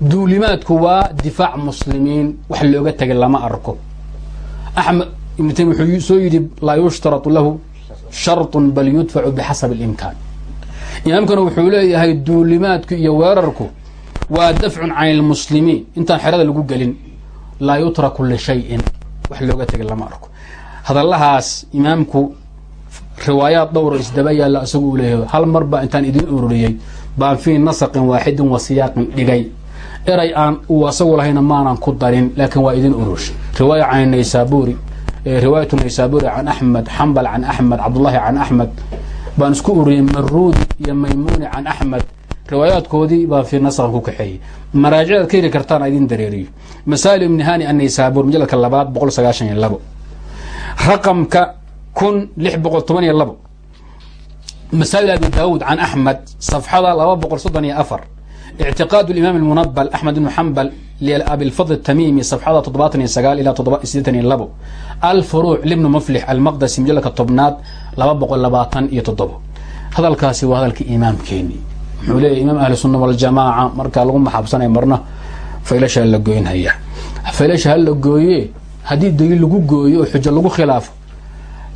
[SPEAKER 1] duulimaadku waa difaac muslimiin wax looga tegay lama arko. Axmed ibnu taymiya wuxuu soo yidhi laa yushtaratu lahu sharطun bal yudfacu bixasabi اlimkaan imaamkuna wuxuu leeyahay duulimaadku iyo weerarku waa dafcun can ilmuslimiin intaan xerada lagu gelin laa yutraku lishayin wax looga tegay lama arko. Hadallahaas imaamku riwaayaad dhowra isdaba yaalla isagu uu leeyahay hal mar baa intaan idin ururiyey baan fii nasaqin waaxidin wa dhigay eray aan uu lahayna maanan ku darin laakiin waa idin ururshay riwaaya can naysaburi riwaayatu naysaburi can axmed xambal can axmed cabdullahi can axmed baan isku ururiyey maruudi iyo maymuuni can axmed riwaayaadkoodii baan fii nasaqan ku kaxeeyey. Maraajicaad ka heli kartaan idin dareeriyo. Masaa'il ibni hani annaysabur majaladka labaad boqol sagaashan iyo labo. Raqamka kun lix boqol toban iyo labo. Masaa'il abi daawuud can axmed safxada laba boqol soddon iyo afar اعتقاد الإمام المنبل أحمد بن حنبل لأبي الفضل التميمي صفحة تضباطني سقال إلى تضباطني لبو الفروع لابن مفلح المقدسي مجلك الطبنات لبابق اللباطن يتضبو هذا الكاسي وهذا الإمام كيني حولي إمام أهل السنة والجماعة مركا لغم حبسنا مرنا فإلاش هلقوين هيا فإلاش هلقوية هدي دليل لغو قوية وحجة لغو خلافه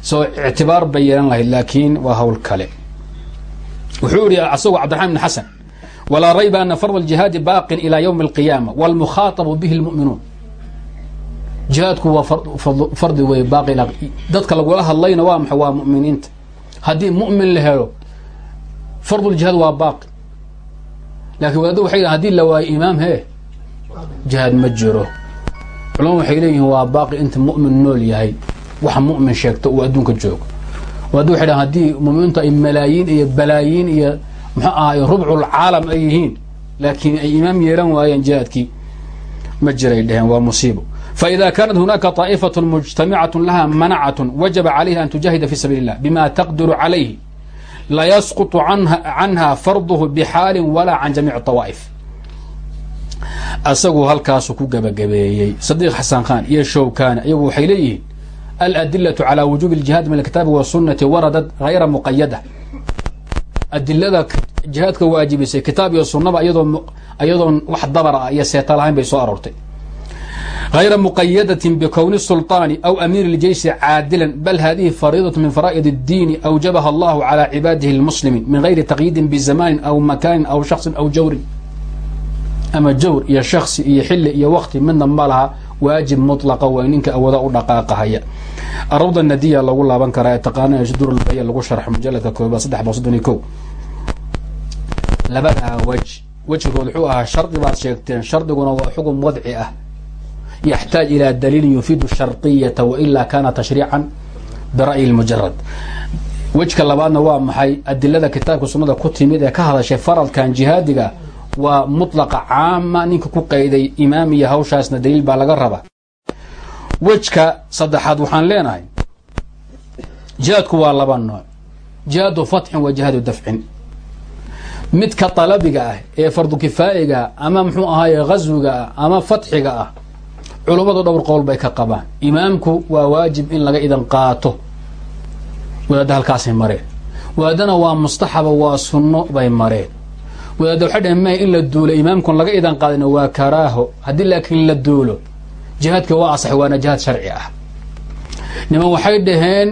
[SPEAKER 1] سو اعتبار بيان له لكن وهو الكلام وحوري عصو عبد الرحمن بن حسن ولا ريب أن فرض الجهاد باق إلى يوم القيامة والمخاطب به المؤمنون جهاadku waa fardi wey baaqi dadka lagula hadlayna waa maxay waa mu'miniinta haddii mu'min la helo farduljihaad waa baaqi laakiin wadaadda waxay hadii la waayo imaam hee jihaad ma jiro culamadu waxay leeyihiin waa baaqi inta mu'min nool yahay waxa mu'min sheegto uu adduunka joogo wadaadda waxay dhahan haddii mu'miniintu ay malaayiin iyo balaayiin iyo muxuu ahaay rubculcaalam ay yihiin laakiin ay imaam yeelan waayeen jihaadkii ma jiray dheheen waa musiibo فإذا كانت هناك طائفة مجتمعة لها منعة وجب عليها أن تجاهد في سبيل الله بما تقدر عليه لا يسقط عنها, عنها فرضه بحال ولا عن جميع الطوائف أسقوا هالكاسو كو قبقبيي صديق حسن خان إيه شوكان إيه حيليه الأدلة على وجوب الجهاد من الكتاب والسنة وردت غير مقيدة adilada jihaadka waajibisay kitaab iyo sunaba ayadoo ayadoon wax dabara iyo seeta lahayn bay soo aroortay غayra muqayadaة bkwni السulطاn أو أmيr الjeyش caadila bal hadihi fariidaة min fara'id الdiin أwjabaha اllah عalى cibaadihi الmuslimiin min غayri تaqyiidi bزamani أw makani أw shakhصi أw jawrin ama jawr iyo shaksi iyo xili iyo wakti midna ma laha waajib muطlaqa way ninka awooda u dhaqaaqahaya arawda nadiya lagu laaban karaa ee taqaana durlbaya lagu sharxo mujaladka koobaad saddex boqol soddon iyo ko labadaa wuxuu ahaa shardi baad sheegteen shardiguna waa xukun wadci ah. Yaxtaaj ilaa daliilin yufiidu sharطiyata wailaa kana tashriican bira'yi اlmujarad wejka labaadna waa maxay? Adilada kitaabka sunnada ku timid ee ka hadashay faradkan jihaadiga waa mutlaqa caama ninka ku qayday imaam iyo hawshaasna daliil baa laga rabaa wejka saddexaad waxaan leenahay. Jihaadku waa laba nooc. Jihaadu fatxin wa jihaadu dafcin. Midka talabiga ah ee fardu kifaa'iga ama muxuu ahaaye ghaswiga ah ama fatxiga ah culummadu dhowr qowl bay ka qabaan. Imaamku waa waajib in laga idan qaato. Wadaadda halkaasay mareen. Wadaadana waa mustaxaba waa sunno bay mareen. Wadaadda waxay dhaheen may in la duulo. Imaamkun laga idan qaadina waa karaaho. Haddii laakiin la duulo jihaadka waa asax waana jihaad sharci ah. Niman waxay dhaheen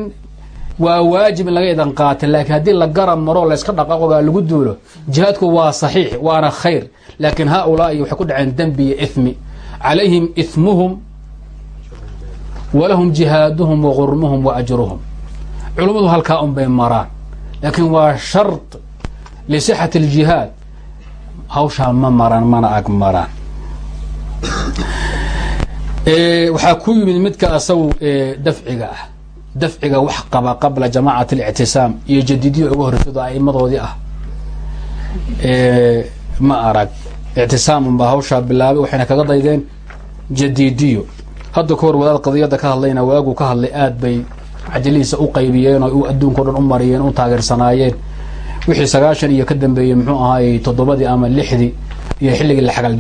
[SPEAKER 1] waa waajib in laga idan qaata laakiin haddii la garab maro layska dhaqaaqogaa lagu duulo. Jihaadku waa saxiix waana khayr. Laakiin haa-ulaa'i waxay ku dhaceen dembi iyo ithmi. Calayhim ithmuhum walahum jihaaduhum wa gurmuhum wa ajruhum. Culummadu halkaa un bay maraan. Laakiin waa shart lisixati aljihaad hawshaa ma maraan mana ag maraan waxaa ku yimid midka asagu dafciga ah. Dafciga wax qaba qabla jamacat اlictisaam iyo jadidiyo uga horreysado aimadoodii ah. Ma arag. Ictisaamun hawshaa bilaabay waxayna kaga daydeen jadidiyo. Hadda ka hor wadaad qadiyadda ka hadlayna waagu ka hadlay aad bay cajalihiisa u qaybiyeen oo adduunka o dhan u mariyeen u taageersanaayeen. Wixii sagaashan iyo ka dambeeyey muxuu ahaayey toddobadii ama lixdii iyo xilligii la xagal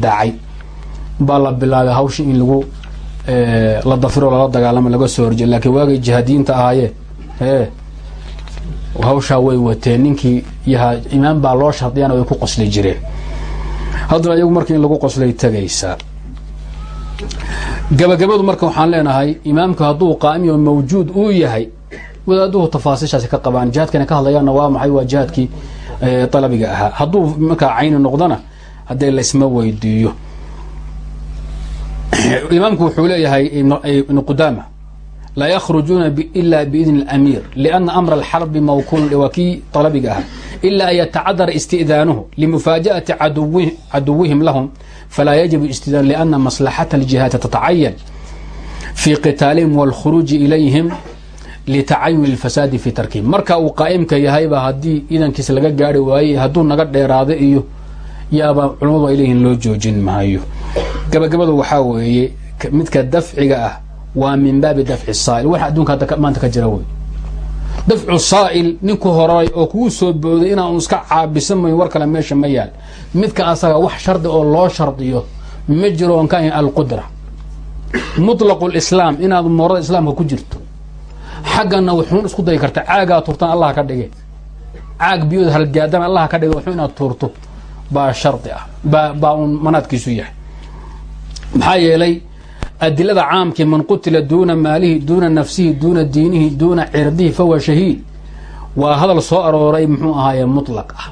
[SPEAKER 1] baa la bilaabay hawshii in lagu la dafiro lala dagaalamo laga soo horjeed laakiin waagay jihaadiyiinta ahaayeen ee hawshaa way wateen ninkii yahaa imaam baa loo shardiyana way ku qosli jireen haddana iyagu marka lagu qoslay tegaysaa gabagabadu marka waxaan leenahay imaamku hadduu qaa'imiyo mawjuud uu yahay wadaaduhu tafaasiishaasi ka qabaan jihaadkana ka hadlayaanna waa maxay? Waa jihaadkii dalabiga ahaa. Hadduu markaa cayni noqdona haddee laysma weydiiyo imaamku wuxuu leeyahay ibnu qudaama laa yakhrujuuna ila biidni اlamiir liana amra alxarbi mawkuun waa kii dalabiga ahaa ila an yatacadara istidaanuhu limufaaja'ati caduwihim lahum falaa yajibu istidaan liana maslaxata aljihaadi tatacayan fii qitaalihim wاlkhuruuji ilayhim litacayun اlfasaadi fi tarkihim marka uu qaa'imka yahayba haddii idankiisa laga gaari waayey hadduu naga dheeraado iyo yaaba culamadu ay leeyihiin loo joojin maayo gabagabadu waxaa weeye midka dafciga ah waa min baabi dafci saa'il. Wax adduunka hadda maanta ka jira wey dafcu saa'il ninku horay oo kugu soo booday inaan iska caabisan mayn war kale meesha ma yaal. Midka asaga wax shardi oo loo shardiyo ma jiro oon ka ahayn alqudra. Mutlaqu lislaam inaad moorada islaamka ku jirto. Xaggana wuxuun isku dayi karta caagaa turtaan allah ka dhige caag biyood halgaadana allah ka dhige wuxuu inaad tuurto. Baa shardi ah baa uun manaadkiisu yahay maxaa yeelay adilada caamkii man qutila duuna maalihi duuna nafsihi duuna diinihi duuna cirdihi fahuwa shahiid. Waa hadal soo arooray muxuu ahaaye mutlaq ah.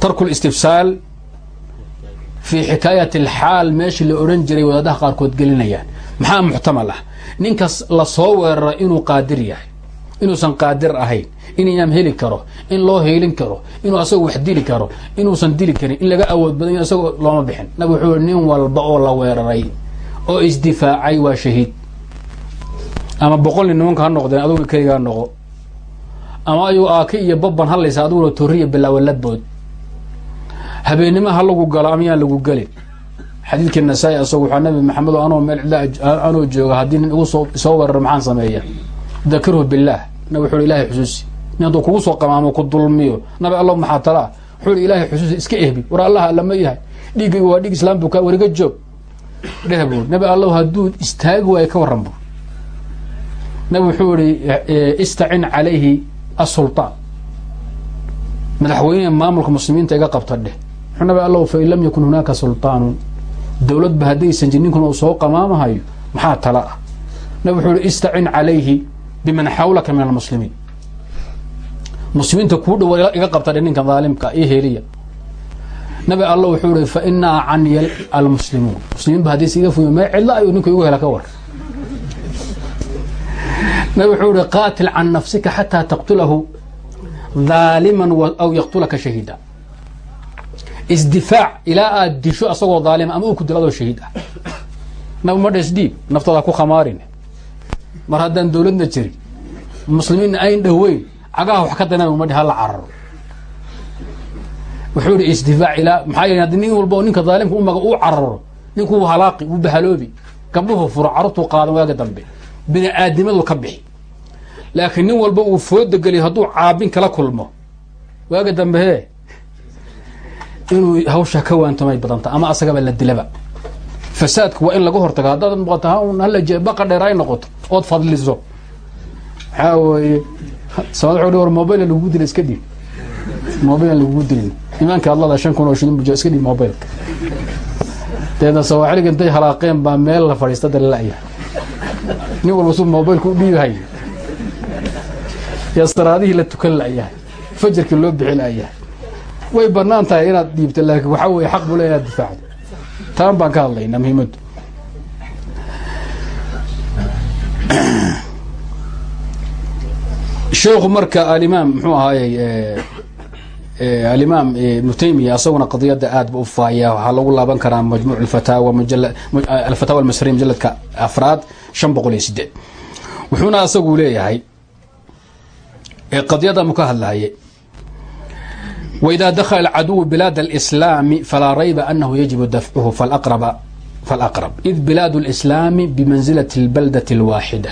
[SPEAKER 1] Tarku listifsaal fii xikaayati alxaal meeshii la odhan jiray wadaadaha qaarkood gelinayaan. Maxaa muxtamal ah? Ninkas la soo weerara inuu qaadir yahay inuusan qaadir ahayn in imaam heli karo in loo heelin karo inuu asagoo wax dili karo inuusan dili karin in laga awood badan isagoo looma bixin. Nabig wuxuu nin walba oo la weeraray oo isdifaacay waa shahiid. Ama boqol nin nimanka ha noqdeen aduguna keligaa noqo. Ama ayuu aaki iyo babban hadlaysa aduguna torriya bilaawa labood habeennimo ha lagu galo ama yaan lagu gelin. Xadiidkii nasaa-i asagu waxaa nabi maxamed oo anoo meel cidla anoo jooga haddii nin igu soo soo weeraro maxaan sameeya dakirhu billaah. Nabi wuxuu ilahay xusuusi nin hadduu kugu soo qamaamo ku dulmiyo. Nabi allah maxaa talaa wuxuu hi ilahay xusuusi iska ehbi. War allah allama yahay. Dhiiggaygu waa dhiig islaam bukaa wariga joog. Dheh buur nabi allow hadduu istaagi waayo ka warran buur nabi wuxuu ihi istacin calayhi asulطaan madaxweyneha maamulka muslimiinta iga qabta dheh. Wuxuu nabi allow fain lam yakun hunaaka sulطaanun dowladba haddaysan jir ninkun uu soo qamaamahayo maxaa tala? Ah nabi wuxuu ihi istacin calayhi biman xawlaka min almuslimiin muslimiinta kuu dhowa iga qabta dheh ninka daalimka io heliya nabi alla wuxuu ihi fa inaa caniya almuslimuun. Muslimiinba haddaysa iga fuy me cidla ayuu ninka igu hela ka war nabi wuxuu ihi qaatil can nafsika xataa taqtulahu daaliman aw yaqtulaka shahiida. Isdifaac ilaa aad disho asagoo daalima ama uu ku dilo adoo ah nabi ma dhes dhiib naftaada ku khamaarin. Mar haddaan dowladna jirin muslimiinna ayn dhoweyn cagaha wax ka dana ma hala cararo. Wuxuu ihi isdifaac ilaa maxaa yeele haddii nin walba ninka daalimka umaga uu cararo ninkuu halaaqi uu bahaloobi gabdhuhu furo carurtuu qaadan waaga dambe bini aadimadu ka bixi. Laakiin nin walba uu fooda geliyo hadduu caabin kala kulmo waaga dambe hee inuu hawshaa ka waantomay badanta ama asagaba la dilaba. Fasaadku waa in laga hortago. Haddaad muuqato baqa dheer ay noqoto ood fadliso. Waxaa weeye samad war mobile lagugu dila iska dhiib mobile lagugu dilin imaanka adlada shan kun oo shilin bujo iska dhiib mobileka deedna sawaaxiliga intay halaaqeen baa meel la fadhiista dalilaya nin walba suu mobileka u dhiibahay yaa salaadihii la tukan layahay fajarkii loo bixi layahay way bannaan tahay inaad dhiibto laakiin waxaa weye xaq buu le inaad difaacdo taan baan ka hadlaynaa muhiimaddu sheekhu marka alimaam muxuu ahaayey alimaam ibnu taymiya asaguna qadiyadda aad ba u faaya waxaa lagu laaban karaa majmuuc alfataawa alfataawa almasriya mujaladka afraad shan boqol iyo sideed wuxuuna asagu leeyahay qadiyadda mu ka hadlahaye وإذا دخل العدو بلاد الإسلام فلا ريب أنه يجب دفعه فالأقرب فالأقرب إذ بلاد الإسلام بمنزلة البلدة الواحدة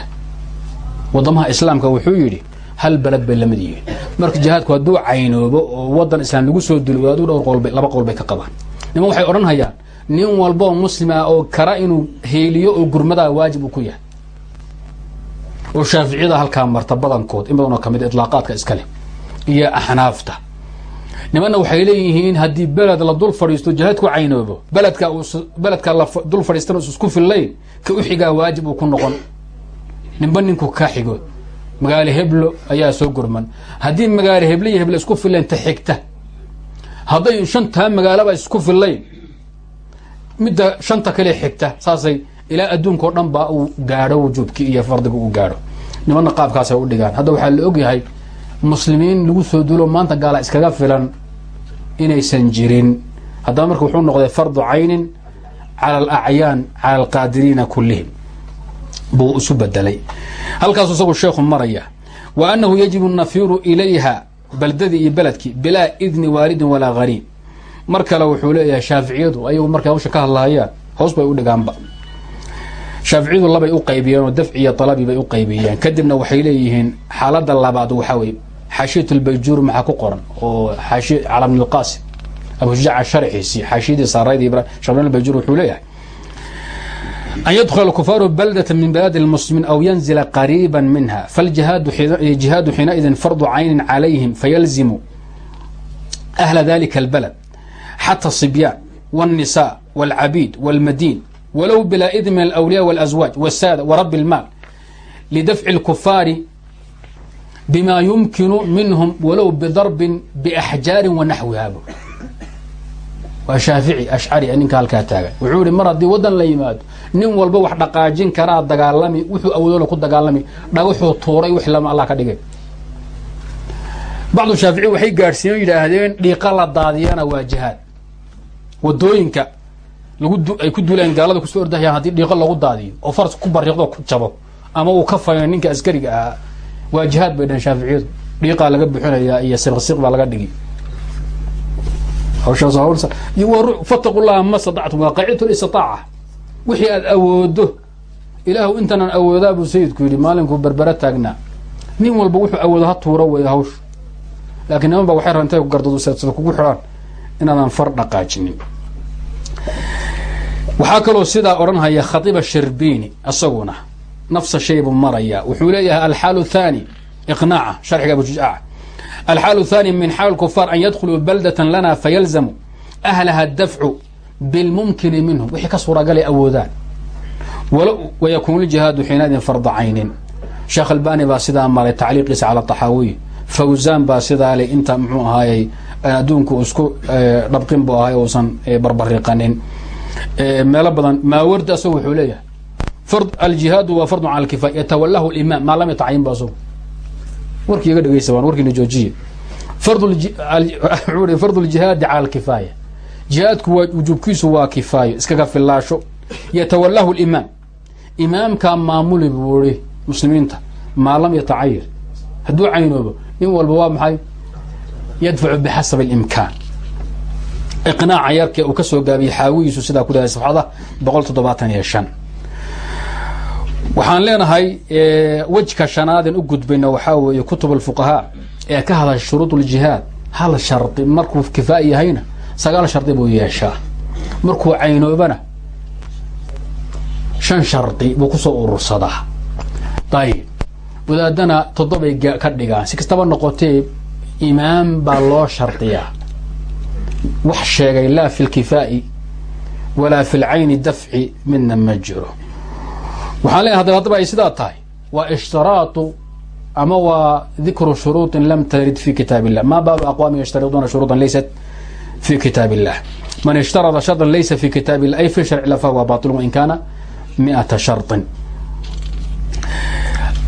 [SPEAKER 1] wadamaha islaamka wuxuu yidhi hal beled bay la mid yihiin. Marka jihaadku hadduu caynoobo oo wadan islaam lagu soo dilo wadaadu dhowr qolba laba qol bay ka qabaan. Niman waxay odhan hayaan nin walba oo muslim ah oo kara inuu heeliyo oo gurmadaa waajib uu ku yahay. Oo shaaficiyada halkaa marta badankood in badanoo ka mid itlaaqaadka iska leh iyo axnaafta. Nimanna waxay leeyihiin haddii beled la dul fadhiisto jihaadku caynoobo. Beledka beledka la dul fadhiistana us isku fillayn. Ka u xigaa waajib uu ku noqon. Ninba ninku ka xigo magaalo heblo ayaa soo gurman. Haddii magaalo heble iyo heble isku fillayn ta xigta. Hadday shantaa magaalaba isku fillayn. Midda shanta kale xigta saasay ilaa adduunka o dhan baa uu gaadho wujuubkii iyo fardiga uu gaadho. Nimanna qaabkaasay u dhigaan. Hadda waxaa la ogyahay muslimiin lagu soo duulo maanta gaala iskaga filan inaysan jirin. Haddaba marka wuxuu noqday fardu caynin cala alacyaan cala alqaadiriina kullihim buu isu bedelay. Halkaasu isagu sheekhu maraya wa annahu yajibu nafiru ilayha baldadii iyo beledkii bilaa idni waalidin walaa gariib. Mar kale wuxuu leeyahay shaaficiyadu ayagu markay hawsha ka hadlahayaan hoos bay u dhigaanba. Shaaficiyadu labay u qaybiyeen oo dafci iyo talabi bay u qaybiyeen. Kadibna waxay leeyihiin xaalada labaad waxaa weye xaashiyat lbayjuur maxaa ku qoran? Oo xaashi cala bn lqasim abu shujaaca sharxiisii xaashiyadii saarayd shabn bayjuur wuxuu leeyahay an yadkula alkufaaru baldata min bilaadi lmuslimiin aw yanzila qariiba minha faljihaadu xiinaidin fardu caynin calayhim fayalzimu ahla dalika albalad xata asibyaan wاlnisaa wاlcabiid wاlmadiin walow bilaa idn min alawliya wاlazwaaj wاsaada warabi اlmaal lidafci اlkufaari bima yumkinu minhum walow bidarbin baxjaarin wanaxwiha waa shaafici ashcari ninka halkaa taagan. Wuxuu ihi mar haddii waddan la yimaado nin walba wax dhaqaajin karaa dagaalami wuxuu awoodona ku dagaalami dhagaxuu tuuray wix lama allah ka dhigay. Bacdu shaafici waxay gaadhsiiyen yidhaahdeen dhiiqa la daadiyana waa jihaad. Wadooyinka ay ku duulaan gaalada ku soo ordahayaan haddii dhiiqo lagu daadiyo oo faras ku bariiqdo ku jabo ama uu ka fayo ninka askariga ahaa waa jihaad bay dhaheen shaaficiyadu. Dhiiqaa laga bixinayaa iyo siqsiq baa laga dhigi fataqu llaha ma stactum wixii aad awoodo ilaahu intanan awoodaa buu sayidku yidhi maalinkuu berbera taagnaa nin walba wuxuu awoodo ha tuuro wey hawsha laakiin niman waxay rabaan intay gardadusada kugu xidhaan inaadan far dhaqaajinin. Waxaa kaloo sidaa odhanhaya khatiba shirbiini isaguna nafsa shay buu maraya. Wuxuu leeyahay alxaalu thani iqnaaca sharxiga abu alxaalu thani min xaal kufaar an yadkhuluu baldatan lana fayalzamu ahlaha dafcu bilmumkini minhum wixii ka suuragalay awoodaan wayakuunu ljihaadu xiinaidin farda caynin sheekh albani baa sidaa maray tacliiqiisa cala taxaawiy fawzan baa sidaa le inta muxuu ahaayey adduunku isku dhabqin bu ahay uusan barbariqanin meelo badan maawardi asagu wuxuu leeyahay aljihaadu waa fardu cala kifaaya yatawalahu limaam maa lam yatacayin ba asagu warkii iga dhegeysa warkiina joojiye fardu ljihaadi <laughs> cala alkifaaya jihaadku waa wujuubkiisu waa kifaayo iskaga filaasho yatawalahu limaam imaamkaa maamuli buu muslimiinta maa lam yatacayir hadduu caynoobo nin walba waa maxay? Yadfacu bixasab اlimkaan iqnaaca yarkee uu ka soo gaabiyey xaawiyiisu sidaa ku leehay safxada boqol toddobaatan iyo shan waxaan leenahay wejka shanaadeen u gudbayna waxaa weeye kutub alfuqahaa ee ka hadasha shuruud uljihaad hal shardi markuu kifaaya yahayna sagaal shardi buu yeeshaa. Markuu caynoobana shan shardi buu ku soo urursadaa. Ayib wadaadana toddobay ka dhigaan. Si kastaba noqotee imaam baa loo shardiyaa. Wax sheegay laa fi lkifaa'i walaa fi lcayni dafci midna ma jiro waxaan leeyahay hadaba haddaba ay sidaa tahay waa ishtiraatu ama waa dikru shuruuطin lam tarid fi kitaab illah ma baabu aqwaami yashtariduuna shuruuطan laysat fi kitaab illah man ishtarada sharطa laysa fi kitaab illah ay fi sharci la fahuwa baطil wain kaana miata sharطin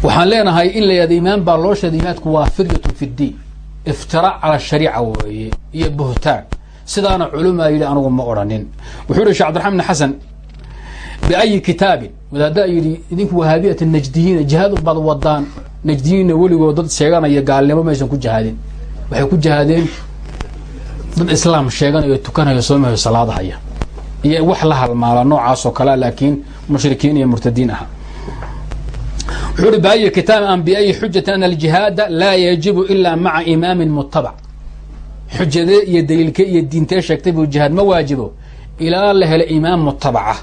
[SPEAKER 1] waxaan leenahay in la yihahdo imaam baa loo sheeday imaadku waa firyatu fi اdiin iftiraac cala shariica weeye iyo buhtaan sidaana culumaa yidhi anugu ma odhanin wuxuu yihi shek cbdiraxman bn xasan biayi kitaabin wadaaddaa yidhi idinku wahaabiyat najdiyiina jihaad baad wadaan najdiyiinna weligood dad sheeganaya gaalnimo maysan ku jihaadin waxay ku jihaadeen dad islaam sheeganayo tukanayo soomahayo salaadahaya iyo wax la halmaala noocaas oo kalea laakiin mushrikiin iyo murtadiin aha wuxuu uhi biayi kitaabin an biayi xujatin ana aljihaada laa yajibu ila maca imaamin mutabac xujadee iyo daliilke iyo diintee sheegtay buu jihaad ma waajibo ilaa la helo imaam mutabaca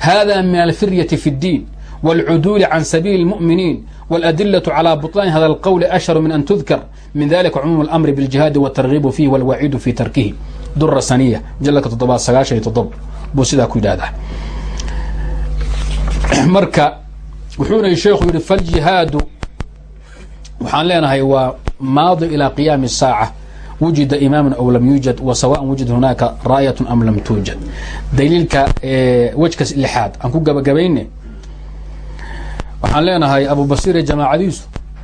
[SPEAKER 1] hada min alfiryati fi اddiin wاlcuduuli can sabiili اlmu'miniin wاladilaة calى buطlaani hada اlqowli ashharu min an tudkar min dalika cumuum اlamri bاljihaadi wاtargiibu fiih wاlwaciidu fi tarkihi dura saniya jaladka toddobaad sagaashan iyo toddoba buu sidaa ku yidhahdaa marka wuxuuna sheekhu yihi faljihaadu waxaan leenahay waa maadi ilى qiyaami الsaaca wujida imaam aw lam yuujad wa sawaء wujid hunaaka raayat am lam tuujad. Daliilka wejka lixaad aan ku gabagabayne waxaan leenahay abu basire jamaacadiisu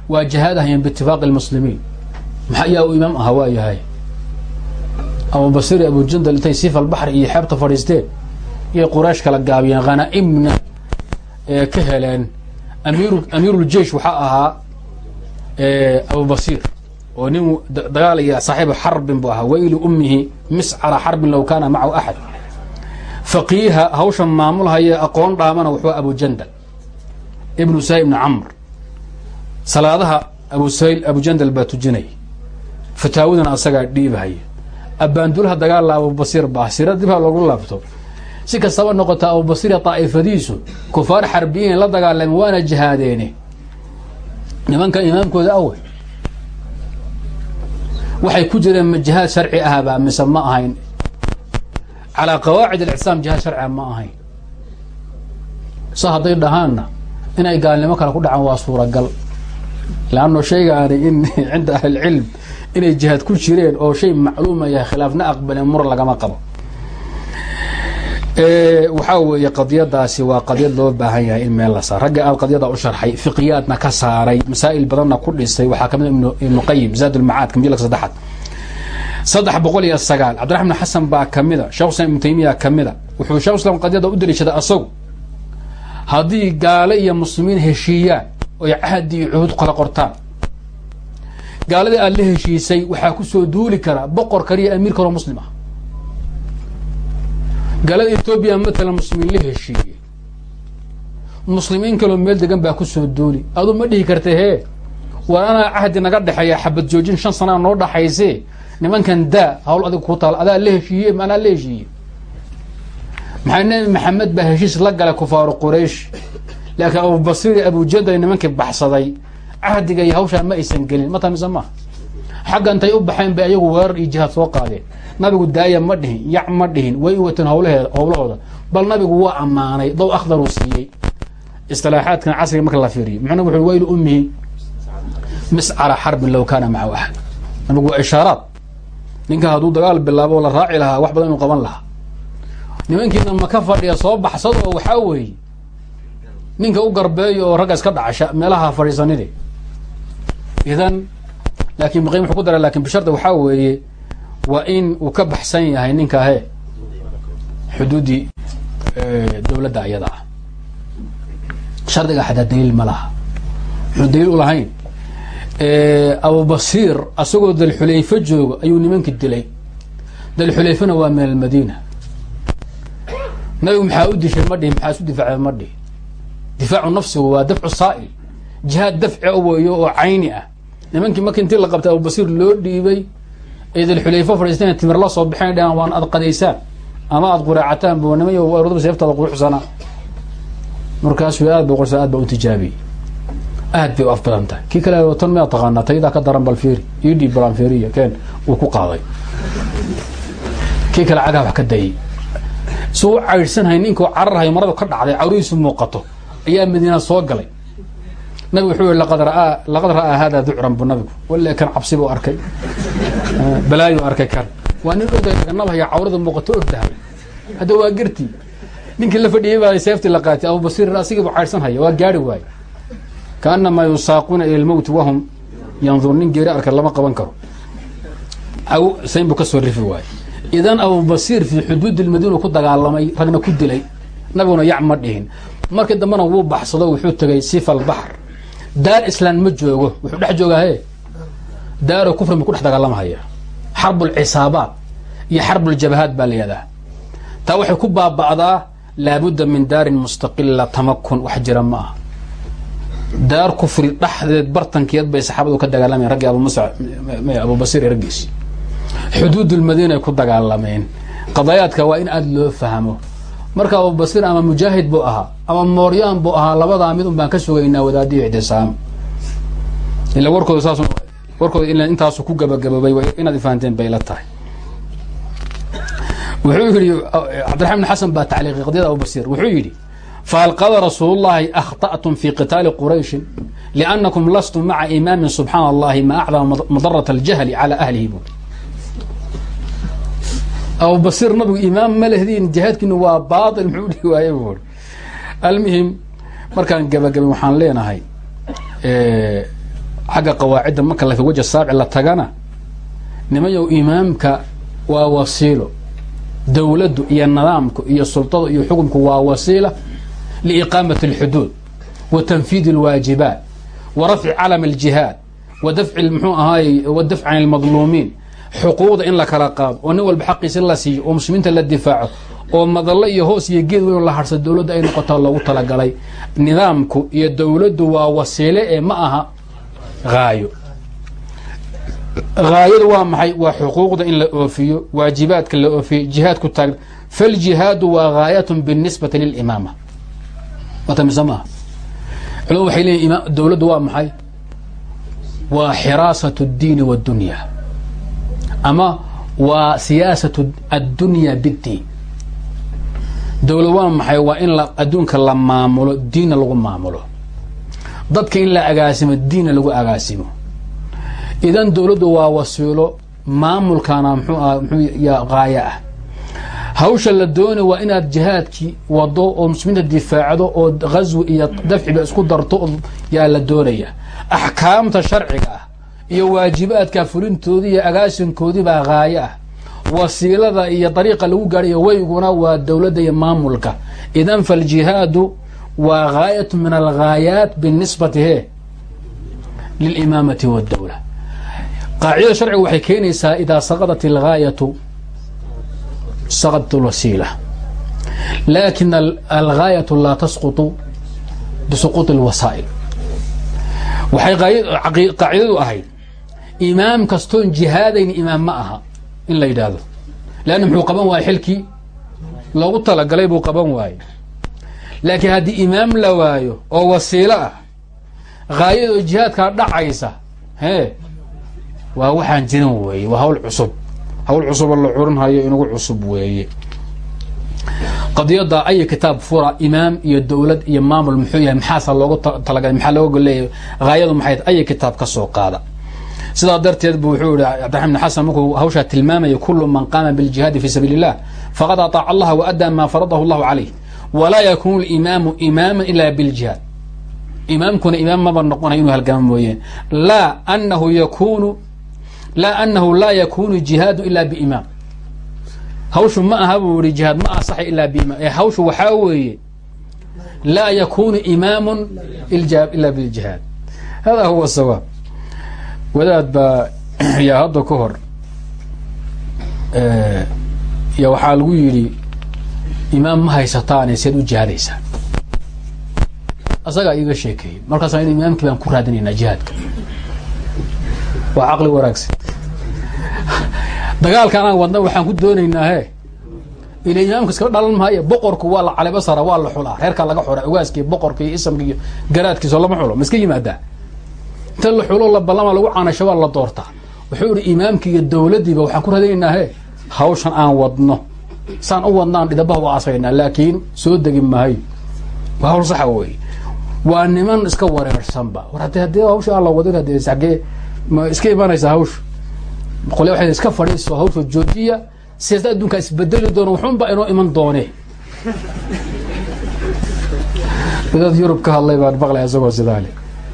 [SPEAKER 1] waa jihaadahayeen biitifaaqi اlmuslimiin maxaa yaa u imaam aha? Waa yahay. Abu basir abu jandal intay sifa albaxri iyo xeebta fadhiisteen iyay quraysh kala gaabiyeen khanaa'imna ka heleen. Amiir amiiruljeish waxaa ahaa abu basir oo nin dagaal iyo saaxiibu xarbin buu ahaa wayli ummihi miscara xarbin low kaana macahu axad faqiiha hawshan maamulhaya aqoon dhaamana wuxuu abu jandal ibnu sahi ibni camr. Salaadaha abu sayl abu jandal baa tujinaya fataawadana asagaa dhiibahaya. Abbaandulaha dagaalla abubasiir baa sira dibha loogu laabto. Si kastaba noqota abubasiir daa'ifadiisu kufaar xarbiyiin la dagaalame waana jihaadeene nimankan imaamkooda awe waxay ku jireen ma jihaad sharci ahbaa mise ma ahayn. Calaa qawaacid alislaam jihaad sharciga ma ahayn. Sa hadday dhahaanna inay gaalnimo kale ku dhacaan waa suuragal. Laanno shaygaani in <laughs> cinda ahlilcilm inay jihaad ku jireen oo shay macluuma yahay khilaafna aqbaleen mur lagama qabo waxaa weeye qadiyadaasi waa qadiyad loo baahan yahay in meel la saar ragga aad qadiyada u sharxay fiqiyaadna ka saaray masaa'il badanna ku dhisay waxaa ka mid ibnu qayim zaadulmacaadka mujallaka saddexaad. Saddex boqol iyo sagaal. Cabdiraxman xasan baa kamida shekh islam ibnu taymiya kamida wuxuu shekh islam qadiyada u daliishaday asagu haddii gaale iyo muslimiin heshiiyaan oy cahdi iyo kala qortaan gaaladii aad la heshiisay waxaa ku soo duuli kara boqor kaliya amiir kaloo muslim ah gaalada etoobiya matalan muslimiin la heshiiyey. Muslimiin kaloo meel degan baa ku soo duuli aduu ma dhihi karta hee? War anaa cahdi naga dhexeeya xabad joojin shan sanaa noo dhaxayse nimankan daa hawl adig ku taal. Adaa la heshiiye ma anaa la heshiiye maxaa nebi maxamed baa heshiis la galay kufaaru quraysh. Laakiin abubasiri abujadal nimankii baxsaday. Cahdiga iyo hawshaan ma aysan gelin. Ma tamisa maaha xagga intay u baxeen bay ayagu weerar iyo jihaad soo qaadeen. Nabigu daaya ma dhihin yac ma dhihin way u wateen hawlaheeda howlahooda bal nabigu waa ammaanay dow akhdaruu siiyey. Istilaaxaadkan casriga marka la fiiriyo muxuu nabig wuxu waylu ummihi miscara xarbin low kaana macahu axad nabigu waa ishaaraad. Ninka hadduu dagaal bilaabo la raaci lahaa wax badan inuu qaban lahaa. Nimankiina maka fadhiya soo baxsad oo waxaa weeye ninka u garbeeyo oo ragga iska dhacasha meelaha fadhiisanide idan laakiin muqiim wuxuu ku dara laakiin bishardi waxaa weeye waa in uu ka baxsan yahay ninka he xuduuddii dowladda ayada ah. Shardiga xataa daliil ma laha. Wuxuu daliil u lahayn? Abubasiir asagoo dalxulayfe jooga ayuu nimankii dilay. Dalxulayfena waa min almadiina nabigu maxaa u dishay ma dhihin maxaa isu difaacay ma difaacu nafsigu waa dafcu saa'il. Jihaad dafci weeyo oo cayni ah nimankii marka intii la qabtay abubasiir loo dhiibay ee dalxulayfo fadhiisteen timir la soo baxeen dhahan waan aad qadaysaan ama aad quraacataan bu nimay ardaba seeftaada quruxsana markaasuu aad ba qorsa aad ba u tijaabiyey aad bay u af kii kale tan miyaa taqaanaa? Taydaa ka daran balfiiri ii dhiib balanfiiriya keen wuu ku qaaday. Kii kale cagaa wax ka dayay su u caydhsanhay ninkuu cararhayo maradu ka dhacday cawrihiisu muuqato. Ayaa madiina soo galay nabigu wuxuu yihi laqad ra'aa hada ducran bu nabigu walla kan cabsi buu arkay. Balaayu arkay kan. Waa nin orday nabhaya cawrada muuqato ordahay hadda waa gertii ninkii la fadhiyey baa seeftii la qaatay abubasiir asigii buu caydhsanhaya waa gaari waaye. Kaanamaa yusaaquuna ila lmowti wahum yandur nin geeri arka lama qaban karo. Sayn buu ka soo rifi waaye. Idan abubasiir fii xuduudi lmadiina ku dagaalamay ragna ku dilay nabiguna yac ma dhihin. Markii dambena wuu baxsado wuxuu tegay sifa albaxr daar islaan ma joogo. Wuxuu dhex joogaa he daaro kufrin buu ku dhex dagaalamahaya xarb lcisaabaat iyo xarb ljabahaat baa layihahdaa taa waxay ku baaba'daa laabudda min daarin mustaqila tamakun wax jira ma aha. Daar kufri dhexdeed bartankeed bay saxaabadu ka dagaalamayen raggii abubasiir ee raggiisi xuduud lmadiina ay ku dagaalameen. Qadaayaadka waa in aada loo fahmo marka abubasir ama mujaahid buu ahaa ama mooryaan buu ahaa labadaa mid un baan ka sugaynaa wadaadiyo ictisaam. Ila warkooda saas warkooda ila intaasu ku gabagaboobay inaad ifahanteen bay la tahay. Wuxuu yidhi cabdiraxman bin xasan baa tacliiqi qadiyada abubasir wuxuu yidhi fahal qala rasuul llahi akhطأtum fi qitaali qurayshin liannakum lastum maca imaamin subxaana allahi ma acdama madarat aljahli cala ahlihi. bu abubasir nabigu imaam ma lehdiin jihaadkiina waa baail muxuu dhihi waaye buuri almuhim markaan gabagabin waxaan leenahay xagga qawaacidda marka la waja saabic la tagana nimayow imaamka waa wasiilo. Dowladdu iyo nidaamku iyo sultada iyo xukumku waa wasiila liiqaamati alxuduud wa tanfiidi alwaajibaat wa rafci calam aljihaad wa dafci mxuu ahaay wa dafc can xuquuqda in la kala qaado oo nin walba xaqiisa la siiyo oo muslimiinta la difaaco oo madallo iyo hoos iyo geed weyn la harsa dowladda ay noqotaa loogu talagalay. Nidaamku iyo dowladdu waa wasiile ee ma aha haayo haayadu waa maxay? Waa xuquuqda in la oofiyo waajibaadka la oofiyo jihaad ku taagna faljihaadu waa haayatun binisbati lilimaama wata mise maaha culama waxay leeyihiin dowladdu waa maxay? Waa xiraasatu اddiini wاddunya ama waa siyaasatu addunya biddiin dowlad waa maxay? Waa in adduunka la maamulo diinna lagu maamulo. Dadka in la agaasimo diinna lagu agaasimo. Idan dowladdu waa wasiilo maamulkana mxuu ah mxuu ah. Hawsha la doonay waa inaad jihaadkii wado oo muslimiinta difaacdo oo ghaswi iyo dafciba isku darto yaa la doonaya. Axkaamta sharciga ah iyo waajibaadka fulintoodii iyo agaasinkoodii baa haayo ah. Wasiilada iyo dariiqa lagu gaadhayo weyguna waa dowladda iyo maamulka. Idan faljihaadu waa haayatu min alghaayaat binisbati he lilimaamati waddowla qaacidada sharciga waxay keenaysaa idaa saqadat algaayatu saqadat alwasiila laakin algaayatu laa tasqutu bisuquuط اlwasaa'il waxay qaacidadu ahayd imaam kastoon jihaadayn imaam ma aha in la yidhaahdo. Leanna muxuu qaban waayey xilkii loogu talagalay buu qaban waayey. Laakiin haddii imaam la waayo oo wasiilo ah haayadoo jihaadkaa dhacaysa hee waa waxaan jirin weeye waa hawl cusub. Hawl cusuboo la curinhayo inagu cusub weeye. Qadiyada ay kitaab fura imaam iyo dowlad iyo maamul muxuu yahay maxaasa loogu talagalay maxaa looga goleeyahay haayadu maxay ay kitaab ka soo qaada sidaa darteed bu wuxuu yihi cabdiraxman bin xasan markuu hawshaa tilmaamaya kulu man qaama biljihaadi fi sabiili illah faqad ataaca allaha waaddaa maa faradahu allahu calayh walaa yakunu imaamu imaama ila biljihaad imaamkuna imaam maba noqonay inuu halgama mooyeen laa anahu yakunu laa anahu laa yakunu jihaadu ila biimaam hawshu ma aha buu yihi jihaad ma asaxa ilaa biimaam ee hawshu waxaa weeye laa yakunu imaamu ila biljihaad hada huwa sawaab wadaad baa <clears throat> yaa hadda ka hor ya waxaa lagu yidhi imaam ma haysataane seed u jihaadaysaan asagaa iiga sheekeeyey markaasa in imaamkii baan ku raadinaynaa jihaadka. Waa caqli wanaagsan. <laughs> Dagaalka anaan wadna waxaan ku doonaynaa he ila imaamka iskaba dhalan maayo boqorku waa la calibasara waa la xulaa reerkaa laga xura ogaaskii boqorka iyo isamka iyo garaadkiiso lama xulo ma iska yimaadaa inta la xulo la ballama lagu caanasho waa la doortaa wuxuu ihi imaamkii iyo dowladdiiba waxaan ku raadinaynaa he hawshan aan wadno. Saan u wadnaan dhidabaha u asaynaa laakiin soo degi maayo waa hawl saxa wey waa niman iska wareersanba. War haddii haddii hawsha aan la wadin haddee sagee ma iska imanaysa hawsha qole waxay iska fadhiiso hawsha joojiya siyaasada adduunkaa isbedeli doono waxunbaa inoo iman doone. Dad yurub ka hadlay baan maqlay isagoo sidaa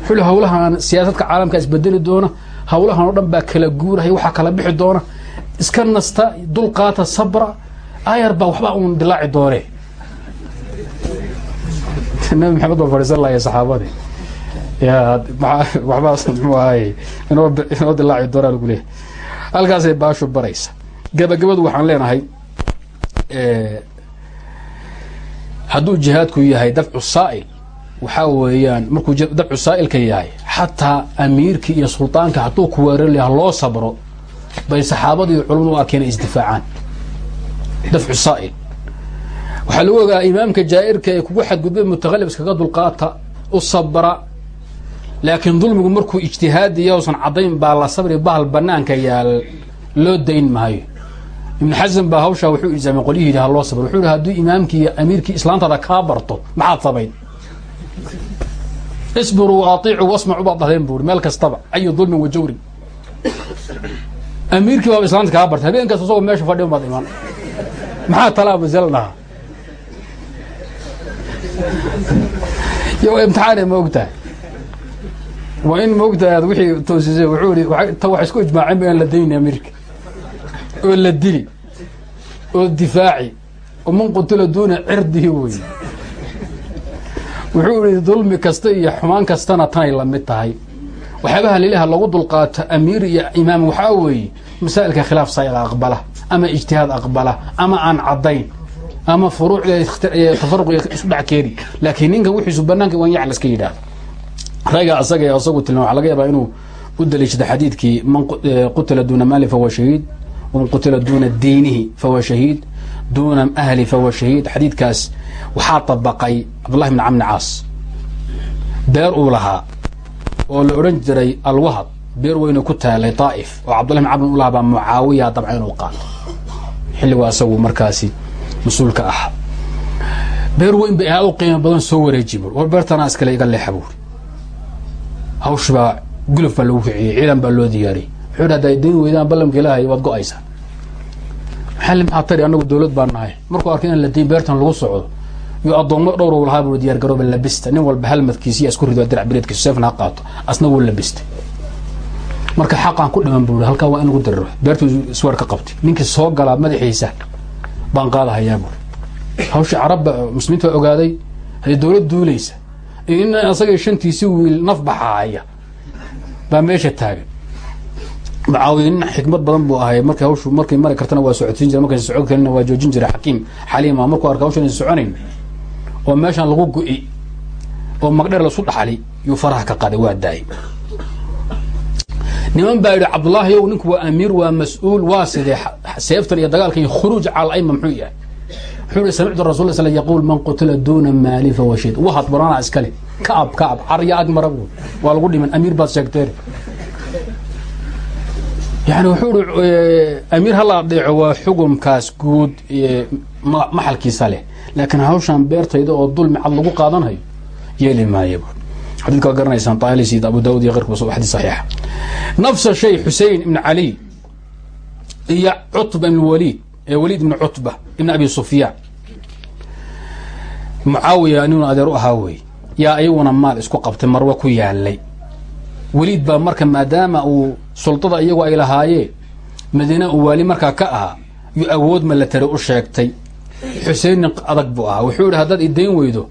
[SPEAKER 1] xuli hawlahan siyaasadka caalamka isbedeli doona hawlahan oo dhan baa kala guurahay waxaa kala bixi doona. Iska nasta dulqaata sabra ayar baa waxbaa uun dilaaci doone. <laughs> Nabi maxamed baa fadhiisan lahay saxaabadii ya waxbaas muxuu ahay inoo inoo dilaaci doonaa lagu leeyahy halkaasay baashu baraysa. Gabagabadu waxaan leenahay hadduu jihaadku yahay dafcu saa'il waxaa weeyaan markuu dafcu saa'ilka yahay xataa amiirkii iyo suldaanka hadduu ku weerari laha loo sabro bay saxaabada iyo culamadu u arkeen isdifaacaan. Dafcu saa'il. Waxaa lagu ogaa imaamka jaa'irka ee kugu xadgudbay mutaqalib iskaga dulqaata u sabra laakiin dulmigu markuu ijtihaadiya usan caddayn baa la sabri bahal banaanka yaal loo dayn maayo. Ibnu xasan baa hawshaa wuxuu ilzaamay qolyihii ha loo sabr wuxuu yidhi hadduu imaamkii iyo amiirkii islaantaada kaa barto maxaad samayn isbiruu waaطiicuu wasmacuu baad dhahdeen buuri meel kastaba ayu dulmin wa jawrin. Amiirkii baaba islaanta kaa bartay habeenkaas isagoo meesha fadhi baad iman maxaa talaaba sel dhahaa? Yo imtixaane ma ogtahay? Waa in ma ogtahay aad wixii toosisay wuxuu ihi ta wax isku ijmaaceen ba in la dayni amiirka. Oo la dili oo difaaci oo man qutila duuna cirdihi wey wuxuu ihi dulmi kasta iyo xumaan kastana tanay la mid tahay. Waxyaabaha lilaha lagu dulqaato amiir iyo imaam waxaa weeye masaa'ilka khilaaf sayga aqbala ama ijtihaad aqbala ama aan caddayn ama furuucda tafaruq isu dhac keeni. Laakiin ninka wixiisu banaanka wan yac laska yidhaah rayga asaga ee asagu tilmaam waxaa laga yaabaa inuu u daliishada xadiidkii man qutila duuna maali fahuwa shahiid waman qutila duuna diinihi fahuwa shahiid duuna ahli fahuwa shahiid xadiidkaas waxaa طabaqay cabdullahi bn camni caas beer uu lahaa oo la odhan jiray alwahad beer weynu ku taalay طaa'if oo cabdullahi bn camr u lahaa baa mucaawiya dabca inuu qaato xilligu asagu markaasi mas'uulka ah beer weyn bay u qiimo badan soo wareeji bur war beertanaa iskale iga leexa buuri hawshi baa guluf baa lagu kiciyey ciidan baa loo diyaariyey wuxuu dhi hadday dayn weydaan ballamka ilaahay waad go'aysaa maxaa maxaa tari annagu dawlad baan nahay. Markuu arkay in la dayn beertan lagu socdo iyo addoommo dhowr lahaa diyaar garooba labista nin walba halmadkiisiya isku rido dirac bireedkiisu seefna ha qaato asna wuu labistay marka xaqaan ku dhiman buu halkaa waa in lagu diriro beertuu isweer ka qabtay. Ninkii soo galaa madaxiisa baan qaadahayaa buuri hawshii carabba muslimiinta ogaaday haddii dawlad duulaysa in asagay shantiisi wiil naf baxaaya baa meesha taagan mucaawiya nin xikmad badan buu ahay. Markay hawshu markay mari kartana waa socodsiin jira markaysa socod kalina waa joojin jiray xakiim xaliima markuu arka hawshan aysan soconayn oo meeshan lagu go-i oo magdheer lasu dhaxali yuu faraha ka qaaday waa daayay niman baa yidhi cabdullaahi yow ninku waa amiir waa mas'uul waa sidee? Seeftan iyo dagaalkan khuruuj cala muxuu yahay. Wuxuu yihi samictu rasul sl yaquul man qutila duuna maali fahuwa shahiid wahad banaana iskale. Kaab kaab carya ag mara buur waa lagu dhiman amiir baad sheegteen yani wuxuu ihi amiir hala adeeco waa xukumkaas guud maxalkiisa leh. Laakiin hawshan beertayda oo dulmi cad lagu qaadanayo yeeli maayo waa garanaysaan taalisi abu daawud iyo keyrkuba xadis saxiixa nafsa shay xusein ibn cali iyo cutba ibn waliid ee waliid ibn cutba ibn abi sufyaan. Mucaawiya ninuu adeer u ahaa wey yaa ayaguna maal isku qabtay marwe ku yaalay weliid baa marka maadaama uu sultada iyagu ay lahaayeen madiina uu waali markaa ka ahaa yuu awood malatari u sheegtay. Xuseennin adag buu ahaa. Wuxuu yihi haddaad idayn weydo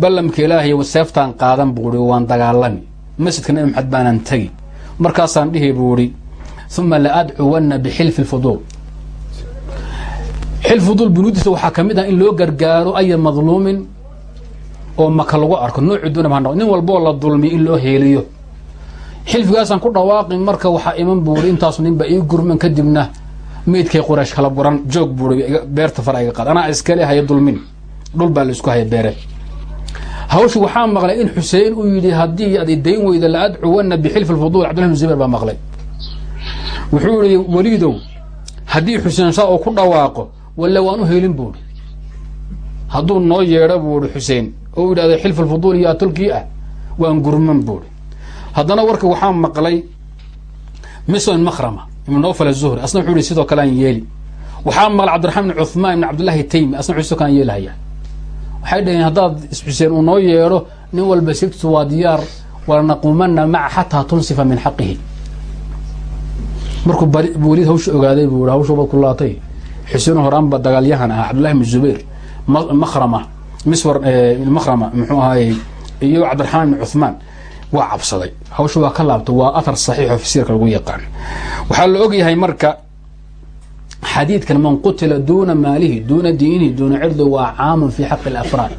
[SPEAKER 1] ballamka ilaahay seeftaan qaadan buu ihi waan dagaalami. Masjidka nabi maxamed baanaan tegi markaasaan dhihi buu ihi uma la adcuwanna bixilfi lfuduul xil fuduul bunuudiisa waxaa ka mid ah in loo gargaaro aya madluumin oo maka lagu arko. Noocu noqo nin walboo la dulmiyo in loo heeliyo xilfigaasaan ku dhawaaqin marka waxaa iman buuri intaasu ninba ii gurman kadibna meydkay quraysh kala guran joog buuri beerta fara iga qaad. Anaa iskale haya dulmin. Dhul baa la isku haya beere. Hawshi waxaa maqlay in xuseen uu yidhi haddii ad idayn weyda la adcuwanna bixilfi lfuduul cabdullahi bin zubayr baa maqlay. Wuxuu yihi weliidow haddii xuseen saa oo ku dhawaaqo walla waan u helin buuri. Hadduu noo yeedho buuri xuseen oo u yidhahdo xilfu lfuduul iyo atolkii ah waan gurman buuri haddana warka waxaa maqlay mison makhrama ibn nofal azuhri asna wuxuu yihi sidoo kale aan yeeli. Waxaa maqlay cabdiraxmaan ibn cuhmaan ibn cabdillahi taymi. Asna wuxuu sidoo kale aan yeelahaya waxay dhaheen haddaad xuseen uu noo yeedho nin walba sigtu waa diyaar walanaquumana maca xataa tunsifa min xaqihi. Markuu weliid hawsha ogaaday buu i hawsha baad ku laatay xuseen horaanba dagaalyahan ah cabdullahi ibn zubayr makhrama miswar makhrama muxuu ahaayey iyo cabdiraxmaan ibn cuhmaan waa cabsaday. Hawsha waa ka laabta waa athar saxiix fasiirka lagu yaqaan. Waxaa la ogyahay marka xadiidkan man qutila duuna maalihi duuna diinihi duuna cirdi waa caamun fi xaqi alafraad.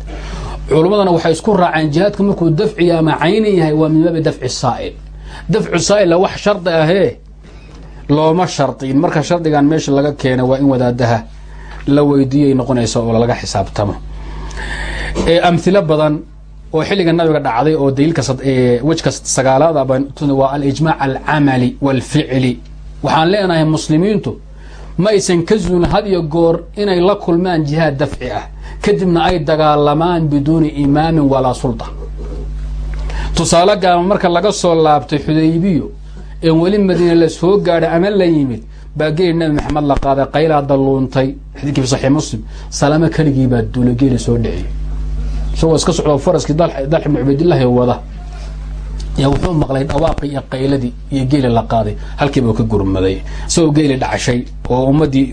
[SPEAKER 1] Culummadana waxay isku raaceen jihaadka markuu dafciya ama cayni yahay waa min baabi dafci saa'il. Dafcu saa'ila wax shardi ahee looma shardin marka shardigan meesha laga keena waa in wadaadaha la weydiiyay noqonaysa oo lalaga xisaabtamo. Amhilo badan oo xilliga nabiga dhacday oo daliilka wejka sagaalaad waa alijmaac alcamali walficli. Waxaan leenahay muslimiintu ma aysan ka zuulin had iyo goor inay la kulmaan jihaad dafci ah kadibna ay dagaalamaan biduuni imaamin walaa sulta. Tusaale gaama marka laga soo laabtay xudaybiyo een weli madiine la soo gaadhay ama la yimid baa geeli nabi maxamed la qaaday qaylaa dalluuntay xadiidkii fi saxiix muslim salaamo keligii baa duula geeli soo dhiciyay isagoo iska socdo faraskii dalx ibnu cubaydillaahi wada. Yaa wuxuu maqlay dhawaaqii iyo qayladii iyo geeli la qaaday halkiiba ka gurmaday. Isagoo geeli dhacashay oo ummadii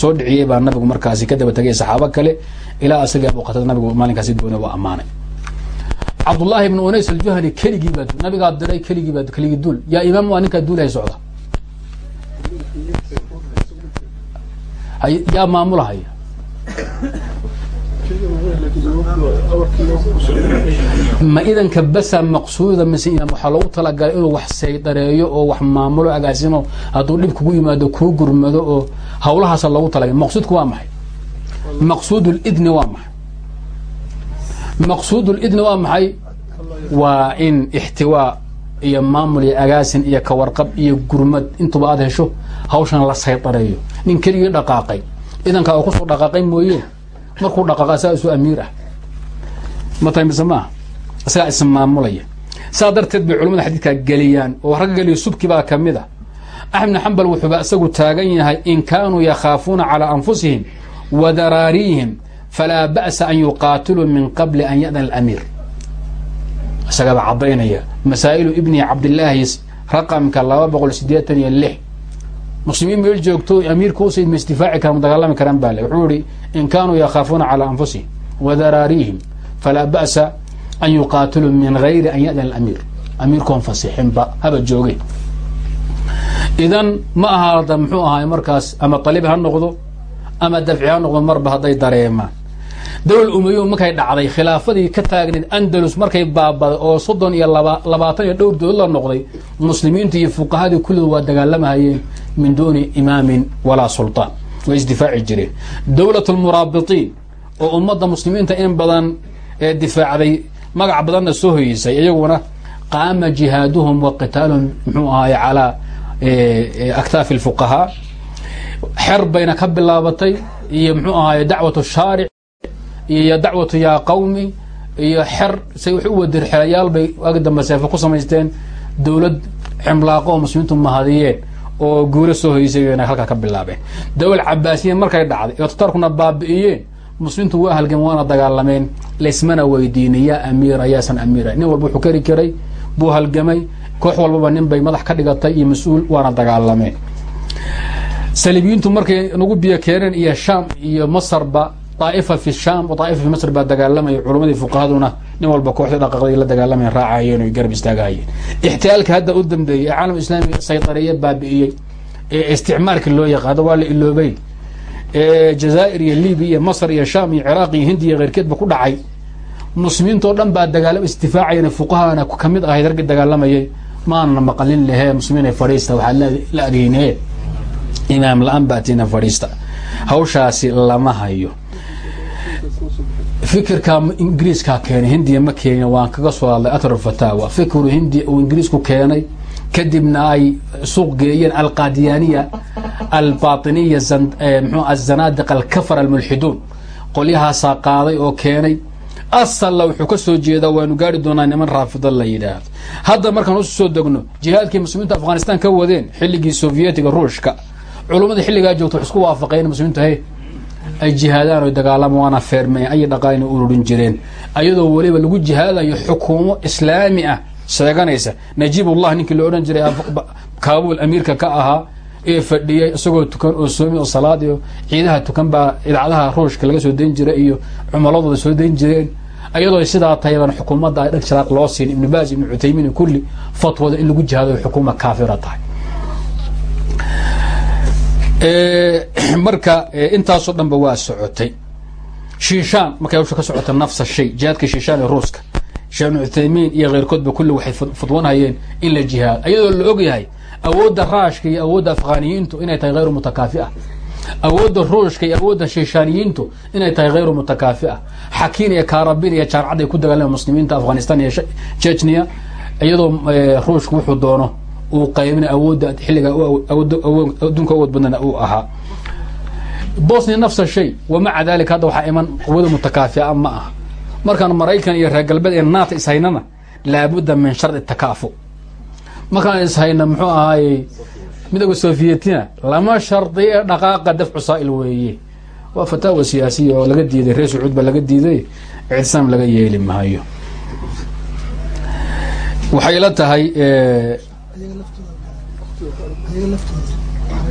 [SPEAKER 1] soo dhiciyey baa nabigu markaasi ka daba tegay saxaabo kale ilaa asagii abuqatada nabigu maalinkaasi doona waa ammaanay. Cabdullaahi ibnu unays aljuhani keligii baa nabigaa diray keligii baa keligii duul. Yaa imaam waa ninkaa duulahay socda? Yaa maamulahaya ma idanka basa maqsuuda mise waxaa loogu talagalay inuu wax saydareeyo oo wax maamulo agaasimo hadduu dhib kugu yimaado kuu gurmado oo hawlahaasa loogu talagalay. Maqsuudku waa maxay? Maqsuud lidni waa maxay? Maqsuud lidni waa maxay? Waa in ixtiwaa iyo maamul iyo agaasin iyo kawarqab iyo gurmad intuba aad hesho hawshan la saydareeyo. Nin keligii dhaqaaqay. Idankaa uu ku soo dhaqaaqay mooye. Markuu dhaqaaqa isu amiir ah matahay isagaa ismaamulaya saa darteed bay culamada xadiidkaa geliyaan oo ragga geliyo subki baa ka mid a axmed bn xambal wuxuuba isagu taagan yahay in kaanuu yakhaafuuna calaa anfusihim wa daraariyihim falaa ba'sa an yuqaatiluu min qabli an ya'dana alamiir. Isagaaba caddaynaya. Masaa'ilu ibni cabdillaahi raqamka laba boqol sideetan iyo lix. Muslimiin meel joogto amiirka usayd ma isdifaaci karaan ma dagaalami karaan baa le wuxuu ihi in kaanuu yakhaafuuna calaa anfusihim wa daraariyihim falaa ba'sa an yuqaatiluu min gayri an ya'dana alamiir amiirkoon fasixinba haba jooge idan ma ahaada muxuu ahaay markaas ama talibi ha noqdo ama dafci ha noqdo marba hadday dareemaan dawlad umayo markay dhacday khilaafadii ka taagnayd andalus markay baabaday oo soddon iyo labaatan iyo dhowr dood la noqday muslimiintu iyo fuqahadii kulligood waa dagaalamahayeen min duuni imaamin walaa sultaan way isdifaaci jireen dowlat oo ummadda muslimiinta in badan ee difaacday magac badanna soo hoyeysay iyaguna qaama jihaaduhum wa qitaaluhum muxuu ahaay calaa aktaafi lfuqahaa xer bayna ka bilaabatay iyo muxuu ahaay dacwat shaaric iyo dacwatu yaa qawmi iyo xer say wax u wadir xerayaal bay waagi dambe ku samaysteen dowlad cimlaaqo oo muslimiintu mahadiyeen oo guuro soo hoysay bayna halkaa ka bilaabeen. Dawal cabaasiya markay dhacday oo tatarkuna baabi'iyeen muslimiintu waa halgameen waana dagaalameen. Laysmana weydiinin yaa amiira yaasan amiira nin walba wuxuu kari karay buu halgamay. Koox walbaba nin bay madax ka dhigatay iyo mas'uul waana dagaalameen. Saliibiyiintu markay nagu biyo keeneen iyo shaam iyo masarba daa'ifa fi shaam o daa'ifa fi masr baa dagaalamaya culamadii fuqahaduna nin walba kooxdii dhaqaqday la dagaalamayan raacayeen o garab istaagahayeen ixtiyaalka hadda u dambeeyey ee caalam islaami saydareeye baabi'iyey ee isticmaalka loo yaqaano waa la iloobay jazaa'ir iyo libiya iyo masr iyo shaam iyo ciraaq iyo hindi iyo keyrkeedba ku dhacay. Muslimiintoo dhan baa dagaalama isdifaacayeen fuqahana ka mid ahayd raggi dagaalamayay maana maqalin lehe muslimiin fadhiista waxaa la adeyne imaam la'aan baatina fadhiista hawshaasi lama hayo. Fikirka ingiriiskaa keenay hindiya ma keenin waan kaga soo hadlay atr fataawa fikru hindiya uu ingiriisku keenay kadibna ay suuq geeyeen alqadiyaaniya albatiniya mxu azanaadiq alkafar almulxiduun qolyahaasaa qaaday oo keenay asalla wuxuu ka soo jeedaa waanu gaari doonaa niman raafida la yidhaahdo. Hadda markaan usu soo degno jihaadkii muslimiinta afghanistan ka wadeen xilligii sovietiga ruushka culummada xilligaa joogta wax isku waafaqeen muslimiintu he ay jihaadaan o dagaalama waana feermeen ayay dhaqaalina ururin jireen. Ayadoo weliba lagu jihaadayo xukuumo islaami ah sheeganaysa najiibullah ninkii la odhan jiray kaabul amiirka ka ahaa ee fadhiyay isagoo tukan oo soomi oo salaad iyo ciidaha tukan baa idaacadaha ruushka laga soo dayn jiray iyo cumaladooda soo dayn jireen. Ayadoo sidaa tahaybaan xukuumadda ay dhag sharaaq loo siin. Ibnu baas ibnu cuthaymiin kulli fatwada in lagu jihaado xukuuma kaafira tahay. Marka intaasoo dhanba waa socotay. Shiishaan markay hawsha ka socota nafsa shay jihaadka shiishaan ee ruuska sheekh ibnu cuthaymiin iyo keyrkoodba kulli waxay fudwanhayeen in la jihaado ayadoo la ogyahay awoodda raashka iyo awoodda afghaniyiintu inay tahay hayru mutakaafi ah. Awoodda ruushka iyo awoodda shiishaaniyiintu inay tahay hayru mutakaafi'a xakiin iyo kaarabin iyo jaarcad ay ku dagaalama muslimiinta afghanistan iyo jechnia iyadoo ruushku wuxuu doono uu qaybina awoodda xilliga adduunka awood badnana uu ahaa. Bosnia nafsa shay wamaca dalika hadda waxaa iman quwada mutakaafi'a ma ah markaan maraykan iyo reer galbeed ee naata ishaynana laabudda min shardi takaafu. Markaan ishayna muxuu ahaayey midooda sovietina lama shardi ee dhaqaaqa dafcu saa'il weeye. Waa fataawa siyaasiya oo laga diiday reer sacuud baa laga diiday ictisaam laga yeeli maayo. Waxay la tahay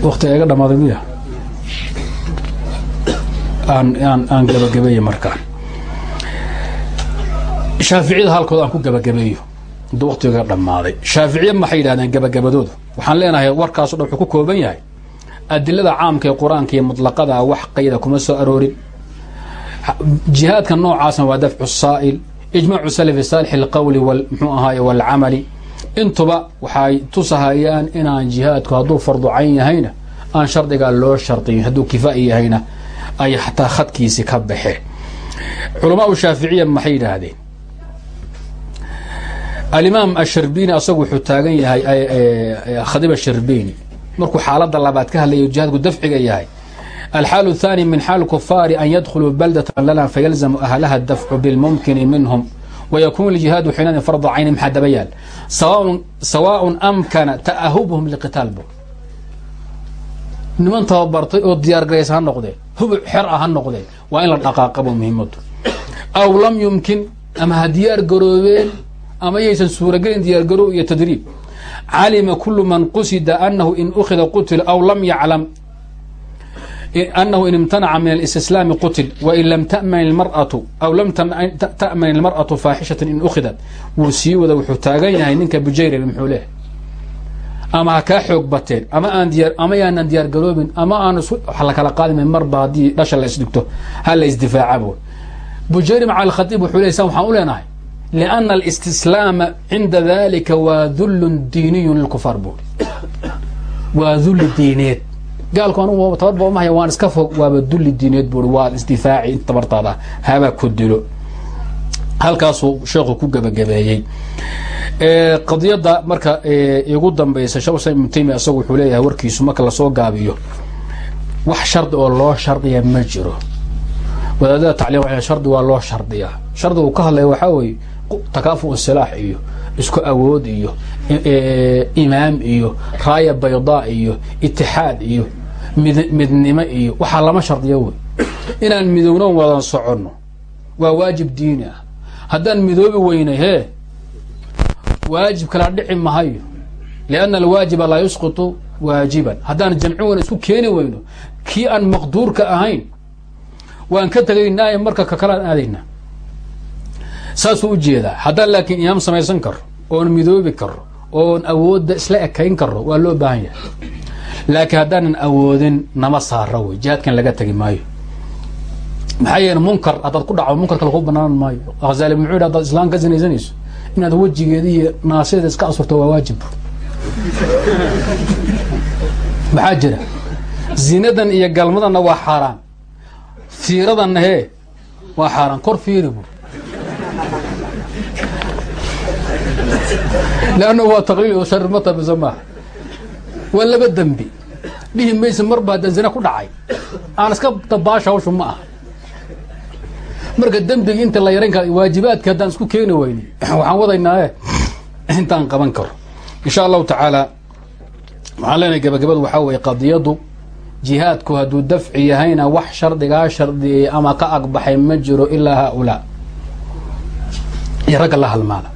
[SPEAKER 1] waktiga iga dhamaaday miya? Aan aan aan gabagabeeye markaan shaaficiyada halkood aan ku gabagabeeyo. Intuu waktiga dhammaaday. Shaaficiya maxay yidhahdeen gabagabadoodu waxaan leenahay warkaaso dhan wuxuu ku kooban yahay. Adilada caamka ee qur'aanka iyo mutlaqada wax qayda kuma soo aroorin. Jihaadka noocaasna waa dafcu saa'il. Ijmaacu salafi saalix alqowli wal muxuu ahaaye walcamali intuba waxay tusahayaan inaan jihaadku hadduu fardu cayn yahayna aan shardigaa loo shardiyin. Hadduu kifaa'i yahayna ay xataa khadkiisi ka baxeen culamaau shaaficiya maxay yidhaahdeen alimaam asharbini asagu wuxuu taagan yahay khadib asharbini markuu xaalada labaad ka hadlaya jihaadku dafciga yahay alxaal الثاني min xaal kufaari an yadkhuluu baldaة lana fayalzamu ahlaha dafcu bilmumkini minhum wykun اjihaadu xinadin farda cayni maxaa daba yaal sawaaء amkana ta'ahubhum liqitaal bu niman tababartay oo diyaar garaysa ha noqdeen hubuc xer ah ha noqdeen waa in la dhaqaaqabo muhiimadu aw lam yumkin ama ha diyaar garoobeen ama yaysan suuragelin diyaargarow iyo tadriib. Calima kulu man qusida anahu in ukhida qutil aw lam yaclam anahu in imtanaca min alistislaami qutil wain lam taman maratu aw lam ta'man ilmar'atu faaxishatan in ukhidat wuu sii wada wuxuu taagan yahay ninka bujayri muxuu leehay ama ha kaa xoog bateen ama aan diyaar ama yaanan diyaar garoobin ama aan la kala qaadima marba haddii dhasha la isdhigto ha la isdifaacabo bujayri maca alkhatiib wuxuu leey san waxaan u leenahay liana alistislaama cinda dalika waa dullun diiniyun lilkufaar buuri waa dulli diineed gaalku anugu tabarba umahaya waan iska fog waaba dulli diineed buuri waa isdifaaci tabartaada haba ku dilo halkaasuu sheekhu ku gebagabeeyey qadiyadda marka igu dambaysa shekh islam ibnu taymiya isagu wuxuu leeyahay warkiisu marka la soo gaabiyo wax shardi oo loo shardiya ma jiro wadaadada tacliim shardi waa loo shardiyaa shardiga uu ka hadlaya waxaa weeye takaafu silaax iyo isku awood iyo imaam iyo raaya baydaa iyo itixaad iyo mid midnimo iyo waxaa lama shardiya wey. Inaan midowno wadan soconno waa waajib diini ah. Haddaan midoobi weynay hee waajib kala dhici mahayo. Lianna alwaajiba laa yusqitu waajiban. Haddaan jamci weyn isku keeni weyno kii aan maqduurka ahayn waan ka tegaynaaye marka ka kalaan aadaynaa saasuu u jeedaa haddaan laakiin imaam samaysan karo oon midoobi karo oon awoodda isla ekayn karo waa loo baahan yahay. Laakiin haddaanan awoodin nama saara wey jihaadkan laga tegi maayo. Maxaa yeele munkar haddaad ku dhaco munkarka lagu banaan maayo. Khazali muxuu yidhi hadaad islaan ka sinaysanayso inaad wejigeeda iyo naaseeda iska asurto waa waajib. <laughs> Maxaa jira? Zinadan iyo galmadanna waa xaaraan. Fiiradanna hee waa xaaraan. Kor fiiri leanna waa taqliil oo shari mata mise maaha waa laba dembi dhihi maysa marba haddaan zina ku dhacay aan iska dabaasha hawshu ma aha marka dembiga inta la yarayn kara waajibaadka haddaan isku keeni weyni waxaan wadaynaaye intaan qaban karo insha allahu tacaala waxaan leenahay gabagabadu waxaa weeye qadiyadu jihaadku hadduu dafci yahayna wax shardigaa shardiyey ama ka agbaxay ma jiro ilaa haaulaa iyo ragga la halmaada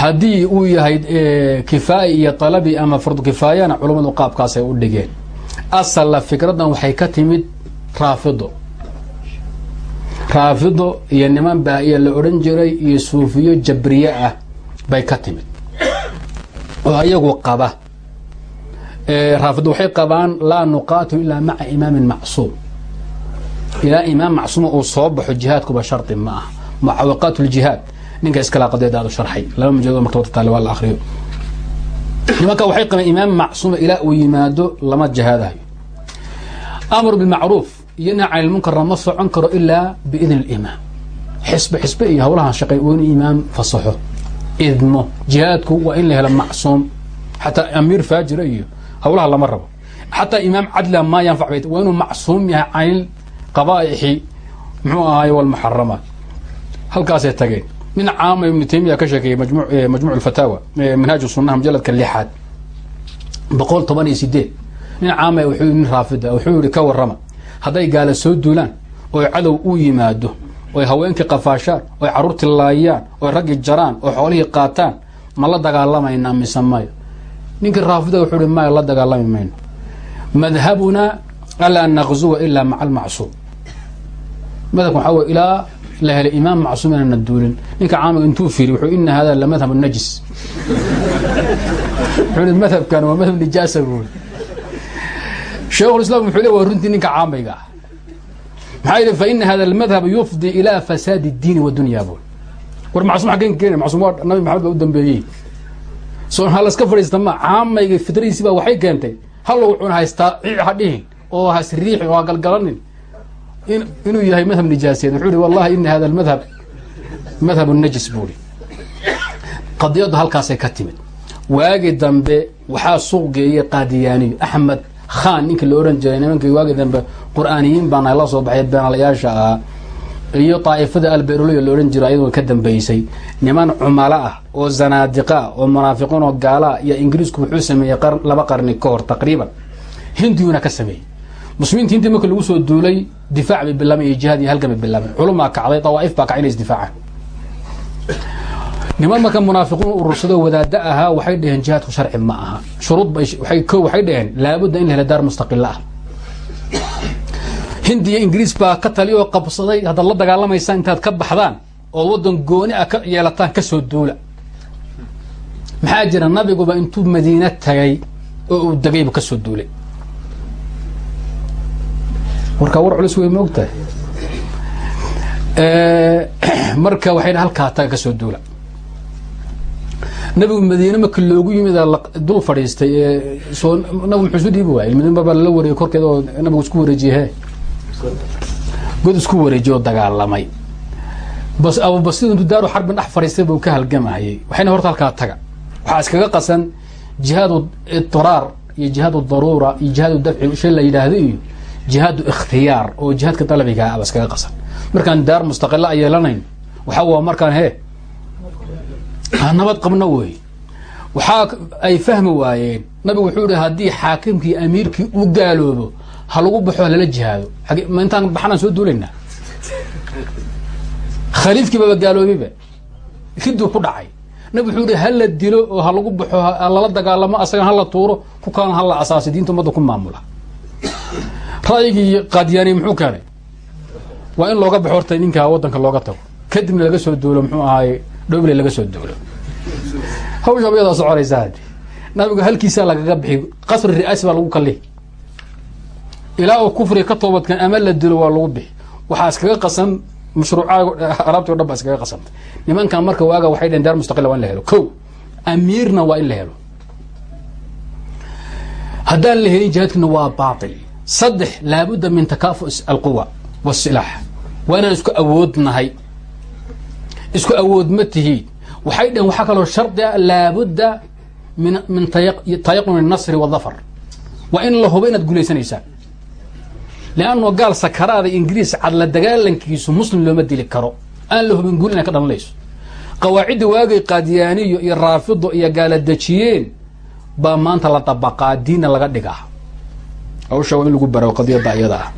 [SPEAKER 1] haddii uu yahay kifaayi iyo talabi ama fardu kifaayana culummadu qaabkaasay u dhigeen. Asalla fikraddan waxay ka timid raafido. Raafido iyo niman baa-iya la odhan jiray iyo suufiyo jabriye ah bay ka timid. Oo ayagu qaba. Raafido waxay qabaan laa nuqaatilu ilaa maca imaamin macsuum. Ilaa imaam macsuuma uu soo baxo jihaadkuba shardi ma ah mucawaqaat ljihaad ninka iskala qadeeda aad u sharxay. Laba majalado marka wata taale waa la akriyo nimanka waxay qabeen imaam macsuuma ilaa uu yimaado lama jihaadayo amru bilmacruuf iyo nahy can ma socon karo ilaa biidni alimaam xisbe xisbe iyo hawlahan shaqey waa inuu imaam fasaxo idmo jihaadku waa in la helo macsuum. Xataa amiir faajira iyo hawlaha lama rabo. Xataa imaam cadla maa yanfac bayt waa inuu macsuum yahay canil qabaaixi muxuu ahaay walmuxaramaat halkaasay tageen nin caama ibnu taymiya ka sheekeeyey majmuc alfataawa manhaaj sunaha mujaladka lixaad boqol toban iyo sideed. Nin caama wuxuu nin raafida wuxuu yihi ka warrama hadday gaala soo duulaan oo cadow u yimaado oy haweenkii qafaashaan oy carruurtii laayaan oy raggii jaraan oo xoolihii qaataan ma la dagaalamaynaa mise mayo ninkii raafida wuxuu ihi maya la dagaalami mayno. Madhabunaa alaa naqzuwa ilaa maca almacsuum. Madhabka waxaa wey la helay imaam macsuum inaana duulin. Ninka caamiga intuu fiiri wuxuu ina hada la madhab najis. Wuxuu madhabkan waa madhab nijaasa buuri sheikhulislaam wuxuu le waa runtii ninka caamayga ah. Maxaa yidhi fa ina hada almadhab yufdi ilaa fasaadi اdiini wadunya buuri war macsuum xaggeen keena macsuum waa nabi maxamed baa u dambeeyey. Soo ha laska fadhiista ma caamayga fidradiisi waxay keentay? Hallow wuxuuna haystaa ciic ha dhihin oo hasriixin oo ha galgalanin inuu yahay madhab nijaaseed. Wuxuu ihi wallahi ina hada almadhab madhab najis buuri qadiyaddu halkaasay ka timid. Waagi dambe waxaa suuq geeyey qaadiyaaniyo axmed khan ninkii la ohan jiray nimankii waagi dambe qur'aaniyiin baana la soo baxay beenalayaasha ah iyo daa'ifada alberoloya la odhan jiro ayadoo ka dambeysay. Niman cumalo ah oo zanaadiqa ah oo munaafiqiin oo gaala ah iyo ingiriisku wuxuu sameeyey laba qarni ka hor taqriiban. Hindiyuna ka sameeyey muslimiinta hinti marka lagu soo duulay difaac bay bilaabeen iyo jihaad iyo halgan bay bilaabeen culumaa kacday dawaa'if baa kacay inay isdifaacaan niman marka munaafiqiin urursadoo wadaada ahaa waxay dhaheen jihaadku sharci ma aha. Shuruud bay ko waxay dhaheen laabudda in la hela daar mustaqila ah. Hindi iyo ingiriis baa ka tali oo qabsaday haddaad la dagaalamaysaa intaad ka baxdaan oo waddan gooni ah ka yeelataan ka soo duula. Maxaa jira? Nabiguba intuu madiine tagay oo uu degaybu ka soo duulay warkaa war culus wey moogtahay. <clears throat> Marka waxay halkaa taga ka soo duula. Nabigu madiine marka loogu yimid dul fadhiistay soo nabigu muxuu isu dhiibi waayey madiine barbaa lala wareeyey korkeeda oo nabigu isku wareejiye he god isku wareejiye oo dagaalamay. Bas abubasiir intuu daaru xarbin dhex fadhiistay buu ka halgamayay. Waxayna horta halkaa taga. Waxaa iskaga qasan jihaadu idiraar iyo jihaadu daruura iyo jihaadu dafci shay la yidhaahdo iyo jihaadu ikhtiyaar oo jihaadka dalabiga aba iskaga qasan. Markaan daar mustaqila a yeelanayn waxaa waa markaan he nabad qabno wey. Waxaa ay fahmi waayeen nabigu wuxuu ihi haddii xaakimkii amiirkii u gaaloobo ha lagu baxo lala jihaado. Ma intaan baxnaan soo duulaynaa? Khaliifkii baba gaaloobiba riduu ku dhacay. Nabigu wuxuu ihi hala dilo oo ha lagu baxo lala dagaalamo asagan hala tuuro ku kalan hala asaasay diinta ummadda ku maamula ra'yigii qaadiyaaniy muxuu keenay? Waa in looga baxo horta ninkaa waddanka looga tago. Kadibna laga soo duulo muxuu ahaaye dhowble laga soo duulo. Hawsha ayadaa soconaysa hadi nabigu halkiisaa lagaga bixi qasri ri'aasi baa lagu kalli ilaa uu kufriga ka toobadkan ama la dilo waa lagu bixi. Waxaa iskaga qasan mashruucaa araabti o dhan baa iskaga qasantay nimankan marka waaga waxay dhaheen daar mustaqila waa in la helo. Ko amiirna waa in la helo. Haddaan la helin jihaadkina waa baatil saddex laabudda min takaafu alquwa wsilaax waa inaan isku awoodnahay. Isku awood ma tihiid waxay dhaheen waxaa kaloo shardi ah laabudda min tayaquni nasri wadafar waa in la hubo inaad guulaysanaysaan leanno gaal sakaraada ingiriis cadla dagaalankiisu muslim looma dili karo. Aan la hubin guul inay ka dhalanayso. Qawaaciddi waagay qaadiyaaniyo iyo raafido iyo gaaladejiyeen baa maanta la dabaqaa diinna laga dhigaa hawsha waa in lagu baro qadiyadda iyada ah.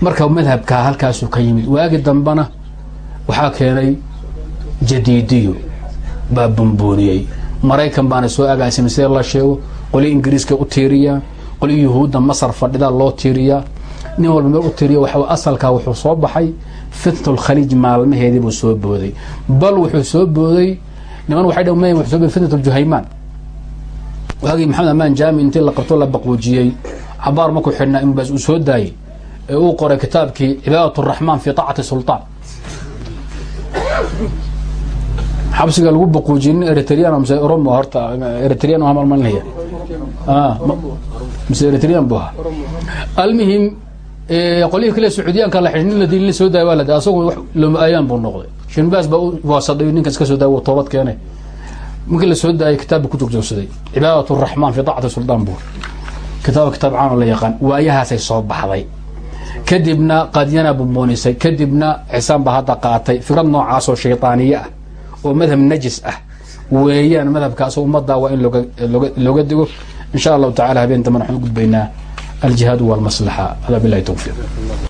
[SPEAKER 1] Marka madhabkaa halkaasuu ka yimid waagi dambena waxaa keenay jadiidiyo baa bumbuuniyey maraykan baana soo agaasimay sida la sheego qoli ingiriiska u tiiriyaa qoli yuhuudda masar fadhida loo tiiriyaa nin walba meel u tiiriya waxa asalkaa wuxuu soo baxay fitnat lkhaliij maalmaheedii buu soo booday. Bal wuxuu soo booday niman waxay dh wuxuu soo booday fitnat ljuhaymaan waagii maxamed amaan jaami intii la qabto la baquujiyey cabaar markuu xidhnaa inbaas uu soo daayey ee uu qoray kitaabkii cibaadat raxmaan fi taacati sulطaan xabsiga lagu baquujiyey nin eritrian mise oromo horta eritrian malmalinaya mise eritrian bu ahaa. Almuhim qolyihii kale sacuudiyaanka la xidh nin la soo daaya waa la da asagu looma ayaan buu noqday. Shinbaas baa waasadhay ninkan iska soo daaya toobad keenay markii la soo daayay kitaabba ku joogjoogsaday cibaadat raxmaan fi dacati suldaan buur kitaaba kitaab caano la yaqaan. Waayahaasay soo baxday. Kadibna qadyana bumbuunisay kadibna xisaan baa hadda qaatay. Fikrad noocaas oo shaydaaniye ah oo madhab najis ah. Weeyaan madhabkaas ummadda waa in looga digo. In allahu tacala habeen damban waxaan u gudbaynaa. Aljihaad walmaslaxa. Hada bilahi towfiiq